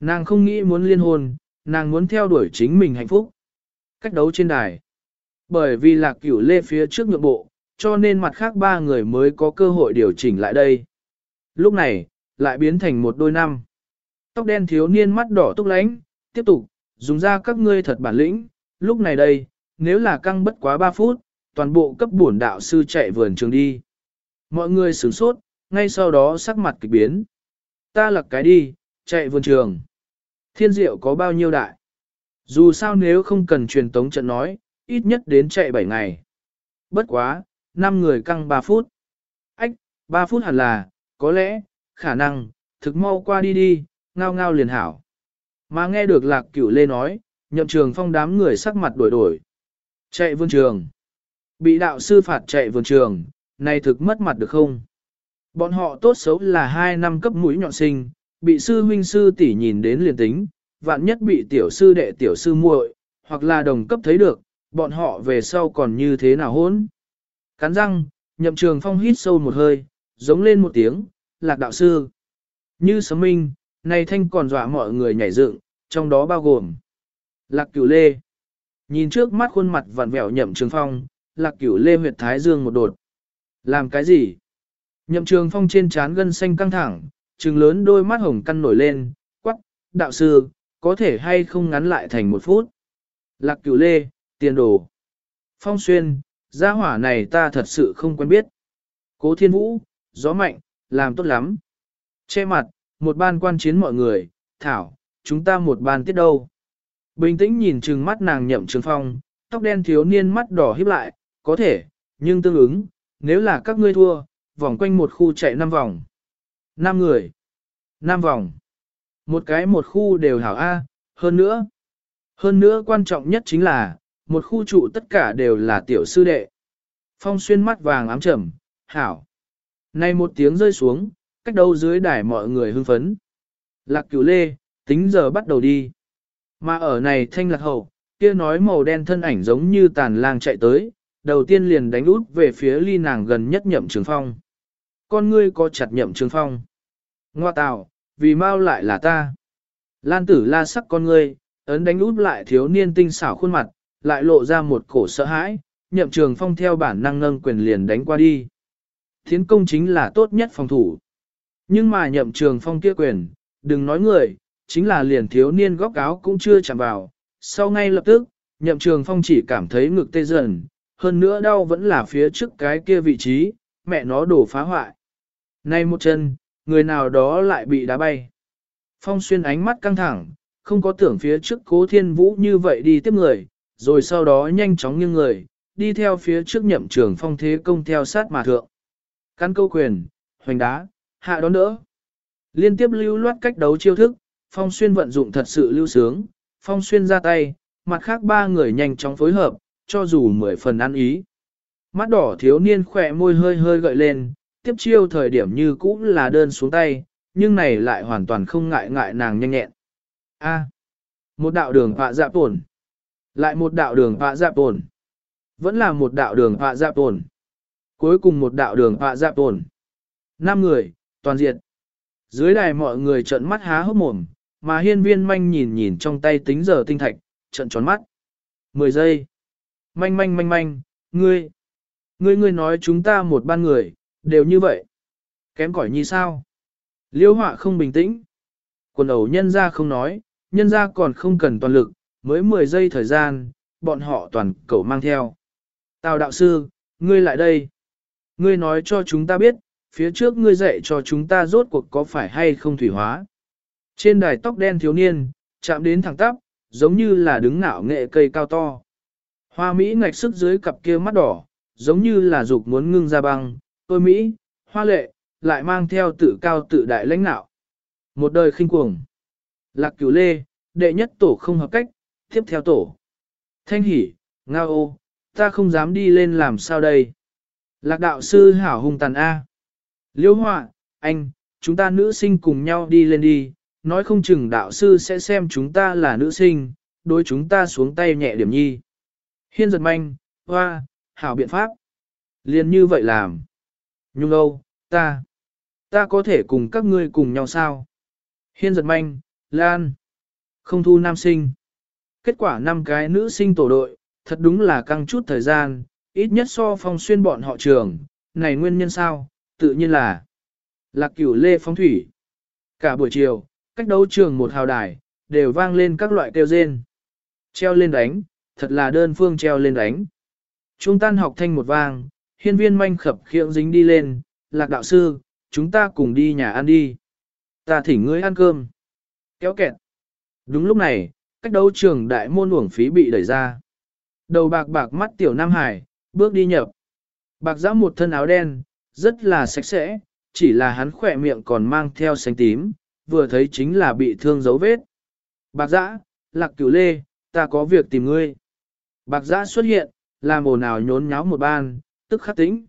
Nàng không nghĩ muốn liên hôn, nàng muốn theo đuổi chính mình hạnh phúc. Cách đấu trên đài. Bởi vì lạc cửu lê phía trước nhượng bộ, cho nên mặt khác ba người mới có cơ hội điều chỉnh lại đây. Lúc này, lại biến thành một đôi năm. Tóc đen thiếu niên mắt đỏ túc lánh, tiếp tục, dùng ra các ngươi thật bản lĩnh, lúc này đây, nếu là căng bất quá 3 phút, toàn bộ cấp bổn đạo sư chạy vườn trường đi. Mọi người sửng sốt, ngay sau đó sắc mặt kịch biến. Ta lặc cái đi, chạy vườn trường. Thiên diệu có bao nhiêu đại? Dù sao nếu không cần truyền tống trận nói, ít nhất đến chạy 7 ngày. Bất quá, 5 người căng 3 phút. Ách, 3 phút hẳn là, có lẽ, khả năng, thực mau qua đi đi, ngao ngao liền hảo. Mà nghe được lạc cửu lê nói, nhậm trường phong đám người sắc mặt đổi đổi. Chạy vườn trường. Bị đạo sư phạt chạy vườn trường, này thực mất mặt được không? Bọn họ tốt xấu là 2 năm cấp mũi nhọn sinh, bị sư huynh sư tỷ nhìn đến liền tính, vạn nhất bị tiểu sư đệ tiểu sư muội, hoặc là đồng cấp thấy được, bọn họ về sau còn như thế nào hỗn Cắn răng, nhậm trường phong hít sâu một hơi, giống lên một tiếng, lạc đạo sư. Như sấm minh, này thanh còn dọa mọi người nhảy dựng, trong đó bao gồm lạc cửu lê. Nhìn trước mắt khuôn mặt vặn vẹo nhậm trường phong, lạc cửu lê huyệt thái dương một đột. Làm cái gì? Nhậm trường phong trên trán gân xanh căng thẳng, trừng lớn đôi mắt hồng căn nổi lên, quắc, đạo sư, có thể hay không ngắn lại thành một phút. Lạc cửu lê, tiền đồ. Phong xuyên, gia hỏa này ta thật sự không quen biết. Cố thiên vũ, gió mạnh, làm tốt lắm. Che mặt, một ban quan chiến mọi người, thảo, chúng ta một ban tiết đâu. Bình tĩnh nhìn trừng mắt nàng nhậm trường phong, tóc đen thiếu niên mắt đỏ híp lại, có thể, nhưng tương ứng, nếu là các ngươi thua, vòng quanh một khu chạy 5 vòng. 5 người. 5 vòng. Một cái một khu đều hảo A, hơn nữa. Hơn nữa quan trọng nhất chính là, một khu trụ tất cả đều là tiểu sư đệ. Phong xuyên mắt vàng ám trầm, hảo. Nay một tiếng rơi xuống, cách đâu dưới đài mọi người hưng phấn. Lạc cửu lê, tính giờ bắt đầu đi. Mà ở này thanh lạc hậu, kia nói màu đen thân ảnh giống như tàn lang chạy tới, đầu tiên liền đánh út về phía ly nàng gần nhất nhậm trường phong. Con ngươi có chặt nhậm trường phong. Ngoa tạo, vì mau lại là ta. Lan tử la sắc con ngươi, ấn đánh út lại thiếu niên tinh xảo khuôn mặt, lại lộ ra một cổ sợ hãi, nhậm trường phong theo bản năng nâng quyền liền đánh qua đi. Thiến công chính là tốt nhất phòng thủ. Nhưng mà nhậm trường phong kia quyền, đừng nói người, chính là liền thiếu niên góc áo cũng chưa chạm vào. Sau ngay lập tức, nhậm trường phong chỉ cảm thấy ngực tê dần, hơn nữa đau vẫn là phía trước cái kia vị trí, mẹ nó đổ phá hoại. Nay một chân, người nào đó lại bị đá bay. Phong xuyên ánh mắt căng thẳng, không có tưởng phía trước cố thiên vũ như vậy đi tiếp người, rồi sau đó nhanh chóng nghiêng người, đi theo phía trước nhậm trường phong thế công theo sát mà thượng. Căn câu quyền, hoành đá, hạ đón đỡ. Liên tiếp lưu loát cách đấu chiêu thức, phong xuyên vận dụng thật sự lưu sướng, phong xuyên ra tay, mặt khác ba người nhanh chóng phối hợp, cho dù mười phần ăn ý. Mắt đỏ thiếu niên khỏe môi hơi hơi gợi lên, tiếp chiêu thời điểm như cũ là đơn xuống tay, nhưng này lại hoàn toàn không ngại ngại nàng nhanh nhẹn. A. một đạo đường họa dạ tổn. Lại một đạo đường họa dạ tổn. Vẫn là một đạo đường họa dạ tổn. Cuối cùng một đạo đường họa dạ tổn. Năm người, toàn diện. Dưới đài mọi người trợn mắt há hốc mồm, mà hiên viên manh nhìn nhìn trong tay tính giờ tinh thạch, trợn tròn mắt. Mười giây. Manh manh manh manh, ngươi. Ngươi ngươi nói chúng ta một ban người, đều như vậy. Kém cỏi như sao? Liêu họa không bình tĩnh. Quần ẩu nhân ra không nói, nhân ra còn không cần toàn lực, mới 10 giây thời gian, bọn họ toàn cầu mang theo. Tào đạo sư, ngươi lại đây. Ngươi nói cho chúng ta biết, phía trước ngươi dạy cho chúng ta rốt cuộc có phải hay không thủy hóa. Trên đài tóc đen thiếu niên, chạm đến thẳng tắp, giống như là đứng nạo nghệ cây cao to. Hoa Mỹ ngạch sức dưới cặp kia mắt đỏ, giống như là dục muốn ngưng ra băng, tôi Mỹ, hoa lệ, lại mang theo tự cao tự đại lãnh nạo. Một đời khinh cuồng. Lạc cửu lê, đệ nhất tổ không hợp cách, tiếp theo tổ. Thanh hỉ, ngao ô, ta không dám đi lên làm sao đây. Lạc đạo sư hảo hùng tàn A. Liêu họa, anh, chúng ta nữ sinh cùng nhau đi lên đi, nói không chừng đạo sư sẽ xem chúng ta là nữ sinh, đối chúng ta xuống tay nhẹ điểm nhi. Hiên giật manh, hoa, hảo biện pháp. Liên như vậy làm. Nhung âu, ta, ta có thể cùng các ngươi cùng nhau sao? Hiên giật manh, Lan, không thu nam sinh. Kết quả năm cái nữ sinh tổ đội, thật đúng là căng chút thời gian, ít nhất so phong xuyên bọn họ trường, này nguyên nhân sao, tự nhiên là lạc cửu lê phong thủy. Cả buổi chiều, cách đấu trường một hào đài, đều vang lên các loại kêu rên. Treo lên đánh, thật là đơn phương treo lên đánh. Trung tan học thanh một vang, hiên viên manh khập khiễng dính đi lên, lạc đạo sư, chúng ta cùng đi nhà ăn đi. Ta thỉnh ngươi ăn cơm. Kéo kẹt. Đúng lúc này, cách đấu trường đại môn uổng phí bị đẩy ra. Đầu bạc bạc mắt tiểu Nam Hải, bước đi nhập. Bạc giã một thân áo đen, rất là sạch sẽ, chỉ là hắn khỏe miệng còn mang theo xanh tím, vừa thấy chính là bị thương dấu vết. Bạc giã, lạc cửu lê, ta có việc tìm ngươi. Bạc giã xuất hiện, làm ồn ào nhốn nháo một ban, tức khắc tĩnh.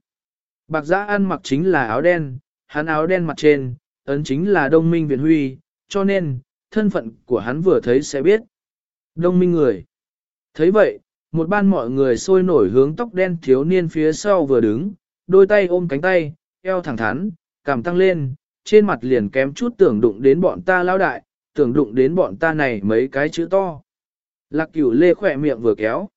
Bạc giã ăn mặc chính là áo đen, hắn áo đen mặt trên, ấn chính là đông minh viện huy, cho nên, thân phận của hắn vừa thấy sẽ biết. Đông minh người. thấy vậy, một ban mọi người sôi nổi hướng tóc đen thiếu niên phía sau vừa đứng, đôi tay ôm cánh tay, eo thẳng thắn, cảm tăng lên, trên mặt liền kém chút tưởng đụng đến bọn ta lao đại, tưởng đụng đến bọn ta này mấy cái chữ to. Lạc cửu lê khỏe miệng vừa kéo.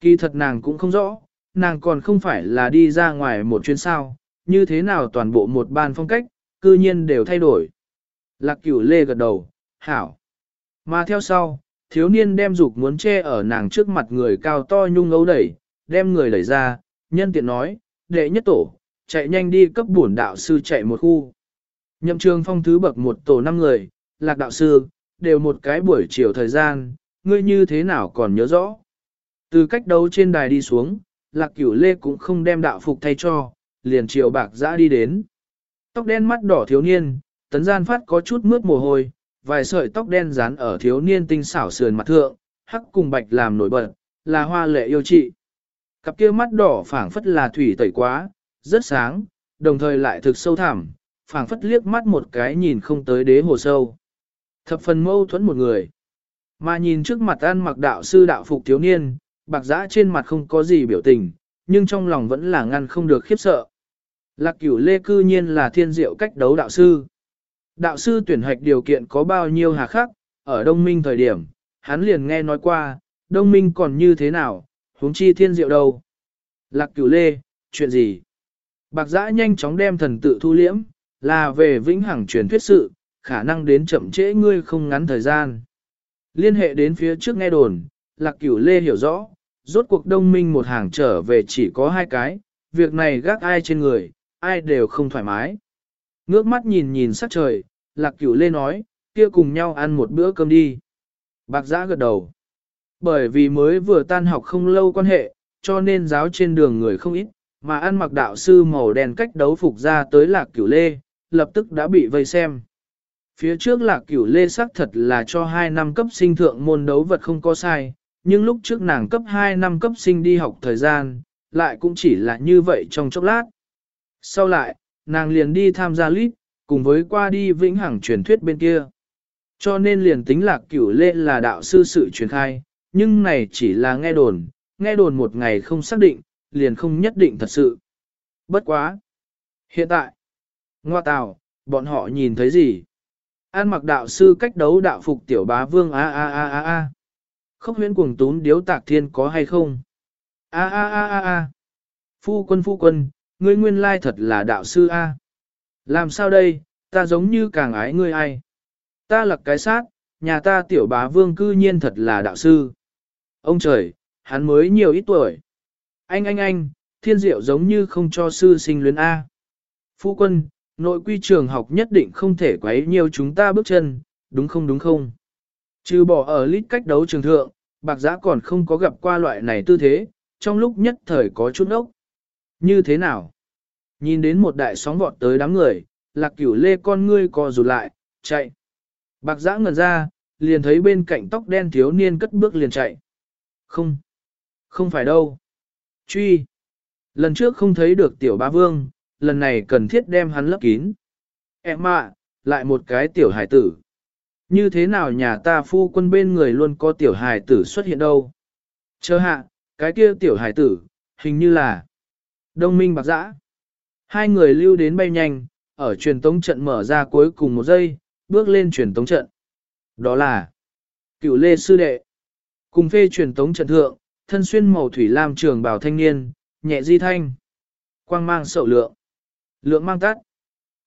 Kỳ thật nàng cũng không rõ, nàng còn không phải là đi ra ngoài một chuyến sao, như thế nào toàn bộ một ban phong cách, cư nhiên đều thay đổi. Lạc cửu lê gật đầu, hảo. Mà theo sau, thiếu niên đem dục muốn che ở nàng trước mặt người cao to nhung ấu đẩy, đem người đẩy ra, nhân tiện nói, đệ nhất tổ, chạy nhanh đi cấp bổn đạo sư chạy một khu. Nhậm trường phong thứ bậc một tổ năm người, lạc đạo sư, đều một cái buổi chiều thời gian, ngươi như thế nào còn nhớ rõ. Từ cách đấu trên đài đi xuống, lạc cửu lê cũng không đem đạo phục thay cho, liền chiều bạc dã đi đến. Tóc đen mắt đỏ thiếu niên, tấn gian phát có chút mướt mồ hôi, vài sợi tóc đen dán ở thiếu niên tinh xảo sườn mặt thượng, hắc cùng bạch làm nổi bật, là hoa lệ yêu trị. Cặp kia mắt đỏ phảng phất là thủy tẩy quá, rất sáng, đồng thời lại thực sâu thẳm, phảng phất liếc mắt một cái nhìn không tới đế hồ sâu. Thập phần mâu thuẫn một người. Mà nhìn trước mặt ăn mặc đạo sư đạo phục thiếu niên, bạc giã trên mặt không có gì biểu tình, nhưng trong lòng vẫn là ngăn không được khiếp sợ. Lạc cửu lê cư nhiên là thiên diệu cách đấu đạo sư. Đạo sư tuyển hạch điều kiện có bao nhiêu hà khắc, ở đông minh thời điểm, hắn liền nghe nói qua, đông minh còn như thế nào, huống chi thiên diệu đâu. Lạc cửu lê, chuyện gì? Bạc giã nhanh chóng đem thần tự thu liễm, là về vĩnh hằng truyền thuyết sự, khả năng đến chậm trễ ngươi không ngắn thời gian. Liên hệ đến phía trước nghe đồn, lạc cửu lê hiểu rõ, rốt cuộc đông minh một hàng trở về chỉ có hai cái, việc này gác ai trên người, ai đều không thoải mái. Ngước mắt nhìn nhìn sắc trời, lạc cửu lê nói, kia cùng nhau ăn một bữa cơm đi. Bạc giã gật đầu. Bởi vì mới vừa tan học không lâu quan hệ, cho nên giáo trên đường người không ít, mà ăn mặc đạo sư màu đen cách đấu phục ra tới lạc cửu lê, lập tức đã bị vây xem. Phía trước lạc cửu lê sắc thật là cho 2 năm cấp sinh thượng môn đấu vật không có sai, nhưng lúc trước nàng cấp 2 năm cấp sinh đi học thời gian, lại cũng chỉ là như vậy trong chốc lát. Sau lại, nàng liền đi tham gia lít, cùng với qua đi vĩnh hằng truyền thuyết bên kia. Cho nên liền tính lạc cửu lê là đạo sư sự truyền khai, nhưng này chỉ là nghe đồn, nghe đồn một ngày không xác định, liền không nhất định thật sự. Bất quá. Hiện tại, ngoa tào, bọn họ nhìn thấy gì? An mặc đạo sư cách đấu đạo phục tiểu bá vương a a a a a. Khốc huyễn cuồng tún điếu tạc thiên có hay không? A a a a a. Phu quân phu quân, ngươi nguyên lai thật là đạo sư a. Làm sao đây, ta giống như càng ái ngươi ai? Ta là cái sát, nhà ta tiểu bá vương cư nhiên thật là đạo sư. Ông trời, hắn mới nhiều ít tuổi. Anh anh anh, thiên diệu giống như không cho sư sinh luyến A. Phu quân, nội quy trường học nhất định không thể quấy nhiều chúng ta bước chân, đúng không đúng không? Trừ bỏ ở lít cách đấu trường thượng, bạc giã còn không có gặp qua loại này tư thế, trong lúc nhất thời có chút ốc. Như thế nào? Nhìn đến một đại sóng vọt tới đám người, lạc cửu lê con ngươi co rụt lại, chạy. Bạc giã ngẩn ra, liền thấy bên cạnh tóc đen thiếu niên cất bước liền chạy. Không, không phải đâu. Truy. Lần trước không thấy được tiểu bá vương, lần này cần thiết đem hắn lấp kín. Em ạ, lại một cái tiểu hải tử. Như thế nào nhà ta phu quân bên người luôn có tiểu hải tử xuất hiện đâu? Chờ hạ, cái kia tiểu hải tử, hình như là đông minh bạc dã. Hai người lưu đến bay nhanh, ở truyền tống trận mở ra cuối cùng một giây, bước lên truyền tống trận. Đó là cựu lê sư đệ. Cùng phê truyền tống trận thượng, thân xuyên màu thủy lam trường bào thanh niên, nhẹ di thanh. Quang mang sậu lượng. Lượng mang tắt.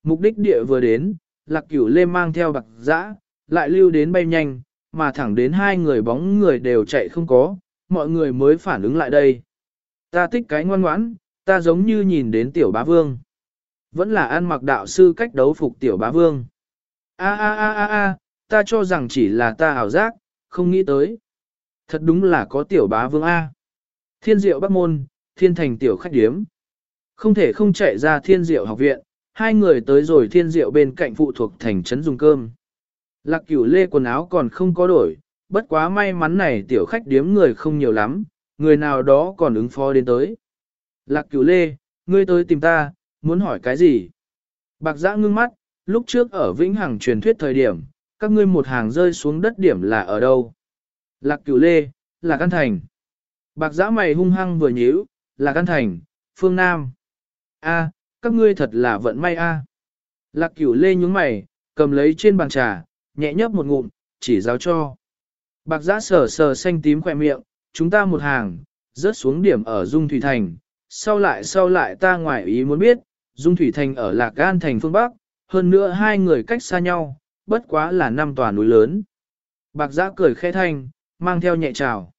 Mục đích địa vừa đến, lạc cửu lê mang theo bạc giã, lại lưu đến bay nhanh, mà thẳng đến hai người bóng người đều chạy không có, mọi người mới phản ứng lại đây. Ta thích cái ngoan ngoãn, ta giống như nhìn đến tiểu bá vương. Vẫn là ăn mặc đạo sư cách đấu phục tiểu bá vương. A a a a a, ta cho rằng chỉ là ta ảo giác, không nghĩ tới. Thật đúng là có tiểu bá vương A. Thiên diệu bắc môn, thiên thành tiểu khách điếm. Không thể không chạy ra thiên diệu học viện, hai người tới rồi thiên diệu bên cạnh phụ thuộc thành trấn dùng cơm. Lạc cửu lê quần áo còn không có đổi, bất quá may mắn này tiểu khách điếm người không nhiều lắm, người nào đó còn ứng phó đến tới. Lạc cửu lê, ngươi tới tìm ta, muốn hỏi cái gì? Bạc giã ngưng mắt, lúc trước ở Vĩnh Hằng truyền thuyết thời điểm, các ngươi một hàng rơi xuống đất điểm là ở đâu? Lạc cửu lê, là căn thành. Bạc giã mày hung hăng vừa nhíu, là căn thành, phương Nam. A, các ngươi thật là vận may a. Lạc cửu lê nhúng mày, cầm lấy trên bàn trà, nhẹ nhấp một ngụm, chỉ giáo cho. Bạc giã sờ sờ xanh tím khỏe miệng, chúng ta một hàng, rớt xuống điểm ở Dung Thủy Thành. Sau lại sau lại ta ngoại ý muốn biết, Dung Thủy Thành ở Lạc Gan Thành phương Bắc, hơn nữa hai người cách xa nhau, bất quá là năm tòa núi lớn. Bạc giã cười khẽ thanh, mang theo nhẹ trào.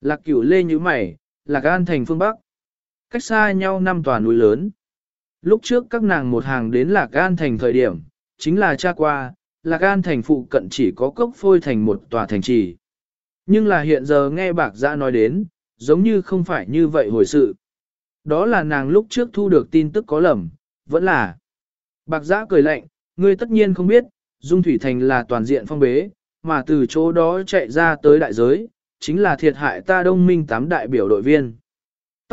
Lạc cửu lê như mày, Lạc Gan Thành phương Bắc cách xa nhau năm tòa núi lớn. Lúc trước các nàng một hàng đến Lạc An thành thời điểm, chính là cha qua, Lạc An thành phụ cận chỉ có cốc phôi thành một tòa thành trì. Nhưng là hiện giờ nghe bạc giã nói đến, giống như không phải như vậy hồi sự. Đó là nàng lúc trước thu được tin tức có lầm, vẫn là. Bạc giã cười lạnh, ngươi tất nhiên không biết, Dung Thủy Thành là toàn diện phong bế, mà từ chỗ đó chạy ra tới đại giới, chính là thiệt hại ta đông minh tám đại biểu đội viên.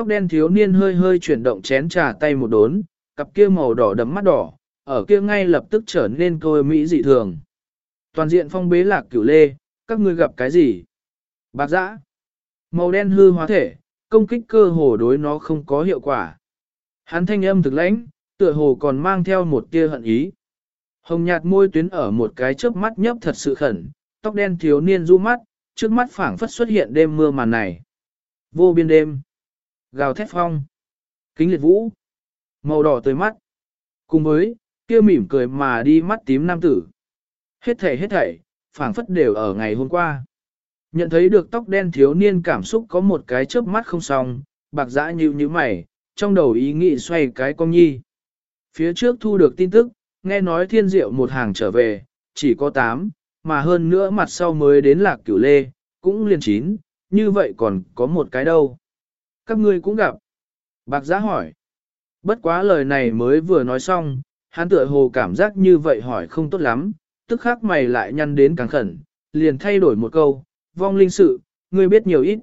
Tóc đen thiếu niên hơi hơi chuyển động chén trà tay một đốn, cặp kia màu đỏ đấm mắt đỏ, ở kia ngay lập tức trở nên côi mỹ dị thường. Toàn diện phong bế lạc cửu lê, các ngươi gặp cái gì? Bạc dã, màu đen hư hóa thể, công kích cơ hồ đối nó không có hiệu quả. Hắn thanh âm thực lãnh, tựa hồ còn mang theo một tia hận ý. Hồng nhạt môi tuyến ở một cái chớp mắt nhấp thật sự khẩn, tóc đen thiếu niên du mắt, trước mắt phảng phất xuất hiện đêm mưa màn này. Vô biên đêm. Gào thét phong. Kính liệt vũ. Màu đỏ tươi mắt. Cùng với, kia mỉm cười mà đi mắt tím nam tử. Hết thảy hết thảy, phảng phất đều ở ngày hôm qua. Nhận thấy được tóc đen thiếu niên cảm xúc có một cái chớp mắt không xong, bạc dã như như mày, trong đầu ý nghĩ xoay cái con nhi. Phía trước thu được tin tức, nghe nói thiên diệu một hàng trở về, chỉ có 8, mà hơn nữa mặt sau mới đến lạc cửu lê, cũng liền 9, như vậy còn có một cái đâu. Các ngươi cũng gặp. Bạc giá hỏi. Bất quá lời này mới vừa nói xong, hắn tựa hồ cảm giác như vậy hỏi không tốt lắm, tức khắc mày lại nhăn đến càng khẩn, liền thay đổi một câu, vong linh sự, ngươi biết nhiều ít.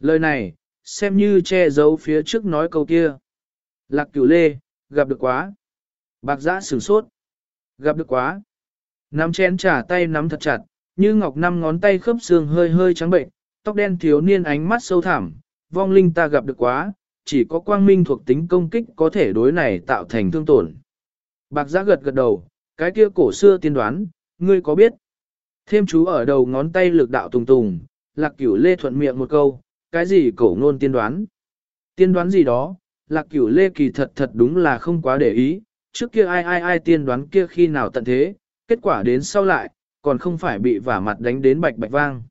Lời này, xem như che giấu phía trước nói câu kia. Lạc cửu lê, gặp được quá. Bạc giã sửng sốt. Gặp được quá. Nắm chén trả tay nắm thật chặt, như ngọc năm ngón tay khớp xương hơi hơi trắng bệnh, tóc đen thiếu niên ánh mắt sâu thẳm, vong linh ta gặp được quá, chỉ có quang minh thuộc tính công kích có thể đối này tạo thành thương tổn. Bạc giã gật gật đầu, cái kia cổ xưa tiên đoán, ngươi có biết? Thêm chú ở đầu ngón tay lực đạo tùng tùng, lạc cửu lê thuận miệng một câu, cái gì cổ ngôn tiên đoán? Tiên đoán gì đó, lạc cửu lê kỳ thật thật đúng là không quá để ý, trước kia ai ai ai tiên đoán kia khi nào tận thế, kết quả đến sau lại, còn không phải bị vả mặt đánh đến bạch bạch vang.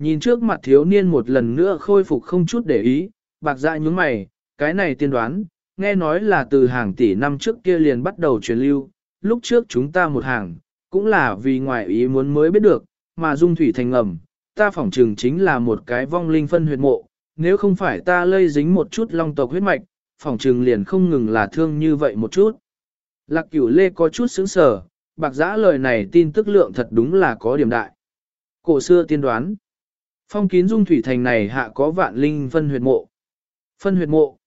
Nhìn trước mặt thiếu niên một lần nữa khôi phục không chút để ý, bạc dạ nhúng mày, cái này tiên đoán, nghe nói là từ hàng tỷ năm trước kia liền bắt đầu truyền lưu, lúc trước chúng ta một hàng, cũng là vì ngoại ý muốn mới biết được, mà dung thủy thành ngầm, ta phỏng trừng chính là một cái vong linh phân huyệt mộ, nếu không phải ta lây dính một chút long tộc huyết mạch, phỏng trừng liền không ngừng là thương như vậy một chút. Lạc cửu lê có chút sững sờ, bạc giã lời này tin tức lượng thật đúng là có điểm đại. Cổ xưa tiên đoán, phong kín dung thủy thành này hạ có vạn linh phân huyệt mộ. Phân huyệt mộ.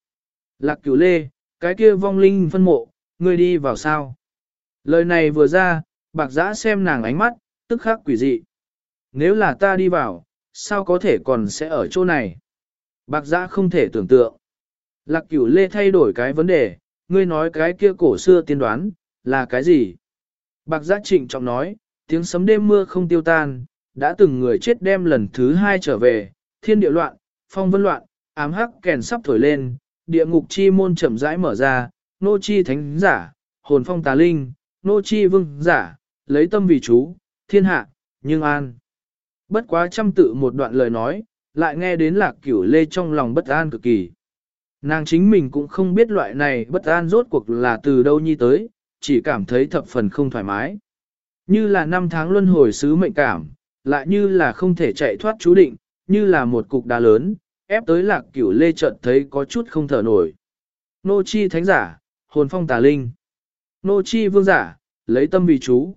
Lạc cửu lê, cái kia vong linh phân mộ, ngươi đi vào sao? Lời này vừa ra, bạc giã xem nàng ánh mắt, tức khắc quỷ dị. Nếu là ta đi vào, sao có thể còn sẽ ở chỗ này? Bạc giã không thể tưởng tượng. Lạc cửu lê thay đổi cái vấn đề, ngươi nói cái kia cổ xưa tiên đoán, là cái gì? Bạc giã trịnh trọng nói, tiếng sấm đêm mưa không tiêu tan, đã từng người chết đem lần thứ hai trở về, thiên địa loạn, phong vân loạn, ám hắc kèn sắp thổi lên, địa ngục chi môn chậm rãi mở ra, nô chi thánh giả, hồn phong tà linh, nô chi vương giả, lấy tâm vì chú, thiên hạ, nhưng an. Bất quá trăm tự một đoạn lời nói, lại nghe đến lạc cửu lê trong lòng bất an cực kỳ. Nàng chính mình cũng không biết loại này bất an rốt cuộc là từ đâu nhi tới, chỉ cảm thấy thập phần không thoải mái. Như là năm tháng luân hồi sứ mệnh cảm, lại như là không thể chạy thoát chú định, như là một cục đá lớn, ép tới lạc cửu lê trận thấy có chút không thở nổi. Nô chi thánh giả, hồn phong tà linh. Nô chi vương giả, lấy tâm vì chú.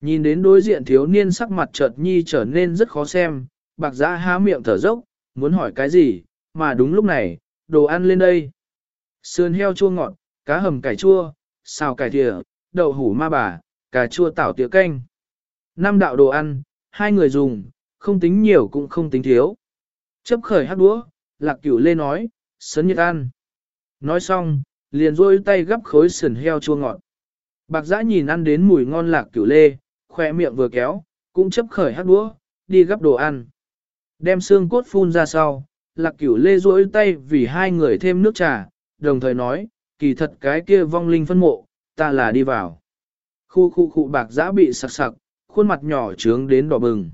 Nhìn đến đối diện thiếu niên sắc mặt chợt nhi trở nên rất khó xem, bạc giã há miệng thở dốc, muốn hỏi cái gì, mà đúng lúc này, đồ ăn lên đây. Sườn heo chua ngọt, cá hầm cải chua, xào cải thìa, đậu hủ ma bà, cà chua tảo tía canh. Năm đạo đồ ăn, hai người dùng, không tính nhiều cũng không tính thiếu. Chấp khởi hát đũa, lạc cửu lê nói, sấn nhiệt ăn. Nói xong, liền rôi tay gắp khối sườn heo chua ngọt. Bạc giã nhìn ăn đến mùi ngon lạc cửu lê, khoe miệng vừa kéo, cũng chấp khởi hát đũa, đi gắp đồ ăn. Đem xương cốt phun ra sau, lạc cửu lê rôi tay vì hai người thêm nước trà, đồng thời nói, kỳ thật cái kia vong linh phân mộ, ta là đi vào. Khu khu khu bạc giã bị sặc sặc, khuôn mặt nhỏ trướng đến đỏ bừng.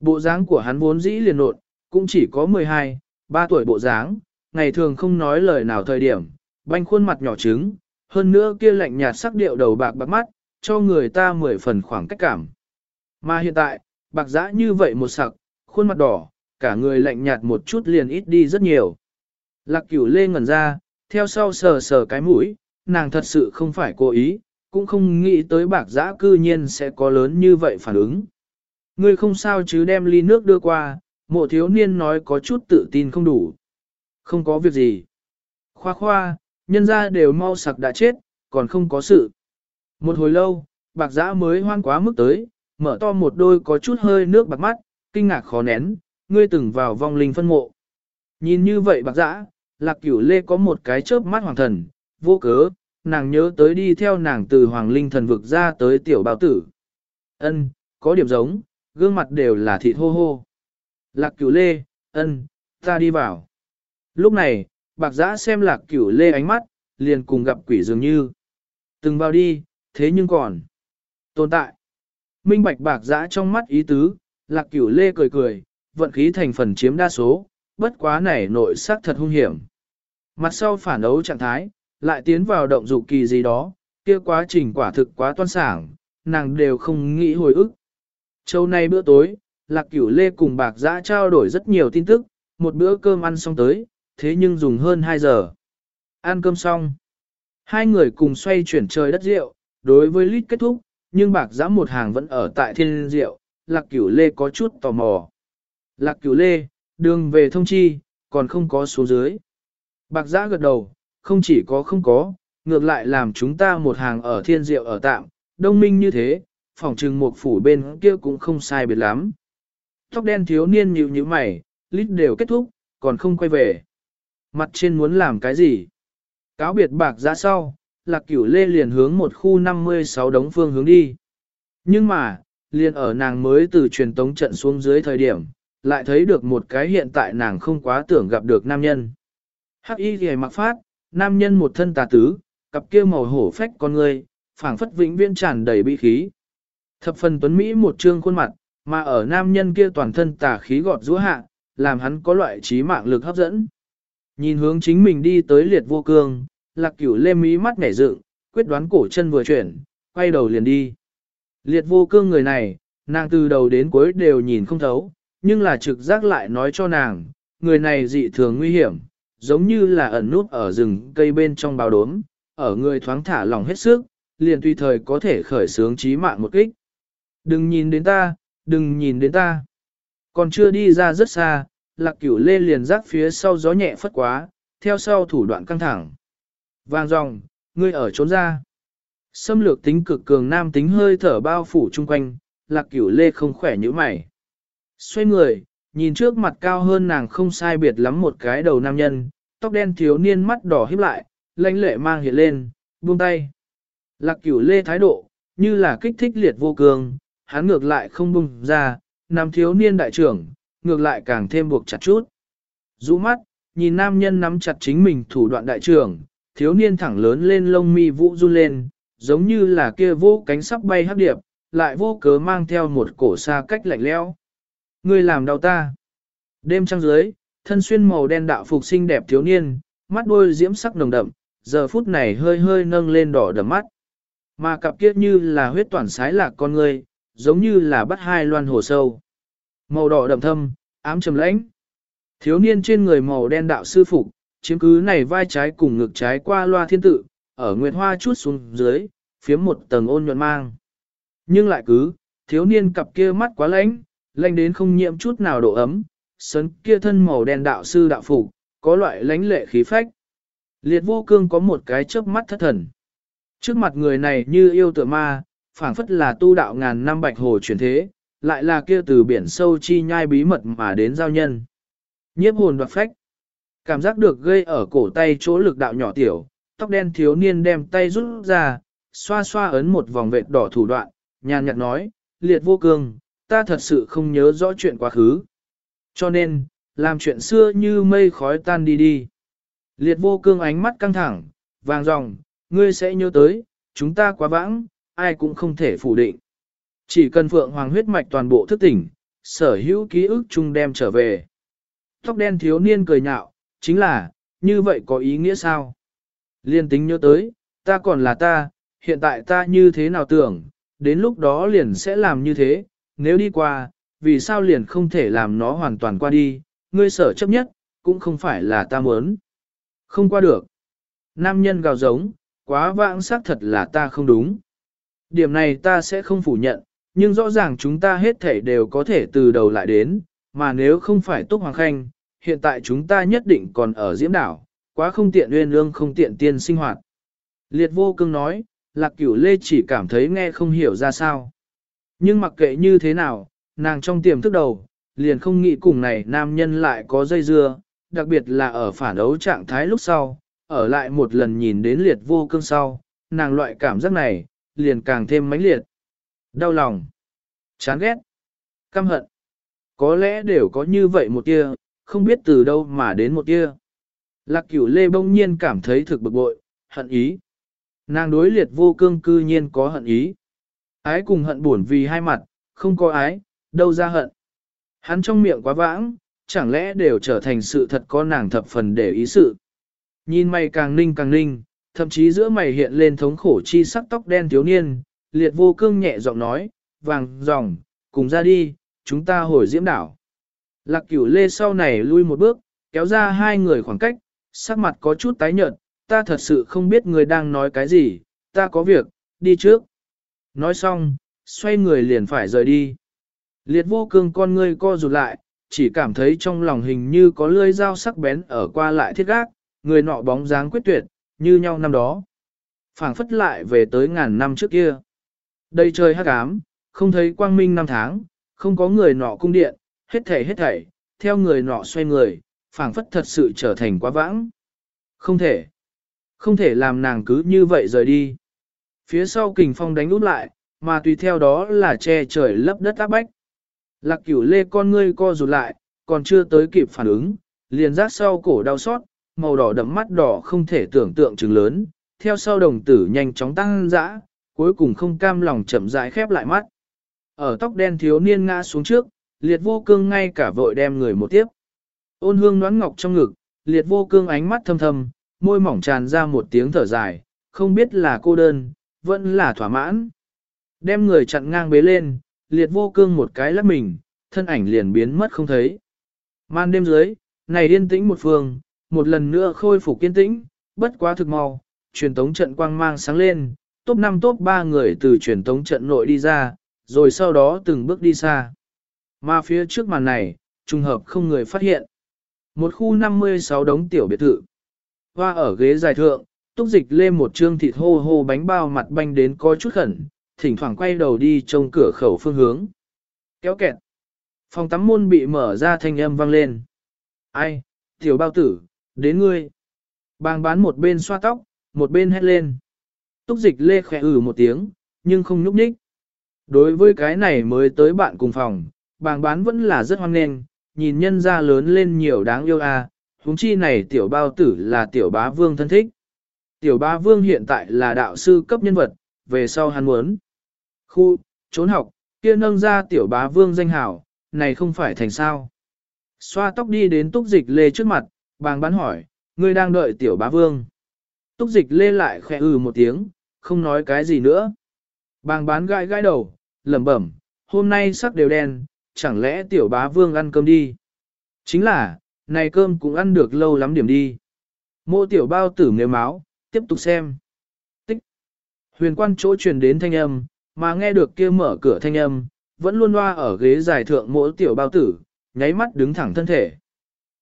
Bộ dáng của hắn vốn dĩ liền nộn, cũng chỉ có 12, 3 tuổi bộ dáng, ngày thường không nói lời nào thời điểm, banh khuôn mặt nhỏ trứng, hơn nữa kia lạnh nhạt sắc điệu đầu bạc bạc mắt, cho người ta mười phần khoảng cách cảm. Mà hiện tại, bạc dã như vậy một sặc, khuôn mặt đỏ, cả người lạnh nhạt một chút liền ít đi rất nhiều. Lạc cửu lê ngẩn ra, theo sau sờ sờ cái mũi, nàng thật sự không phải cố ý, cũng không nghĩ tới bạc giã cư nhiên sẽ có lớn như vậy phản ứng. Ngươi không sao chứ đem ly nước đưa qua, mộ thiếu niên nói có chút tự tin không đủ. Không có việc gì. Khoa khoa, nhân ra đều mau sặc đã chết, còn không có sự. Một hồi lâu, bạc giã mới hoan quá mức tới, mở to một đôi có chút hơi nước bạc mắt, kinh ngạc khó nén, ngươi từng vào vong linh phân mộ. Nhìn như vậy bạc giã, lạc cửu lê có một cái chớp mắt hoàng thần, vô cớ, nàng nhớ tới đi theo nàng từ hoàng linh thần vực ra tới tiểu bào tử. Ân, có điểm giống, gương mặt đều là thịt hô hô. Lạc cửu lê, ân, ta đi vào. Lúc này, bạc giã xem lạc cửu lê ánh mắt, liền cùng gặp quỷ dường như. Từng vào đi, thế nhưng còn tồn tại. Minh bạch bạc giã trong mắt ý tứ, lạc cửu lê cười cười, vận khí thành phần chiếm đa số, bất quá này nội sắc thật hung hiểm. Mặt sau phản đấu trạng thái, lại tiến vào động dục kỳ gì đó, kia quá trình quả thực quá toan sảng, nàng đều không nghĩ hồi ức. Châu nay bữa tối, lạc cửu lê cùng bạc giã trao đổi rất nhiều tin tức, một bữa cơm ăn xong tới, thế nhưng dùng hơn 2 giờ. Ăn cơm xong. Hai người cùng xoay chuyển trời đất rượu, đối với lít kết thúc, nhưng bạc giã một hàng vẫn ở tại thiên rượu, lạc cửu lê có chút tò mò. Lạc cửu lê, đường về thông chi, còn không có số dưới. Bạc giã gật đầu, không chỉ có không có, ngược lại làm chúng ta một hàng ở thiên diệu ở tạm, đông minh như thế, phòng trừng một phủ bên kia cũng không sai biệt lắm. Tóc đen thiếu niên nhịu như mày, lít đều kết thúc, còn không quay về. Mặt trên muốn làm cái gì? Cáo biệt bạc ra sau, lạc cửu lê liền hướng một khu 56 đống phương hướng đi. Nhưng mà, liền ở nàng mới từ truyền tống trận xuống dưới thời điểm, lại thấy được một cái hiện tại nàng không quá tưởng gặp được nam nhân. Hắc y ghề mặc phát, nam nhân một thân tà tứ, cặp kia màu hổ phách con người, phảng phất vĩnh viễn tràn đầy bi khí. Thập phần tuấn Mỹ một trương khuôn mặt, mà ở nam nhân kia toàn thân tà khí gọt rũa hạ, làm hắn có loại trí mạng lực hấp dẫn. Nhìn hướng chính mình đi tới liệt vô cương, lạc cửu lê mí mắt nhảy dựng, quyết đoán cổ chân vừa chuyển, quay đầu liền đi. Liệt vô cương người này, nàng từ đầu đến cuối đều nhìn không thấu, nhưng là trực giác lại nói cho nàng, người này dị thường nguy hiểm, giống như là ẩn nút ở rừng cây bên trong bao đốm, ở người thoáng thả lòng hết sức, liền tùy thời có thể khởi sướng chí mạng một kích. Đừng nhìn đến ta, đừng nhìn đến ta. Còn chưa đi ra rất xa, lạc cửu lê liền rác phía sau gió nhẹ phất quá, theo sau thủ đoạn căng thẳng. Vàng ròng, ngươi ở trốn ra. Xâm lược tính cực cường nam tính hơi thở bao phủ chung quanh, lạc cửu lê không khỏe như mày. Xoay người, nhìn trước mặt cao hơn nàng không sai biệt lắm một cái đầu nam nhân, tóc đen thiếu niên mắt đỏ híp lại, lãnh lệ mang hiện lên, buông tay. Lạc cửu lê thái độ, như là kích thích liệt vô cường, hắn ngược lại không buông ra, nam thiếu niên đại trưởng, ngược lại càng thêm buộc chặt chút. Rũ mắt, nhìn nam nhân nắm chặt chính mình thủ đoạn đại trưởng, thiếu niên thẳng lớn lên lông mi vũ run lên, giống như là kia vô cánh sắp bay hấp điệp, lại vô cớ mang theo một cổ xa cách lạnh lẽo. Ngươi làm đau ta. Đêm trăng dưới, thân xuyên màu đen đạo phục xinh đẹp thiếu niên, mắt đôi diễm sắc nồng đậm, giờ phút này hơi hơi nâng lên đỏ đầm mắt. Mà cặp kia như là huyết toàn sái lạc con người, giống như là bắt hai loan hồ sâu. Màu đỏ đậm thâm, ám trầm lãnh. Thiếu niên trên người màu đen đạo sư phục, chiếm cứ này vai trái cùng ngực trái qua loa thiên tự, ở nguyệt hoa chút xuống dưới, phiếm một tầng ôn nhuận mang. Nhưng lại cứ, thiếu niên cặp kia mắt quá lãnh, lãnh đến không nhiễm chút nào độ ấm, sấn kia thân màu đen đạo sư đạo phục, có loại lãnh lệ khí phách. Liệt vô cương có một cái chớp mắt thất thần. Trước mặt người này như yêu tựa ma, phảng phất là tu đạo ngàn năm bạch hồ chuyển thế, lại là kia từ biển sâu chi nhai bí mật mà đến giao nhân. Nhiếp hồn đoạt phách. Cảm giác được gây ở cổ tay chỗ lực đạo nhỏ tiểu, tóc đen thiếu niên đem tay rút ra, xoa xoa ấn một vòng vệt đỏ thủ đoạn, nhàn nhạt nói, liệt vô cương, ta thật sự không nhớ rõ chuyện quá khứ. Cho nên, làm chuyện xưa như mây khói tan đi đi. Liệt vô cương ánh mắt căng thẳng, vàng ròng, ngươi sẽ nhớ tới, chúng ta quá vãng, ai cũng không thể phủ định. Chỉ cần phượng hoàng huyết mạch toàn bộ thức tỉnh, sở hữu ký ức chung đem trở về. Tóc đen thiếu niên cười nhạo, chính là, như vậy có ý nghĩa sao? Liên tính nhớ tới, ta còn là ta, hiện tại ta như thế nào tưởng, đến lúc đó liền sẽ làm như thế, nếu đi qua, vì sao liền không thể làm nó hoàn toàn qua đi, ngươi sở chấp nhất, cũng không phải là ta muốn. Không qua được. Nam nhân gào giống, quá vãng xác thật là ta không đúng. Điểm này ta sẽ không phủ nhận, nhưng rõ ràng chúng ta hết thể đều có thể từ đầu lại đến, mà nếu không phải Túc Hoàng Khanh, hiện tại chúng ta nhất định còn ở Diễm Đảo, quá không tiện uyên lương không tiện tiên sinh hoạt. Liệt vô cương nói, lạc cửu lê chỉ cảm thấy nghe không hiểu ra sao. Nhưng mặc kệ như thế nào, nàng trong tiềm thức đầu, liền không nghĩ cùng này nam nhân lại có dây dưa, đặc biệt là ở phản đấu trạng thái lúc sau, ở lại một lần nhìn đến liệt vô cương sau, nàng loại cảm giác này, liền càng thêm mãnh liệt. Đau lòng, chán ghét, căm hận. Có lẽ đều có như vậy một tia, không biết từ đâu mà đến một tia. Lạc cửu lê bỗng nhiên cảm thấy thực bực bội, hận ý. Nàng đối liệt vô cương cư nhiên có hận ý. Ái cùng hận buồn vì hai mặt, không có ái, đâu ra hận. Hắn trong miệng quá vãng, chẳng lẽ đều trở thành sự thật có nàng thập phần để ý sự. Nhìn mày càng ninh càng ninh, thậm chí giữa mày hiện lên thống khổ chi sắc tóc đen thiếu niên, liệt vô cương nhẹ giọng nói, vàng, dòng, cùng ra đi, chúng ta hồi diễm đảo. Lạc cửu lê sau này lui một bước, kéo ra hai người khoảng cách, sắc mặt có chút tái nhợt, ta thật sự không biết người đang nói cái gì, ta có việc, đi trước. Nói xong, xoay người liền phải rời đi. Liệt vô cương con ngươi co rụt lại, chỉ cảm thấy trong lòng hình như có lưỡi dao sắc bén ở qua lại thiết gác, người nọ bóng dáng quyết tuyệt, như nhau năm đó. phảng phất lại về tới ngàn năm trước kia. Đây trời hắc ám, không thấy quang minh năm tháng, không có người nọ cung điện, hết thảy hết thảy, theo người nọ xoay người, phảng phất thật sự trở thành quá vãng. Không thể, không thể làm nàng cứ như vậy rời đi. Phía sau kình phong đánh út lại, mà tùy theo đó là che trời lấp đất áp bách. Lạc cửu lê con ngươi co rụt lại, còn chưa tới kịp phản ứng, liền rác sau cổ đau xót, màu đỏ đậm mắt đỏ không thể tưởng tượng chừng lớn, theo sau đồng tử nhanh chóng tăng dã, cuối cùng không cam lòng chậm rãi khép lại mắt. Ở tóc đen thiếu niên ngã xuống trước, liệt vô cương ngay cả vội đem người một tiếp. Ôn hương đoán ngọc trong ngực, liệt vô cương ánh mắt thâm thâm, môi mỏng tràn ra một tiếng thở dài, không biết là cô đơn, vẫn là thỏa mãn. Đem người chặn ngang bế lên, liệt vô cương một cái lắp mình, thân ảnh liền biến mất không thấy. Man đêm dưới, này yên tĩnh một phương, một lần nữa khôi phục yên tĩnh, bất quá thực mau, truyền tống trận quang mang sáng lên, top 5 top 3 người từ truyền tống trận nội đi ra, rồi sau đó từng bước đi xa. Mà phía trước màn này, trùng hợp không người phát hiện. Một khu 56 đống tiểu biệt thự. Hoa ở ghế dài thượng, túc dịch lên một trương thịt hô hô bánh bao mặt banh đến có chút khẩn, thỉnh thoảng quay đầu đi trông cửa khẩu phương hướng. Kéo kẹt. Phòng tắm môn bị mở ra thanh âm vang lên. Ai, tiểu bao tử, đến ngươi. Bàng bán một bên xoa tóc, một bên hét lên. Túc dịch lê khẽ ử một tiếng, nhưng không nhúc nhích. Đối với cái này mới tới bạn cùng phòng, bàng bán vẫn là rất hoan nghênh, nhìn nhân ra lớn lên nhiều đáng yêu. À, huống chi này tiểu bao tử là tiểu bá vương thân thích. Tiểu bá vương hiện tại là đạo sư cấp nhân vật, về sau hắn muốn. Khu, trốn học, kia nâng ra tiểu bá vương danh hảo, này không phải thành sao. Xoa tóc đi đến túc dịch lê trước mặt, bàng bán hỏi, ngươi đang đợi tiểu bá vương. Túc dịch lê lại khẽ ừ một tiếng, không nói cái gì nữa. Bàng bán gãi gãi đầu, lẩm bẩm, hôm nay sắc đều đen, chẳng lẽ tiểu bá vương ăn cơm đi. Chính là, này cơm cũng ăn được lâu lắm điểm đi. Mô tiểu bao tử nếu máu, tiếp tục xem. Tích. Huyền quan chỗ truyền đến thanh âm, mà nghe được kia mở cửa thanh âm, vẫn luôn loa ở ghế dài thượng mỗi tiểu bao tử, nháy mắt đứng thẳng thân thể.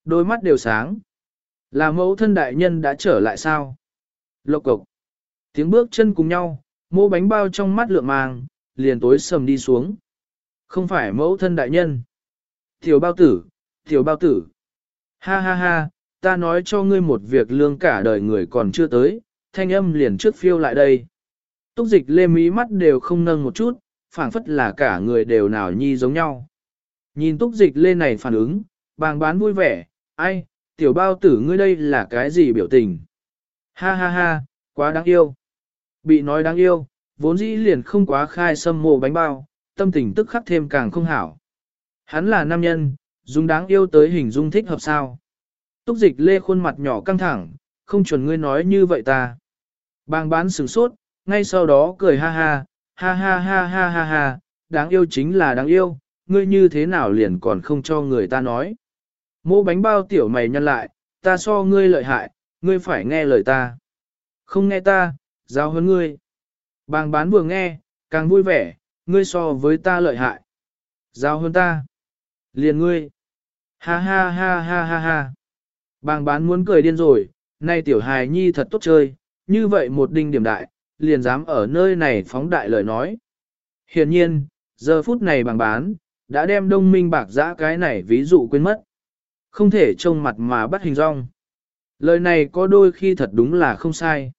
Đôi mắt đều sáng. Là mẫu thân đại nhân đã trở lại sao? Lộc cộc. Tiếng bước chân cùng nhau, mô bánh bao trong mắt lượng màng, liền tối sầm đi xuống. Không phải mẫu thân đại nhân. Tiểu bao tử, tiểu bao tử. Ha ha ha, ta nói cho ngươi một việc lương cả đời người còn chưa tới, thanh âm liền trước phiêu lại đây. Túc dịch lê mí mắt đều không nâng một chút, phảng phất là cả người đều nào nhi giống nhau. Nhìn túc dịch lê này phản ứng, bàng bán vui vẻ, ai, tiểu bao tử ngươi đây là cái gì biểu tình? Ha ha ha, quá đáng yêu. Bị nói đáng yêu, vốn dĩ liền không quá khai sâm mồ bánh bao, tâm tình tức khắc thêm càng không hảo. Hắn là nam nhân, dùng đáng yêu tới hình dung thích hợp sao. Túc dịch lê khuôn mặt nhỏ căng thẳng, không chuẩn ngươi nói như vậy ta. Bàng bán sửng sốt, ngay sau đó cười ha ha, ha ha ha ha ha ha, đáng yêu chính là đáng yêu, ngươi như thế nào liền còn không cho người ta nói. Mô bánh bao tiểu mày nhăn lại, ta so ngươi lợi hại, ngươi phải nghe lời ta. Không nghe ta, giao hơn ngươi. Bàng bán vừa nghe, càng vui vẻ, ngươi so với ta lợi hại. Giao hơn ta. Liền ngươi. Ha ha ha ha ha ha. Bàng bán muốn cười điên rồi, nay tiểu hài nhi thật tốt chơi, như vậy một đinh điểm đại, liền dám ở nơi này phóng đại lời nói. Hiển nhiên, giờ phút này bằng bán, đã đem đông minh bạc giã cái này ví dụ quên mất. Không thể trông mặt mà bắt hình rong. Lời này có đôi khi thật đúng là không sai.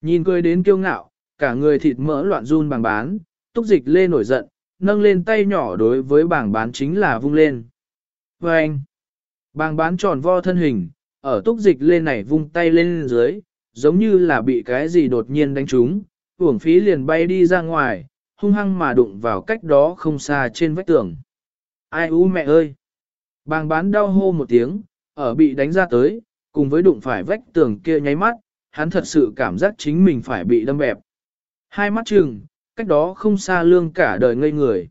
Nhìn cười đến kiêu ngạo, cả người thịt mỡ loạn run bằng bán, túc dịch lê nổi giận, nâng lên tay nhỏ đối với bảng bán chính là vung lên. Và anh, bảng bán tròn vo thân hình, ở túc dịch lê này vung tay lên dưới, giống như là bị cái gì đột nhiên đánh trúng, uổng phí liền bay đi ra ngoài, hung hăng mà đụng vào cách đó không xa trên vách tường. Ai u mẹ ơi! Bàng bán đau hô một tiếng, ở bị đánh ra tới, cùng với đụng phải vách tường kia nháy mắt, hắn thật sự cảm giác chính mình phải bị đâm bẹp. Hai mắt chừng cách đó không xa lương cả đời ngây người.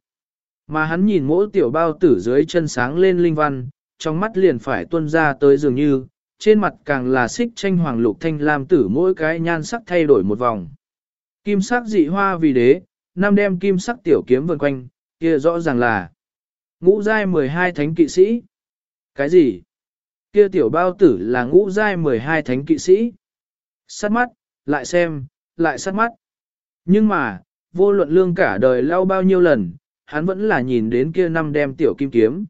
Mà hắn nhìn mỗi tiểu bao tử dưới chân sáng lên linh văn, trong mắt liền phải tuôn ra tới dường như, trên mặt càng là xích tranh hoàng lục thanh lam tử mỗi cái nhan sắc thay đổi một vòng. Kim sắc dị hoa vì đế, năm đem kim sắc tiểu kiếm vần quanh, kia rõ ràng là ngũ giai 12 thánh kỵ sĩ. Cái gì? Kia tiểu bao tử là ngũ giai 12 thánh kỵ sĩ. Sát mắt, lại xem, lại sát mắt. Nhưng mà, vô luận lương cả đời lao bao nhiêu lần, hắn vẫn là nhìn đến kia năm đem tiểu kim kiếm.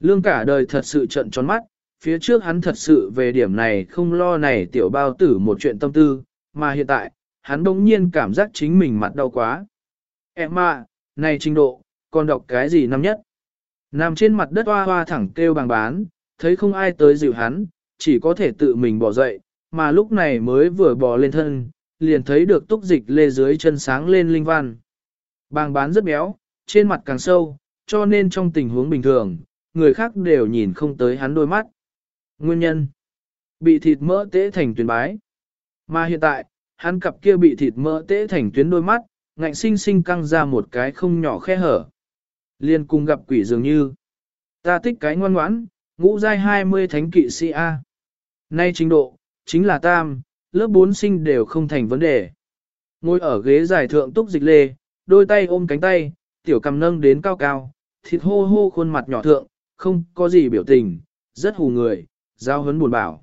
Lương cả đời thật sự trận tròn mắt, phía trước hắn thật sự về điểm này không lo này tiểu bao tử một chuyện tâm tư, mà hiện tại, hắn đống nhiên cảm giác chính mình mặt đau quá. Em à, này trình độ, còn đọc cái gì năm nhất? Nằm trên mặt đất hoa hoa thẳng kêu bằng bán, thấy không ai tới dịu hắn, chỉ có thể tự mình bỏ dậy, mà lúc này mới vừa bò lên thân, liền thấy được túc dịch lê dưới chân sáng lên linh văn. Bàng bán rất béo, trên mặt càng sâu, cho nên trong tình huống bình thường, người khác đều nhìn không tới hắn đôi mắt. Nguyên nhân Bị thịt mỡ tế thành tuyến bái. Mà hiện tại, hắn cặp kia bị thịt mỡ tế thành tuyến đôi mắt, ngạnh sinh sinh căng ra một cái không nhỏ khe hở. Liên cùng gặp quỷ dường như. Ta thích cái ngoan ngoãn, ngũ giai 20 thánh kỵ sĩ A. Nay trình độ, chính là tam, lớp 4 sinh đều không thành vấn đề. Ngồi ở ghế giải thượng túc dịch lê, đôi tay ôm cánh tay, tiểu cầm nâng đến cao cao, thịt hô hô khuôn mặt nhỏ thượng, không có gì biểu tình, rất hù người, giao hấn buồn bảo.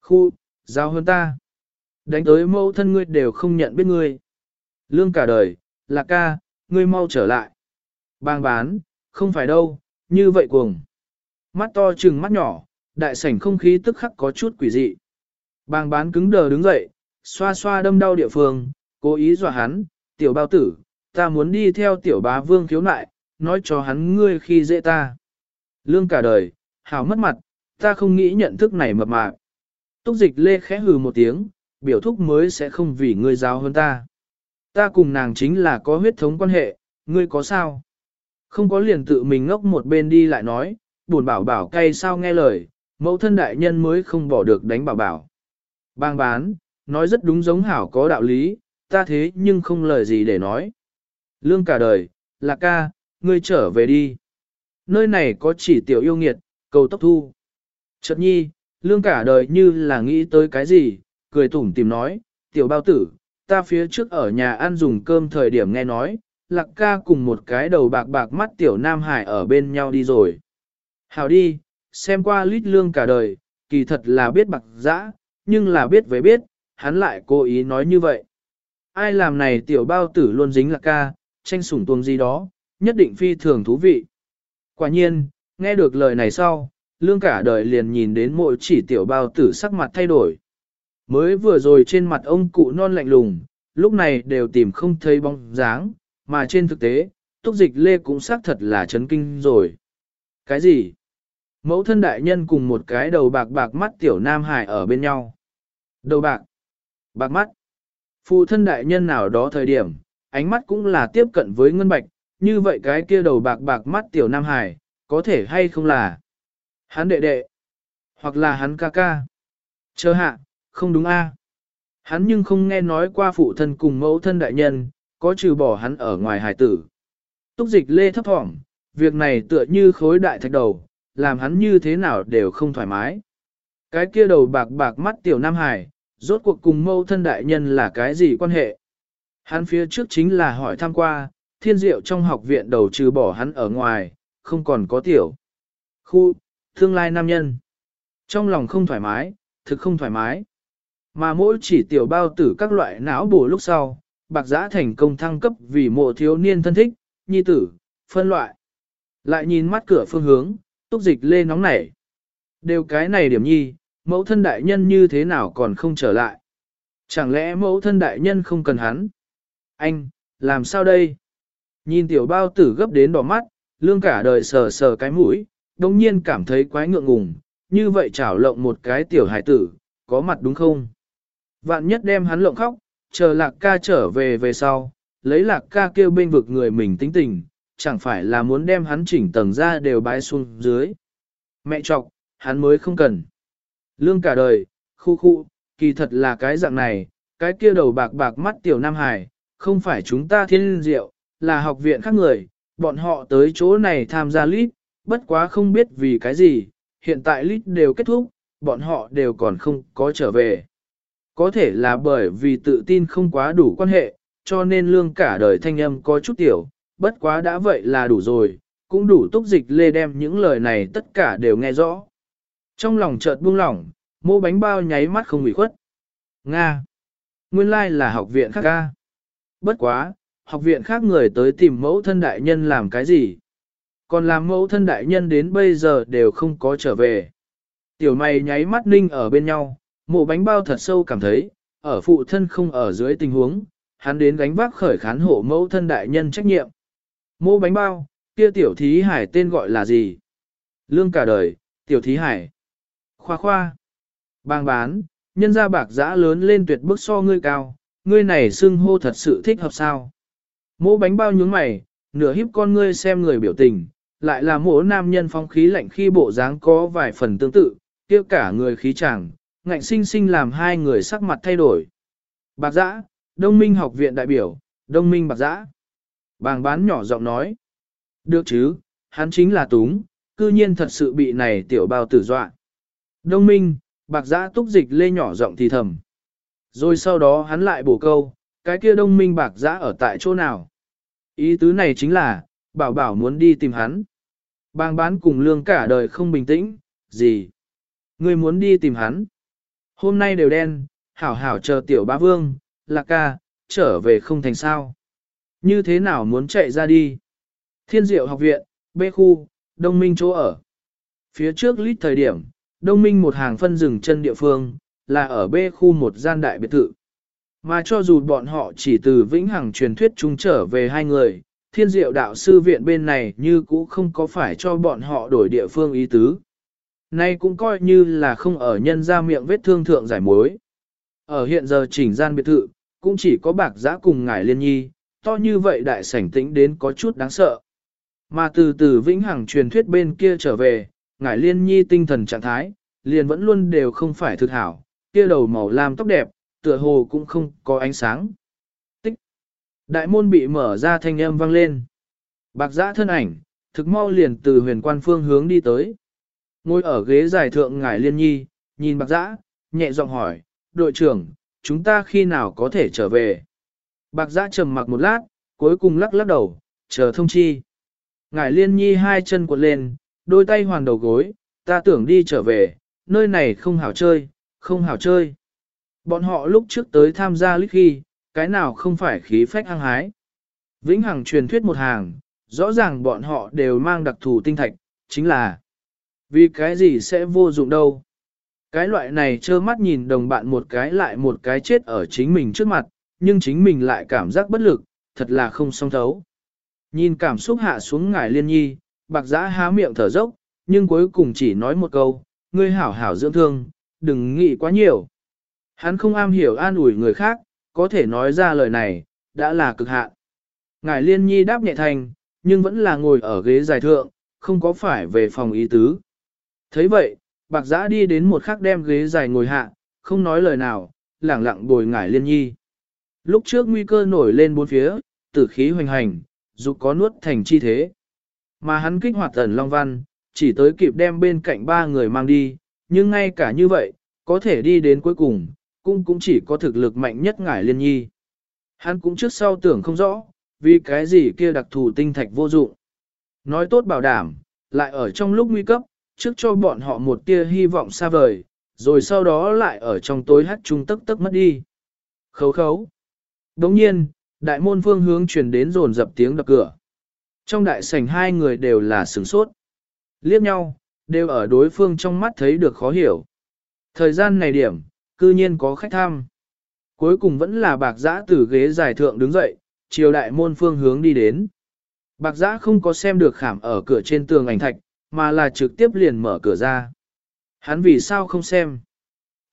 Khu, giao hấn ta. Đánh tới mẫu thân ngươi đều không nhận biết ngươi. Lương cả đời, là ca, ngươi mau trở lại. Bang bán, không phải đâu, như vậy cuồng. Mắt to trừng mắt nhỏ, đại sảnh không khí tức khắc có chút quỷ dị. Bang bán cứng đờ đứng dậy, xoa xoa đâm đau địa phương, cố ý dọa hắn, tiểu bao tử, ta muốn đi theo tiểu bá vương khiếu nại, nói cho hắn ngươi khi dễ ta. Lương cả đời, hào mất mặt, ta không nghĩ nhận thức này mập mạp. Túc dịch lê khẽ hừ một tiếng, biểu thúc mới sẽ không vì ngươi giáo hơn ta. Ta cùng nàng chính là có huyết thống quan hệ, ngươi có sao? Không có liền tự mình ngốc một bên đi lại nói, buồn bảo bảo cay sao nghe lời, mẫu thân đại nhân mới không bỏ được đánh bảo bảo. Bang bán, nói rất đúng giống hảo có đạo lý, ta thế nhưng không lời gì để nói. Lương cả đời, là ca, ngươi trở về đi. Nơi này có chỉ tiểu yêu nghiệt, cầu tốc thu. Chợt nhi, lương cả đời như là nghĩ tới cái gì, cười tủm tìm nói, tiểu bao tử, ta phía trước ở nhà ăn dùng cơm thời điểm nghe nói, lạc ca cùng một cái đầu bạc bạc mắt tiểu nam hải ở bên nhau đi rồi. Hào đi, xem qua lít lương cả đời, kỳ thật là biết bạc dã, nhưng là biết với biết, hắn lại cố ý nói như vậy. Ai làm này tiểu bao tử luôn dính lạc ca, tranh sủng tuông gì đó, nhất định phi thường thú vị. Quả nhiên, nghe được lời này sau, lương cả đời liền nhìn đến mỗi chỉ tiểu bao tử sắc mặt thay đổi. Mới vừa rồi trên mặt ông cụ non lạnh lùng, lúc này đều tìm không thấy bóng dáng, mà trên thực tế, túc dịch lê cũng xác thật là chấn kinh rồi. Cái gì? Mẫu thân đại nhân cùng một cái đầu bạc bạc mắt tiểu nam hải ở bên nhau. Đầu bạc, bạc mắt. Phụ thân đại nhân nào đó thời điểm, ánh mắt cũng là tiếp cận với ngân bạch, như vậy cái kia đầu bạc bạc mắt tiểu nam hải, có thể hay không là hắn đệ đệ. Hoặc là hắn ca ca. Chờ hạ, không đúng a à. Hắn nhưng không nghe nói qua phụ thân cùng mẫu thân đại nhân, có trừ bỏ hắn ở ngoài hải tử. Túc dịch lê thấp thỏm, việc này tựa như khối đại thạch đầu, làm hắn như thế nào đều không thoải mái. Cái kia đầu bạc bạc mắt tiểu Nam Hải, rốt cuộc cùng mẫu thân đại nhân là cái gì quan hệ? Hắn phía trước chính là hỏi thăm qua, thiên diệu trong học viện đầu trừ bỏ hắn ở ngoài, không còn có tiểu. Khu, tương lai nam nhân. Trong lòng không thoải mái, thực không thoải mái. Mà mỗi chỉ tiểu bao tử các loại não bổ lúc sau, bạc giã thành công thăng cấp vì mộ thiếu niên thân thích, nhi tử, phân loại. Lại nhìn mắt cửa phương hướng, túc dịch lê nóng nảy. Đều cái này điểm nhi, mẫu thân đại nhân như thế nào còn không trở lại. Chẳng lẽ mẫu thân đại nhân không cần hắn? Anh, làm sao đây? Nhìn tiểu bao tử gấp đến đỏ mắt, lương cả đời sờ sờ cái mũi, đồng nhiên cảm thấy quái ngượng ngùng, như vậy chảo lộng một cái tiểu hải tử, có mặt đúng không? Vạn nhất đem hắn lộng khóc, chờ lạc ca trở về về sau, lấy lạc ca kêu bên vực người mình tính tình, chẳng phải là muốn đem hắn chỉnh tầng ra đều bái xuống dưới. Mẹ chọc, hắn mới không cần. Lương cả đời, khu khu, kỳ thật là cái dạng này, cái kia đầu bạc bạc mắt tiểu Nam Hải, không phải chúng ta thiên diệu, là học viện khác người, bọn họ tới chỗ này tham gia lít, bất quá không biết vì cái gì, hiện tại lít đều kết thúc, bọn họ đều còn không có trở về. Có thể là bởi vì tự tin không quá đủ quan hệ, cho nên lương cả đời thanh âm có chút tiểu, bất quá đã vậy là đủ rồi, cũng đủ túc dịch lê đem những lời này tất cả đều nghe rõ. Trong lòng chợt buông lỏng, mô bánh bao nháy mắt không bị khuất. Nga. Nguyên lai là học viện khác ca. Bất quá, học viện khác người tới tìm mẫu thân đại nhân làm cái gì? Còn làm mẫu thân đại nhân đến bây giờ đều không có trở về. Tiểu mày nháy mắt ninh ở bên nhau, mộ bánh bao thật sâu cảm thấy, ở phụ thân không ở dưới tình huống, hắn đến gánh vác khởi khán hộ mẫu thân đại nhân trách nhiệm. Mộ bánh bao, kia tiểu thí hải tên gọi là gì? Lương cả đời, tiểu thí hải. Khoa khoa. Bang bán, nhân gia bạc giã lớn lên tuyệt bức so ngươi cao, ngươi này xưng hô thật sự thích hợp sao. Mỗ bánh bao nhướng mày, nửa híp con ngươi xem người biểu tình, lại là mỗi nam nhân phong khí lạnh khi bộ dáng có vài phần tương tự, kia cả người khí chàng, ngạnh sinh sinh làm hai người sắc mặt thay đổi. Bạc giã, đông minh học viện đại biểu, đông minh bạc giã. Bàng bán nhỏ giọng nói. Được chứ, hắn chính là túng, cư nhiên thật sự bị này tiểu bao tử dọa. Đông minh, bạc giã túc dịch lê nhỏ giọng thì thầm. Rồi sau đó hắn lại bổ câu, cái kia đông minh bạc giã ở tại chỗ nào. Ý tứ này chính là, bảo bảo muốn đi tìm hắn. Bang bán cùng lương cả đời không bình tĩnh, gì? Ngươi muốn đi tìm hắn. Hôm nay đều đen, hảo hảo chờ tiểu bá vương, lạc ca, trở về không thành sao. Như thế nào muốn chạy ra đi? Thiên diệu học viện, Bê khu, đông minh chỗ ở. Phía trước lít thời điểm, đông minh một hàng phân rừng chân địa phương, là ở Bê khu một gian đại biệt thự. Mà cho dù bọn họ chỉ từ vĩnh hằng truyền thuyết chung trở về hai người, thiên diệu đạo sư viện bên này như cũ không có phải cho bọn họ đổi địa phương ý tứ. Nay cũng coi như là không ở nhân ra miệng vết thương thượng giải mối. Ở hiện giờ chỉnh gian biệt thự, cũng chỉ có bạc giã cùng ngải liên nhi, to như vậy đại sảnh tĩnh đến có chút đáng sợ. Mà từ từ vĩnh hằng truyền thuyết bên kia trở về, ngải liên nhi tinh thần trạng thái, liền vẫn luôn đều không phải thực hảo, kia đầu màu lam tóc đẹp, tựa hồ cũng không có ánh sáng. Đại môn bị mở ra thanh âm vang lên. Bạc giã thân ảnh, thực mau liền từ huyền quan phương hướng đi tới. Ngồi ở ghế giải thượng ngài liên nhi, nhìn bạc giã, nhẹ giọng hỏi, đội trưởng, chúng ta khi nào có thể trở về? Bạc giã trầm mặc một lát, cuối cùng lắc lắc đầu, chờ thông chi. Ngài liên nhi hai chân cuộn lên, đôi tay hoàn đầu gối, ta tưởng đi trở về, nơi này không hảo chơi, không hảo chơi. Bọn họ lúc trước tới tham gia lít khi, cái nào không phải khí phách hăng hái. Vĩnh Hằng truyền thuyết một hàng, rõ ràng bọn họ đều mang đặc thù tinh thạch, chính là vì cái gì sẽ vô dụng đâu. Cái loại này trơ mắt nhìn đồng bạn một cái lại một cái chết ở chính mình trước mặt, nhưng chính mình lại cảm giác bất lực, thật là không song thấu. Nhìn cảm xúc hạ xuống ngải liên nhi, bạc giã há miệng thở dốc, nhưng cuối cùng chỉ nói một câu, ngươi hảo hảo dưỡng thương, đừng nghĩ quá nhiều. Hắn không am hiểu an ủi người khác, có thể nói ra lời này, đã là cực hạn. Ngài liên nhi đáp nhẹ thành, nhưng vẫn là ngồi ở ghế dài thượng, không có phải về phòng ý tứ. thấy vậy, bạc giã đi đến một khắc đem ghế dài ngồi hạ, không nói lời nào, lẳng lặng bồi ngải liên nhi. Lúc trước nguy cơ nổi lên bốn phía, tử khí hoành hành, dù có nuốt thành chi thế. Mà hắn kích hoạt ẩn Long Văn, chỉ tới kịp đem bên cạnh ba người mang đi, nhưng ngay cả như vậy, có thể đi đến cuối cùng, cũng cũng chỉ có thực lực mạnh nhất ngải liên nhi. Hắn cũng trước sau tưởng không rõ, vì cái gì kia đặc thù tinh thạch vô dụng. Nói tốt bảo đảm, lại ở trong lúc nguy cấp, trước cho bọn họ một tia hy vọng xa vời, rồi sau đó lại ở trong tối hắt trung tức tức mất đi. Khấu khấu. Đồng nhiên, đại môn phương hướng truyền đến rồn dập tiếng đập cửa. Trong đại sảnh hai người đều là sửng sốt. Liếc nhau, đều ở đối phương trong mắt thấy được khó hiểu. Thời gian này điểm, cư nhiên có khách thăm. Cuối cùng vẫn là bạc giã từ ghế giải thượng đứng dậy, chiều đại môn phương hướng đi đến. Bạc giã không có xem được khảm ở cửa trên tường ảnh thạch, mà là trực tiếp liền mở cửa ra. Hắn vì sao không xem?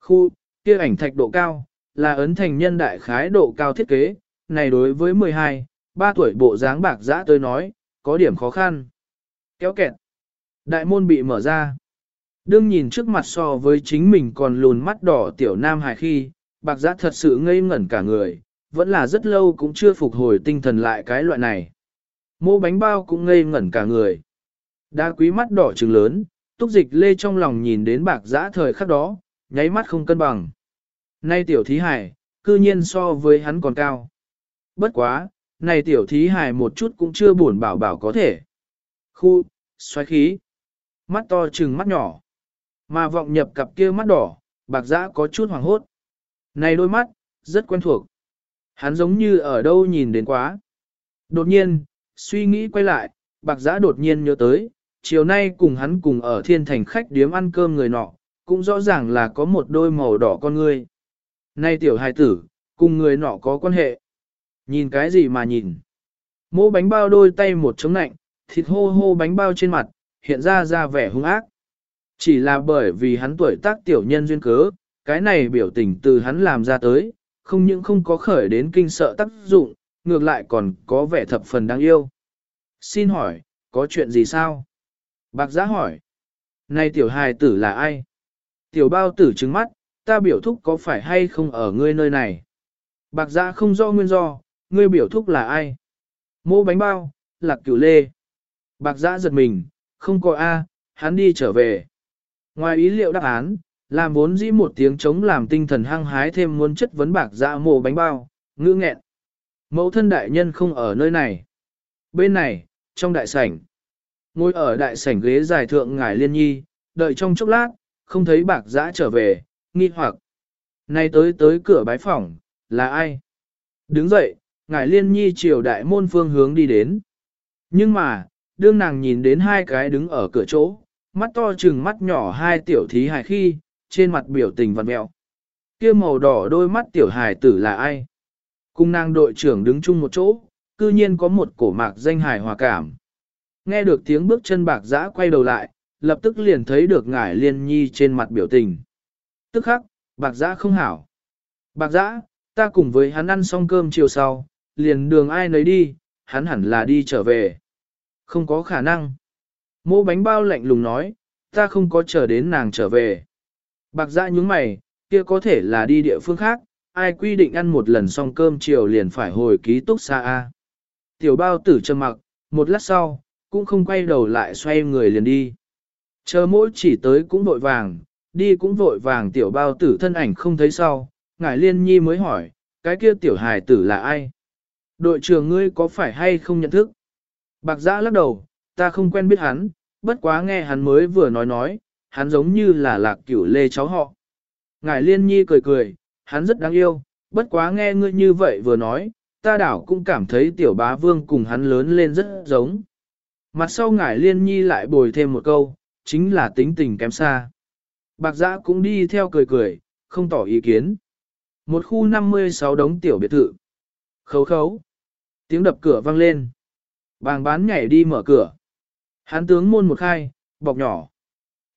Khu, kia ảnh thạch độ cao, là ấn thành nhân đại khái độ cao thiết kế, này đối với 12, 3 tuổi bộ dáng bạc giã tôi nói, có điểm khó khăn. Kéo kẹt. Đại môn bị mở ra. Đương nhìn trước mặt so với chính mình còn lùn mắt đỏ tiểu nam hài khi, bạc giã thật sự ngây ngẩn cả người, vẫn là rất lâu cũng chưa phục hồi tinh thần lại cái loại này. Mô bánh bao cũng ngây ngẩn cả người. Đa quý mắt đỏ trừng lớn, túc dịch lê trong lòng nhìn đến bạc giã thời khắc đó, nháy mắt không cân bằng. Nay tiểu thí hải, cư nhiên so với hắn còn cao. Bất quá, này tiểu thí hải một chút cũng chưa buồn bảo bảo có thể. Khu, xoáy khí, mắt to trừng mắt nhỏ, mà vọng nhập cặp kia mắt đỏ, bạc giã có chút hoàng hốt. Này đôi mắt, rất quen thuộc. Hắn giống như ở đâu nhìn đến quá. Đột nhiên, suy nghĩ quay lại, bạc giã đột nhiên nhớ tới, chiều nay cùng hắn cùng ở thiên thành khách điếm ăn cơm người nọ, cũng rõ ràng là có một đôi màu đỏ con ngươi. Nay tiểu hài tử, cùng người nọ có quan hệ. Nhìn cái gì mà nhìn? Mỗ bánh bao đôi tay một chống nạnh, thịt hô hô bánh bao trên mặt, hiện ra ra vẻ hung ác. Chỉ là bởi vì hắn tuổi tác tiểu nhân duyên cớ, cái này biểu tình từ hắn làm ra tới, không những không có khởi đến kinh sợ tác dụng, ngược lại còn có vẻ thập phần đáng yêu. Xin hỏi, có chuyện gì sao? Bạc giã hỏi. Này tiểu hài tử là ai? Tiểu bao tử trứng mắt, ta biểu thúc có phải hay không ở ngươi nơi này? Bạc giã không do nguyên do, ngươi biểu thúc là ai? Mô bánh bao, lạc cửu lê. Bạc giã giật mình, không có A, hắn đi trở về. Ngoài ý liệu đáp án, làm vốn dĩ một tiếng chống làm tinh thần hăng hái thêm muốn chất vấn bạc dạ mồ bánh bao, ngư nghẹn. Mẫu thân đại nhân không ở nơi này. Bên này, trong đại sảnh. Ngồi ở đại sảnh ghế dài thượng ngài liên nhi, đợi trong chốc lát, không thấy bạc dã trở về, nghi hoặc. Nay tới tới cửa bái phòng, là ai? Đứng dậy, ngài liên nhi chiều đại môn phương hướng đi đến. Nhưng mà, đương nàng nhìn đến hai cái đứng ở cửa chỗ, mắt to chừng mắt nhỏ hai tiểu thí hài khi, trên mặt biểu tình vặn mẹo. Kia màu đỏ đôi mắt tiểu hài tử là ai? Cung nàng đội trưởng đứng chung một chỗ, cư nhiên có một cổ mạc danh hài hòa cảm. Nghe được tiếng bước chân bạc giã quay đầu lại, lập tức liền thấy được ngải liên nhi trên mặt biểu tình. Tức khắc, bạc giã không hảo. Bạc giã, ta cùng với hắn ăn xong cơm chiều sau, liền đường ai nấy đi, hắn hẳn là đi trở về. Không có khả năng. Mô bánh bao lạnh lùng nói, ta không có chờ đến nàng trở về. Bạc dã nhúng mày, kia có thể là đi địa phương khác, ai quy định ăn một lần xong cơm chiều liền phải hồi ký túc xa A. Tiểu bao tử trầm mặc, một lát sau, cũng không quay đầu lại xoay người liền đi. Chờ mỗi chỉ tới cũng vội vàng, đi cũng vội vàng tiểu bao tử thân ảnh không thấy sau, ngải liên nhi mới hỏi, cái kia tiểu hài tử là ai? Đội trưởng ngươi có phải hay không nhận thức? Bạc giã lắc đầu, ta không quen biết hắn, bất quá nghe hắn mới vừa nói nói, hắn giống như là lạc cửu lê cháu họ. Ngải liên nhi cười cười, hắn rất đáng yêu, bất quá nghe ngươi như vậy vừa nói, ta đảo cũng cảm thấy tiểu bá vương cùng hắn lớn lên rất giống. Mặt sau ngải liên nhi lại bồi thêm một câu, chính là tính tình kém xa. Bạc giã cũng đi theo cười cười, không tỏ ý kiến. Một khu 56 đống tiểu biệt thự. Khấu khấu. Tiếng đập cửa vang lên. Bàng bán nhảy đi mở cửa. Hán tướng môn một khai, bọc nhỏ.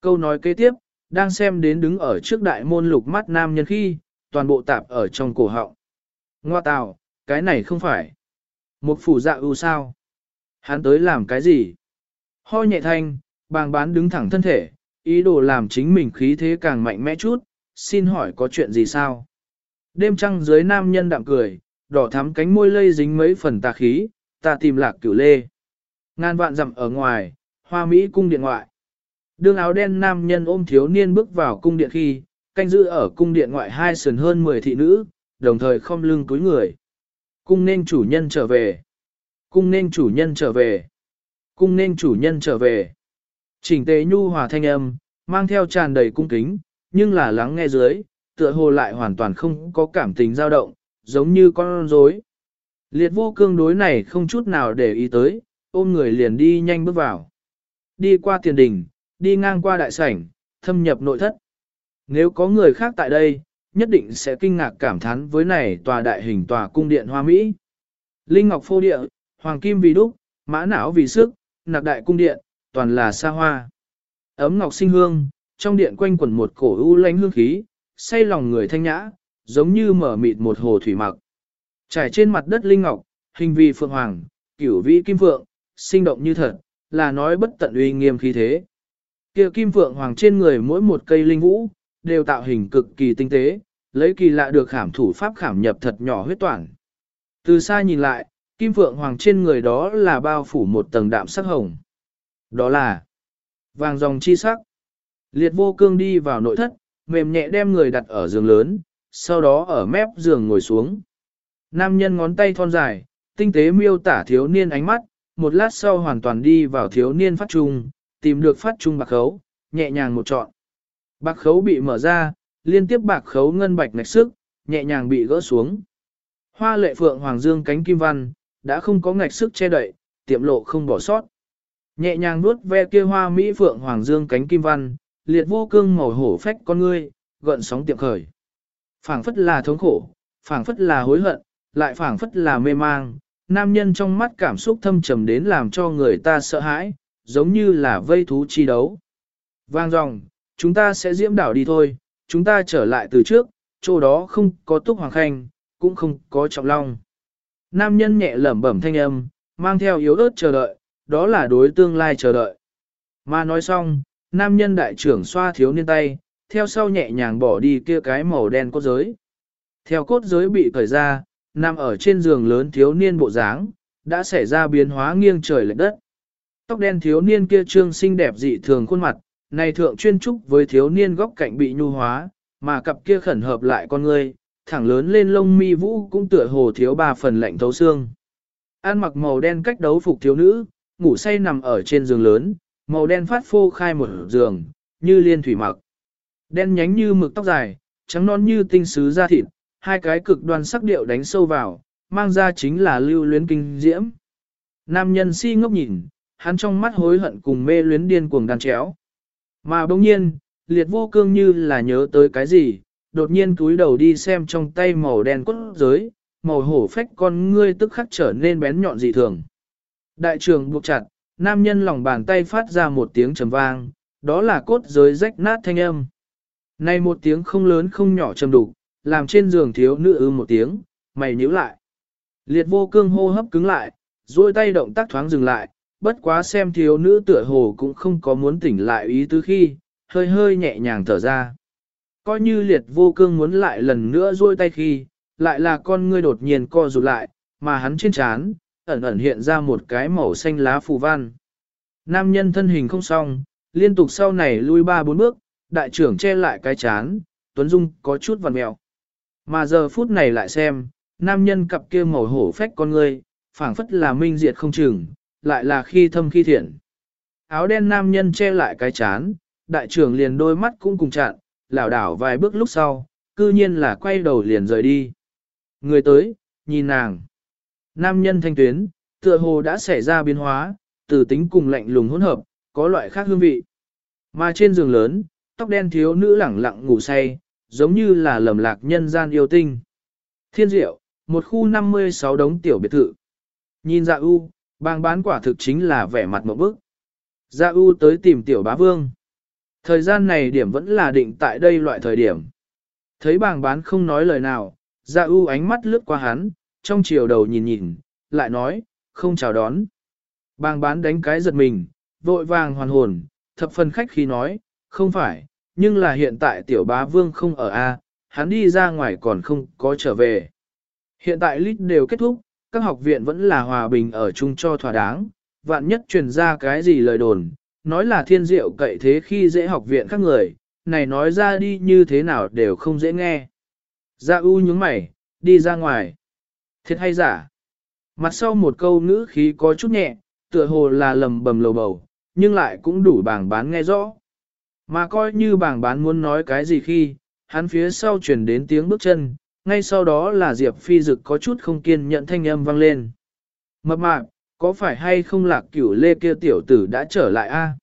Câu nói kế tiếp, đang xem đến đứng ở trước đại môn lục mắt nam nhân khi, toàn bộ tạp ở trong cổ họng. Ngoa tào, cái này không phải. Một phủ dạ ưu sao. Hắn tới làm cái gì? Ho nhẹ thanh, bàng bán đứng thẳng thân thể, ý đồ làm chính mình khí thế càng mạnh mẽ chút, xin hỏi có chuyện gì sao? Đêm trăng dưới nam nhân đạm cười, đỏ thắm cánh môi lây dính mấy phần tà khí, ta tìm lạc cửu lê. Ngàn vạn dặm ở ngoài, hoa Mỹ cung điện ngoại. đường áo đen nam nhân ôm thiếu niên bước vào cung điện khi, canh giữ ở cung điện ngoại hai sườn hơn 10 thị nữ, đồng thời không lưng túi người. Cung nên chủ nhân trở về. Cung nên chủ nhân trở về. Cung nên chủ nhân trở về. Chỉnh tế nhu hòa thanh âm, mang theo tràn đầy cung kính, nhưng là lắng nghe dưới, tựa hồ lại hoàn toàn không có cảm tình dao động, giống như con rối. Liệt vô cương đối này không chút nào để ý tới, ôm người liền đi nhanh bước vào. Đi qua tiền đình, đi ngang qua đại sảnh, thâm nhập nội thất. Nếu có người khác tại đây, nhất định sẽ kinh ngạc cảm thán với này tòa đại hình tòa cung điện hoa Mỹ. Linh ngọc phô địa, hoàng kim vì đúc, mã não vì sức, nạc đại cung điện, toàn là xa hoa. Ấm ngọc sinh hương, trong điện quanh quẩn một cổ u lánh hương khí, say lòng người thanh nhã, giống như mở mịt một hồ thủy mặc. Trải trên mặt đất linh ngọc, hình vi phượng hoàng, cửu vĩ kim phượng, sinh động như thật, là nói bất tận uy nghiêm khí thế. Kia kim phượng hoàng trên người mỗi một cây linh vũ, đều tạo hình cực kỳ tinh tế, lấy kỳ lạ được khảm thủ pháp khảm nhập thật nhỏ huyết toàn. Từ xa nhìn lại, kim phượng hoàng trên người đó là bao phủ một tầng đạm sắc hồng. Đó là vàng dòng chi sắc. Liệt vô cương đi vào nội thất, mềm nhẹ đem người đặt ở giường lớn, sau đó ở mép giường ngồi xuống. Nam nhân ngón tay thon dài, tinh tế miêu tả thiếu niên ánh mắt, một lát sau hoàn toàn đi vào thiếu niên phát trung, tìm được phát trung bạc khấu, nhẹ nhàng một trọn. Bạc khấu bị mở ra, liên tiếp bạc khấu ngân bạch ngạch sức, nhẹ nhàng bị gỡ xuống. Hoa lệ phượng hoàng dương cánh kim văn, đã không có ngạch sức che đậy, tiệm lộ không bỏ sót. Nhẹ nhàng nuốt ve kia hoa mỹ phượng hoàng dương cánh kim văn, liệt vô cương màu hổ phách con ngươi, gợn sóng tiệm khởi. phảng phất là thống khổ, phảng phất là hối hận, lại phảng phất là mê mang, nam nhân trong mắt cảm xúc thâm trầm đến làm cho người ta sợ hãi, giống như là vây thú chi đấu. Vang dòng, chúng ta sẽ diễm đảo đi thôi, chúng ta trở lại từ trước, chỗ đó không có túc hoàng khanh, cũng không có trọng long. Nam nhân nhẹ lẩm bẩm thanh âm, mang theo yếu ớt chờ đợi, đó là đối tương lai chờ đợi. Mà nói xong, nam nhân đại trưởng xoa thiếu niên tay, theo sau nhẹ nhàng bỏ đi kia cái màu đen cốt giới. Theo cốt giới bị cởi ra, nằm ở trên giường lớn thiếu niên bộ dáng, đã xảy ra biến hóa nghiêng trời lệch đất. Tóc đen thiếu niên kia trương xinh đẹp dị thường khuôn mặt, này thượng chuyên trúc với thiếu niên góc cạnh bị nhu hóa, mà cặp kia khẩn hợp lại con người, thẳng lớn lên lông mi vũ cũng tựa hồ thiếu ba phần lạnh thấu xương. An mặc màu đen cách đấu phục thiếu nữ, ngủ say nằm ở trên giường lớn, màu đen phát phô khai một giường, như liên thủy mặc. Đen nhánh như mực tóc dài, trắng non như tinh sứ da thịt, hai cái cực đoan sắc điệu đánh sâu vào, mang ra chính là lưu luyến kinh diễm. Nam nhân si ngốc nhìn, hắn trong mắt hối hận cùng mê luyến điên cuồng đan chéo. Mà bỗng nhiên, liệt vô cương như là nhớ tới cái gì, đột nhiên cúi đầu đi xem trong tay màu đen cốt giới, màu hổ phách con ngươi tức khắc trở nên bén nhọn dị thường. Đại trường buộc chặt, nam nhân lòng bàn tay phát ra một tiếng trầm vang, đó là cốt giới rách nát thanh âm. Này một tiếng không lớn không nhỏ trầm đục, làm trên giường thiếu nữ ư một tiếng, mày nhíu lại. Liệt vô cương hô hấp cứng lại, duỗi tay động tác thoáng dừng lại, bất quá xem thiếu nữ tựa hồ cũng không có muốn tỉnh lại ý tứ khi, hơi hơi nhẹ nhàng thở ra. Coi như liệt vô cương muốn lại lần nữa duỗi tay khi, lại là con ngươi đột nhiên co rụt lại, mà hắn trên trán ẩn ẩn hiện ra một cái màu xanh lá phù văn. Nam nhân thân hình không xong, liên tục sau này lui ba bốn bước, đại trưởng che lại cái chán, Tuấn Dung có chút vằn mèo. Mà giờ phút này lại xem, nam nhân cặp kia màu hổ phách con ngươi, phảng phất là minh diệt không chừng, lại là khi thâm khi thiện. Áo đen nam nhân che lại cái chán, đại trưởng liền đôi mắt cũng cùng chặn, lảo đảo vài bước lúc sau, cư nhiên là quay đầu liền rời đi. Người tới, nhìn nàng. Nam nhân thanh tuyến, tựa hồ đã xảy ra biến hóa, từ tính cùng lạnh lùng hỗn hợp, có loại khác hương vị. Mà trên giường lớn, tóc đen thiếu nữ lẳng lặng ngủ say, giống như là lầm lạc nhân gian yêu tinh. Thiên diệu, một khu 56 đống tiểu biệt thự. Nhìn dạ u, bang bán quả thực chính là vẻ mặt một bức. Dạ u tới tìm tiểu bá vương. Thời gian này điểm vẫn là định tại đây loại thời điểm. Thấy bàng bán không nói lời nào, dạ u ánh mắt lướt qua hắn, trong chiều đầu nhìn nhìn, lại nói, không chào đón. Bàng bán đánh cái giật mình, vội vàng hoàn hồn, thập phần khách khi nói, không phải, nhưng là hiện tại tiểu bá vương không ở A, hắn đi ra ngoài còn không có trở về. Hiện tại lít đều kết thúc, các học viện vẫn là hòa bình ở chung cho thỏa đáng, vạn nhất truyền ra cái gì lời đồn, nói là thiên diệu cậy thế khi dễ học viện các người, này nói ra đi như thế nào đều không dễ nghe. gia u nhướng mày, đi ra ngoài. Thiệt hay giả? Mặt sau một câu ngữ khí có chút nhẹ, tựa hồ là lầm bầm lầu bầu, nhưng lại cũng đủ bảng bán nghe rõ. Mà coi như bảng bán muốn nói cái gì khi, hắn phía sau truyền đến tiếng bước chân, ngay sau đó là Diệp Phi Dực có chút không kiên nhận thanh âm vang lên. Mập mạp, có phải hay không lạc cửu lê kia tiểu tử đã trở lại a?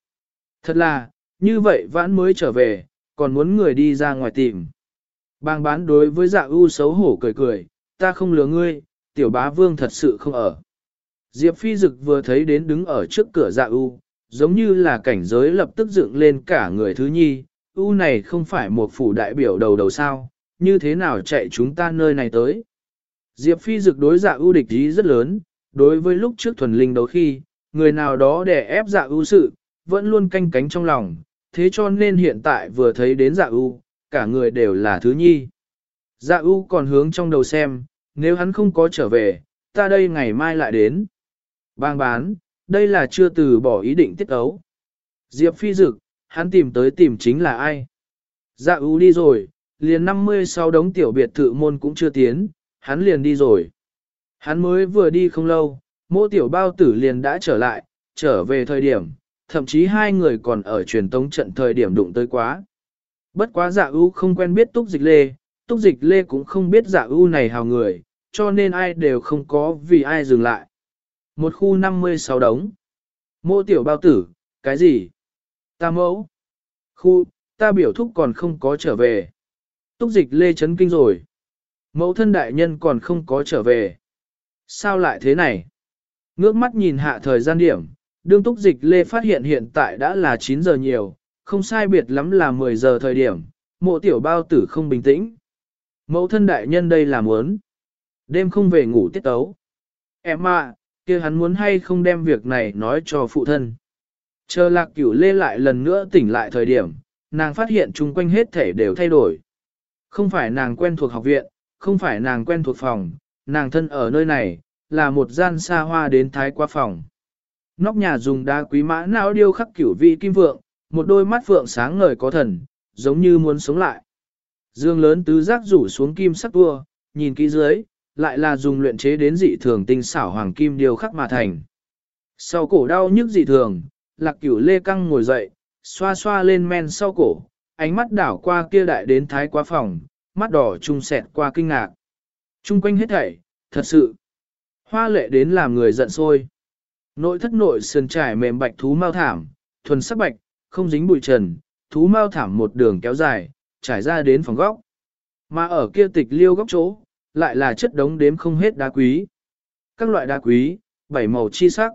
Thật là, như vậy vãn mới trở về, còn muốn người đi ra ngoài tìm. Bang bán đối với dạ u xấu hổ cười cười, ta không lừa ngươi, tiểu bá vương thật sự không ở. Diệp phi dực vừa thấy đến đứng ở trước cửa dạ u, giống như là cảnh giới lập tức dựng lên cả người thứ nhi, u này không phải một phủ đại biểu đầu đầu sao, như thế nào chạy chúng ta nơi này tới. Diệp phi dực đối dạ ưu địch ý rất lớn, đối với lúc trước thuần linh đấu khi, người nào đó đè ép dạ ưu sự, vẫn luôn canh cánh trong lòng, thế cho nên hiện tại vừa thấy đến dạ ưu, cả người đều là thứ nhi. Dạ ưu còn hướng trong đầu xem, nếu hắn không có trở về, ta đây ngày mai lại đến. Bang bán, đây là chưa từ bỏ ý định tiết ấu. Diệp phi dực, hắn tìm tới tìm chính là ai? Dạ ưu đi rồi, liền 56 đống tiểu biệt thự môn cũng chưa tiến, hắn liền đi rồi. Hắn mới vừa đi không lâu, mô tiểu bao tử liền đã trở lại, trở về thời điểm, thậm chí hai người còn ở truyền tống trận thời điểm đụng tới quá. Bất quá dạ ưu không quen biết túc dịch lê, túc dịch lê cũng không biết dạ ưu này hào người, cho nên ai đều không có vì ai dừng lại. Một khu 56 đống. Mô tiểu bao tử, cái gì? Ta mẫu. Khu, ta biểu thúc còn không có trở về. Túc dịch lê chấn kinh rồi. Mẫu thân đại nhân còn không có trở về. Sao lại thế này? Ngước mắt nhìn hạ thời gian điểm, đương túc dịch lê phát hiện hiện tại đã là 9 giờ nhiều, không sai biệt lắm là 10 giờ thời điểm, mộ tiểu bao tử không bình tĩnh. Mẫu thân đại nhân đây là muốn. Đêm không về ngủ tiết tấu. Em à, kia hắn muốn hay không đem việc này nói cho phụ thân. Chờ lạc cửu lê lại lần nữa tỉnh lại thời điểm, nàng phát hiện chung quanh hết thể đều thay đổi. Không phải nàng quen thuộc học viện, không phải nàng quen thuộc phòng, nàng thân ở nơi này, là một gian xa hoa đến thái qua phòng. Nóc nhà dùng đá quý mã não điêu khắc kiểu vị kim vượng, một đôi mắt vượng sáng ngời có thần, giống như muốn sống lại. Dương lớn tứ giác rủ xuống kim sắc vua, nhìn kỹ dưới, lại là dùng luyện chế đến dị thường tinh xảo hoàng kim điều khắc mà thành. Sau cổ đau nhức dị thường, lạc cửu lê căng ngồi dậy, xoa xoa lên men sau cổ, ánh mắt đảo qua kia đại đến thái quá phòng, mắt đỏ trung sẹt qua kinh ngạc. Trung quanh hết thảy, thật sự. Hoa lệ đến làm người giận sôi. Nội thất nội sườn trải mềm bạch thú mau thảm, thuần sắc bạch, không dính bụi trần, thú mau thảm một đường kéo dài, trải ra đến phòng góc. Mà ở kia tịch liêu góc chỗ, lại là chất đống đếm không hết đá quý. Các loại đá quý, bảy màu chi sắc.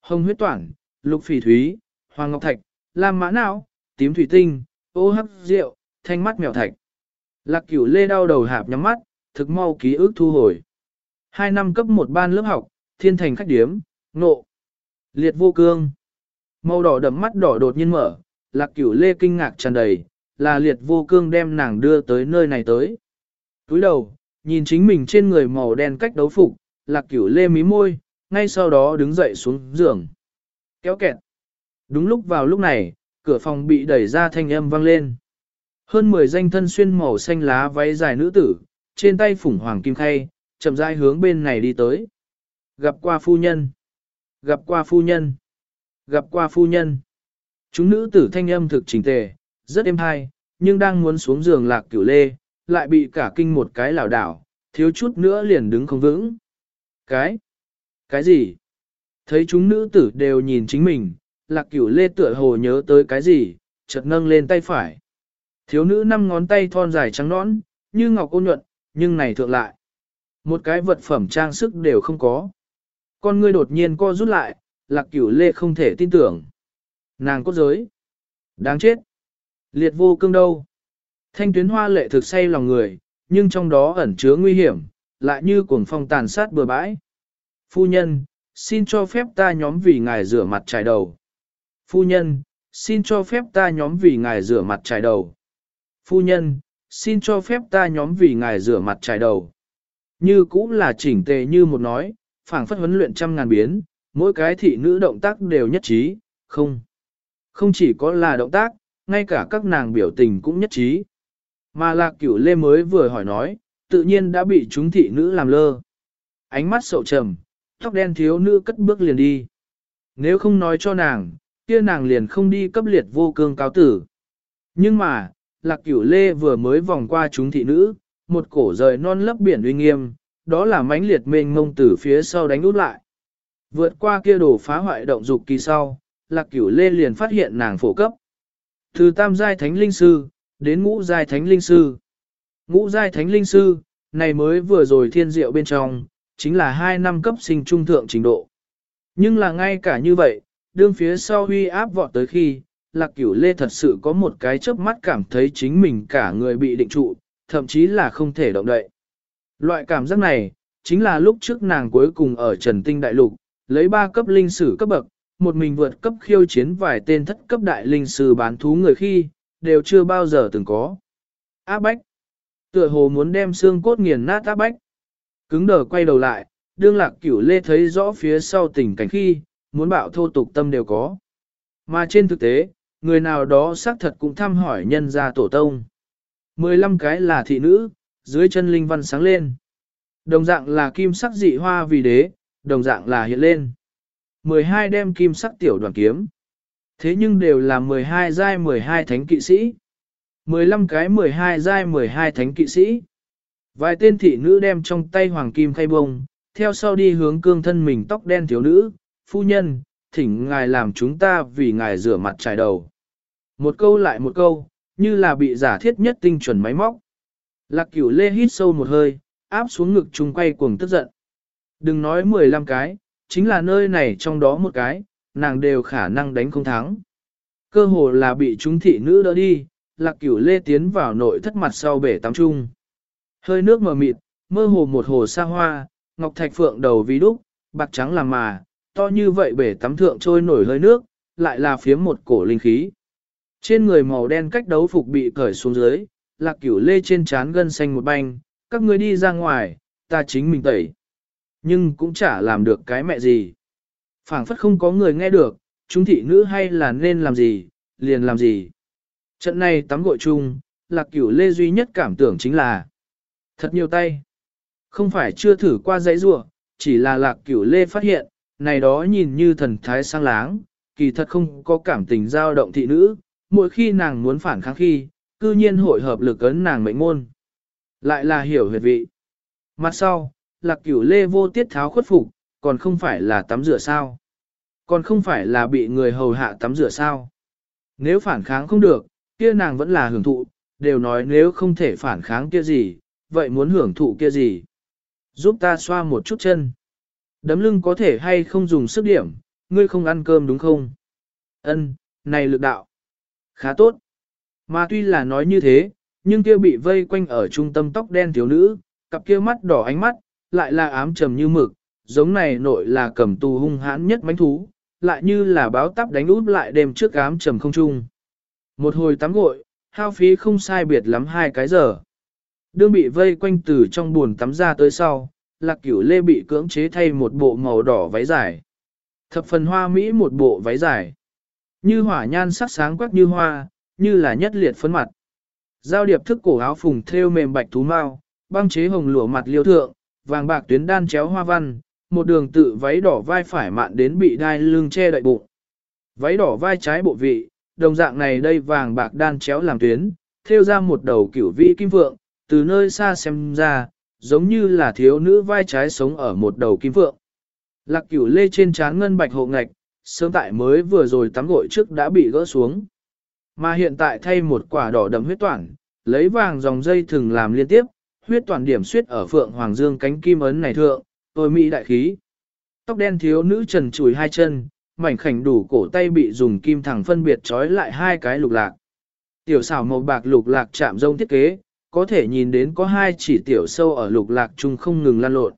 Hồng huyết toản, lục phỉ thúy, hoàng ngọc thạch, lam mã não, tím thủy tinh, ô hấp rượu, thanh mắt mèo thạch. Lạc cửu lê đau đầu hạp nhắm mắt, thực mau ký ức thu hồi. Hai năm cấp một ban lớp học, thiên thành khách điếm, nộ, liệt vô cương. Màu đỏ đậm mắt đỏ đột nhiên mở, lạc cửu lê kinh ngạc tràn đầy, là liệt vô cương đem nàng đưa tới nơi này tới. Túi đầu, nhìn chính mình trên người màu đen cách đấu phục, lạc cửu lê mí môi, ngay sau đó đứng dậy xuống giường. Kéo kẹt. Đúng lúc vào lúc này, cửa phòng bị đẩy ra thanh âm vang lên. Hơn 10 danh thân xuyên màu xanh lá váy dài nữ tử, trên tay phủng hoàng kim khay, chậm rãi hướng bên này đi tới. Gặp qua phu nhân. Gặp qua phu nhân. Gặp qua phu nhân. Chúng nữ tử thanh âm thực chỉnh tề, rất êm hay, nhưng đang muốn xuống giường lạc cửu lê, lại bị cả kinh một cái lảo đảo, thiếu chút nữa liền đứng không vững. Cái? Cái gì? Thấy chúng nữ tử đều nhìn chính mình, lạc cửu lê tựa hồ nhớ tới cái gì, chợt nâng lên tay phải. Thiếu nữ năm ngón tay thon dài trắng nõn, như ngọc ôn nhuận, nhưng này thượng lại. Một cái vật phẩm trang sức đều không có. Con ngươi đột nhiên co rút lại, lạc cửu lê không thể tin tưởng. Nàng cốt giới. Đáng chết. Liệt vô cương đâu. Thanh tuyến hoa lệ thực say lòng người, nhưng trong đó ẩn chứa nguy hiểm, lại như cuồng phong tàn sát bừa bãi. Phu nhân, xin cho phép ta nhóm vì ngài rửa mặt trải đầu. Phu nhân, xin cho phép ta nhóm vì ngài rửa mặt trải đầu. Phu nhân, xin cho phép ta nhóm vì ngài rửa mặt trải đầu. Như cũng là chỉnh tề như một nói, phảng phất huấn luyện trăm ngàn biến, mỗi cái thị nữ động tác đều nhất trí, không. Không chỉ có là động tác, ngay cả các nàng biểu tình cũng nhất trí. Mà lạc cửu lê mới vừa hỏi nói, tự nhiên đã bị chúng thị nữ làm lơ. Ánh mắt sậu trầm, tóc đen thiếu nữ cất bước liền đi. Nếu không nói cho nàng, kia nàng liền không đi cấp liệt vô cương cáo tử. Nhưng mà, lạc cửu lê vừa mới vòng qua chúng thị nữ, một cổ rời non lấp biển uy nghiêm, đó là mãnh liệt mênh mông từ phía sau đánh út lại. Vượt qua kia đổ phá hoại động dục kỳ sau, lạc cửu lê liền phát hiện nàng phổ cấp. Từ tam giai thánh linh sư, đến ngũ giai thánh linh sư. Ngũ giai thánh linh sư, này mới vừa rồi thiên diệu bên trong, chính là hai năm cấp sinh trung thượng trình độ. Nhưng là ngay cả như vậy, đương phía sau huy áp vọt tới khi, lạc cửu lê thật sự có một cái chớp mắt cảm thấy chính mình cả người bị định trụ, thậm chí là không thể động đậy. Loại cảm giác này, chính là lúc trước nàng cuối cùng ở Trần Tinh Đại Lục, lấy ba cấp linh sử cấp bậc, một mình vượt cấp khiêu chiến vài tên thất cấp đại linh sử bán thú người khi, đều chưa bao giờ từng có. Áp bách. Tựa hồ muốn đem xương cốt nghiền nát áp bách. Cứng đờ quay đầu lại, đương lạc cửu lê thấy rõ phía sau tình cảnh khi, muốn bạo thô tục tâm đều có. Mà trên thực tế, người nào đó xác thật cũng thăm hỏi nhân gia tổ tông. 15 cái là thị nữ, dưới chân linh văn sáng lên. Đồng dạng là kim sắc dị hoa vì đế, đồng dạng là hiện lên. 12 đem kim sắc tiểu đoàn kiếm. Thế nhưng đều là 12 giai 12 thánh kỵ sĩ. 15 cái 12 giai 12 thánh kỵ sĩ. Vài tên thị nữ đem trong tay hoàng kim khay bông, theo sau đi hướng cương thân mình tóc đen thiếu nữ, phu nhân, thỉnh ngài làm chúng ta vì ngài rửa mặt trải đầu. Một câu lại một câu, như là bị giả thiết nhất tinh chuẩn máy móc. Lạc cửu lê hít sâu một hơi, áp xuống ngực chung quay cuồng tức giận. Đừng nói 15 cái, chính là nơi này trong đó một cái, nàng đều khả năng đánh không thắng. Cơ hồ là bị chúng thị nữ đỡ đi, lạc cửu lê tiến vào nội thất mặt sau bể tắm trung. Hơi nước mờ mịt, mơ hồ một hồ xa hoa, ngọc thạch phượng đầu ví đúc, bạc trắng làm mà, to như vậy bể tắm thượng trôi nổi hơi nước, lại là phiếm một cổ linh khí. Trên người màu đen cách đấu phục bị cởi xuống dưới, lạc cửu lê trên trán gân xanh một banh, các người đi ra ngoài, ta chính mình tẩy. Nhưng cũng chả làm được cái mẹ gì phảng phất không có người nghe được, chúng thị nữ hay là nên làm gì, liền làm gì. Trận này tắm gội chung, lạc cửu lê duy nhất cảm tưởng chính là thật nhiều tay. Không phải chưa thử qua dãy rua, chỉ là lạc cửu lê phát hiện, này đó nhìn như thần thái sang láng, kỳ thật không có cảm tình dao động thị nữ, mỗi khi nàng muốn phản kháng khi, cư nhiên hội hợp lực ấn nàng mệnh môn. Lại là hiểu huyệt vị. Mặt sau, lạc cửu lê vô tiết tháo khuất phục, còn không phải là tắm rửa sao. Còn không phải là bị người hầu hạ tắm rửa sao. Nếu phản kháng không được, kia nàng vẫn là hưởng thụ, đều nói nếu không thể phản kháng kia gì, vậy muốn hưởng thụ kia gì. Giúp ta xoa một chút chân. Đấm lưng có thể hay không dùng sức điểm, ngươi không ăn cơm đúng không? Ân, này lực đạo. Khá tốt. Mà tuy là nói như thế, nhưng kia bị vây quanh ở trung tâm tóc đen thiếu nữ, cặp kia mắt đỏ ánh mắt, lại là ám trầm như mực, giống này nội là cầm tù hung hãn nhất mánh thú, lại như là báo tắp đánh út lại đêm trước ám trầm không trung. Một hồi tắm gội, hao phí không sai biệt lắm hai cái giờ. Đương bị vây quanh từ trong buồn tắm ra tới sau, lạc cửu lê bị cưỡng chế thay một bộ màu đỏ váy dài. Thập phần hoa Mỹ một bộ váy dài. Như hỏa nhan sắc sáng quắc như hoa, như là nhất liệt phấn mặt. Giao điệp thức cổ áo phùng thêu mềm bạch thú mao, băng chế hồng lụa mặt liêu thượng, vàng bạc tuyến đan chéo hoa văn, một đường tự váy đỏ vai phải mạn đến bị đai lưng che đậy bụng. Váy đỏ vai trái bộ vị, đồng dạng này đây vàng bạc đan chéo làm tuyến, thêu ra một đầu cửu vĩ kim vượng, từ nơi xa xem ra, giống như là thiếu nữ vai trái sống ở một đầu kim vượng. Lạc cửu lê trên trán ngân bạch hộ ngạch, sớm tại mới vừa rồi tắm gội trước đã bị gỡ xuống. Mà hiện tại thay một quả đỏ đậm huyết toản, lấy vàng dòng dây thừng làm liên tiếp, huyết toàn điểm suyết ở phượng hoàng dương cánh kim ấn này thượng, tôi mỹ đại khí. Tóc đen thiếu nữ trần chùi hai chân, mảnh khảnh đủ cổ tay bị dùng kim thẳng phân biệt trói lại hai cái lục lạc. Tiểu xảo màu bạc lục lạc chạm rông thiết kế, có thể nhìn đến có hai chỉ tiểu sâu ở lục lạc chung không ngừng lan lộn.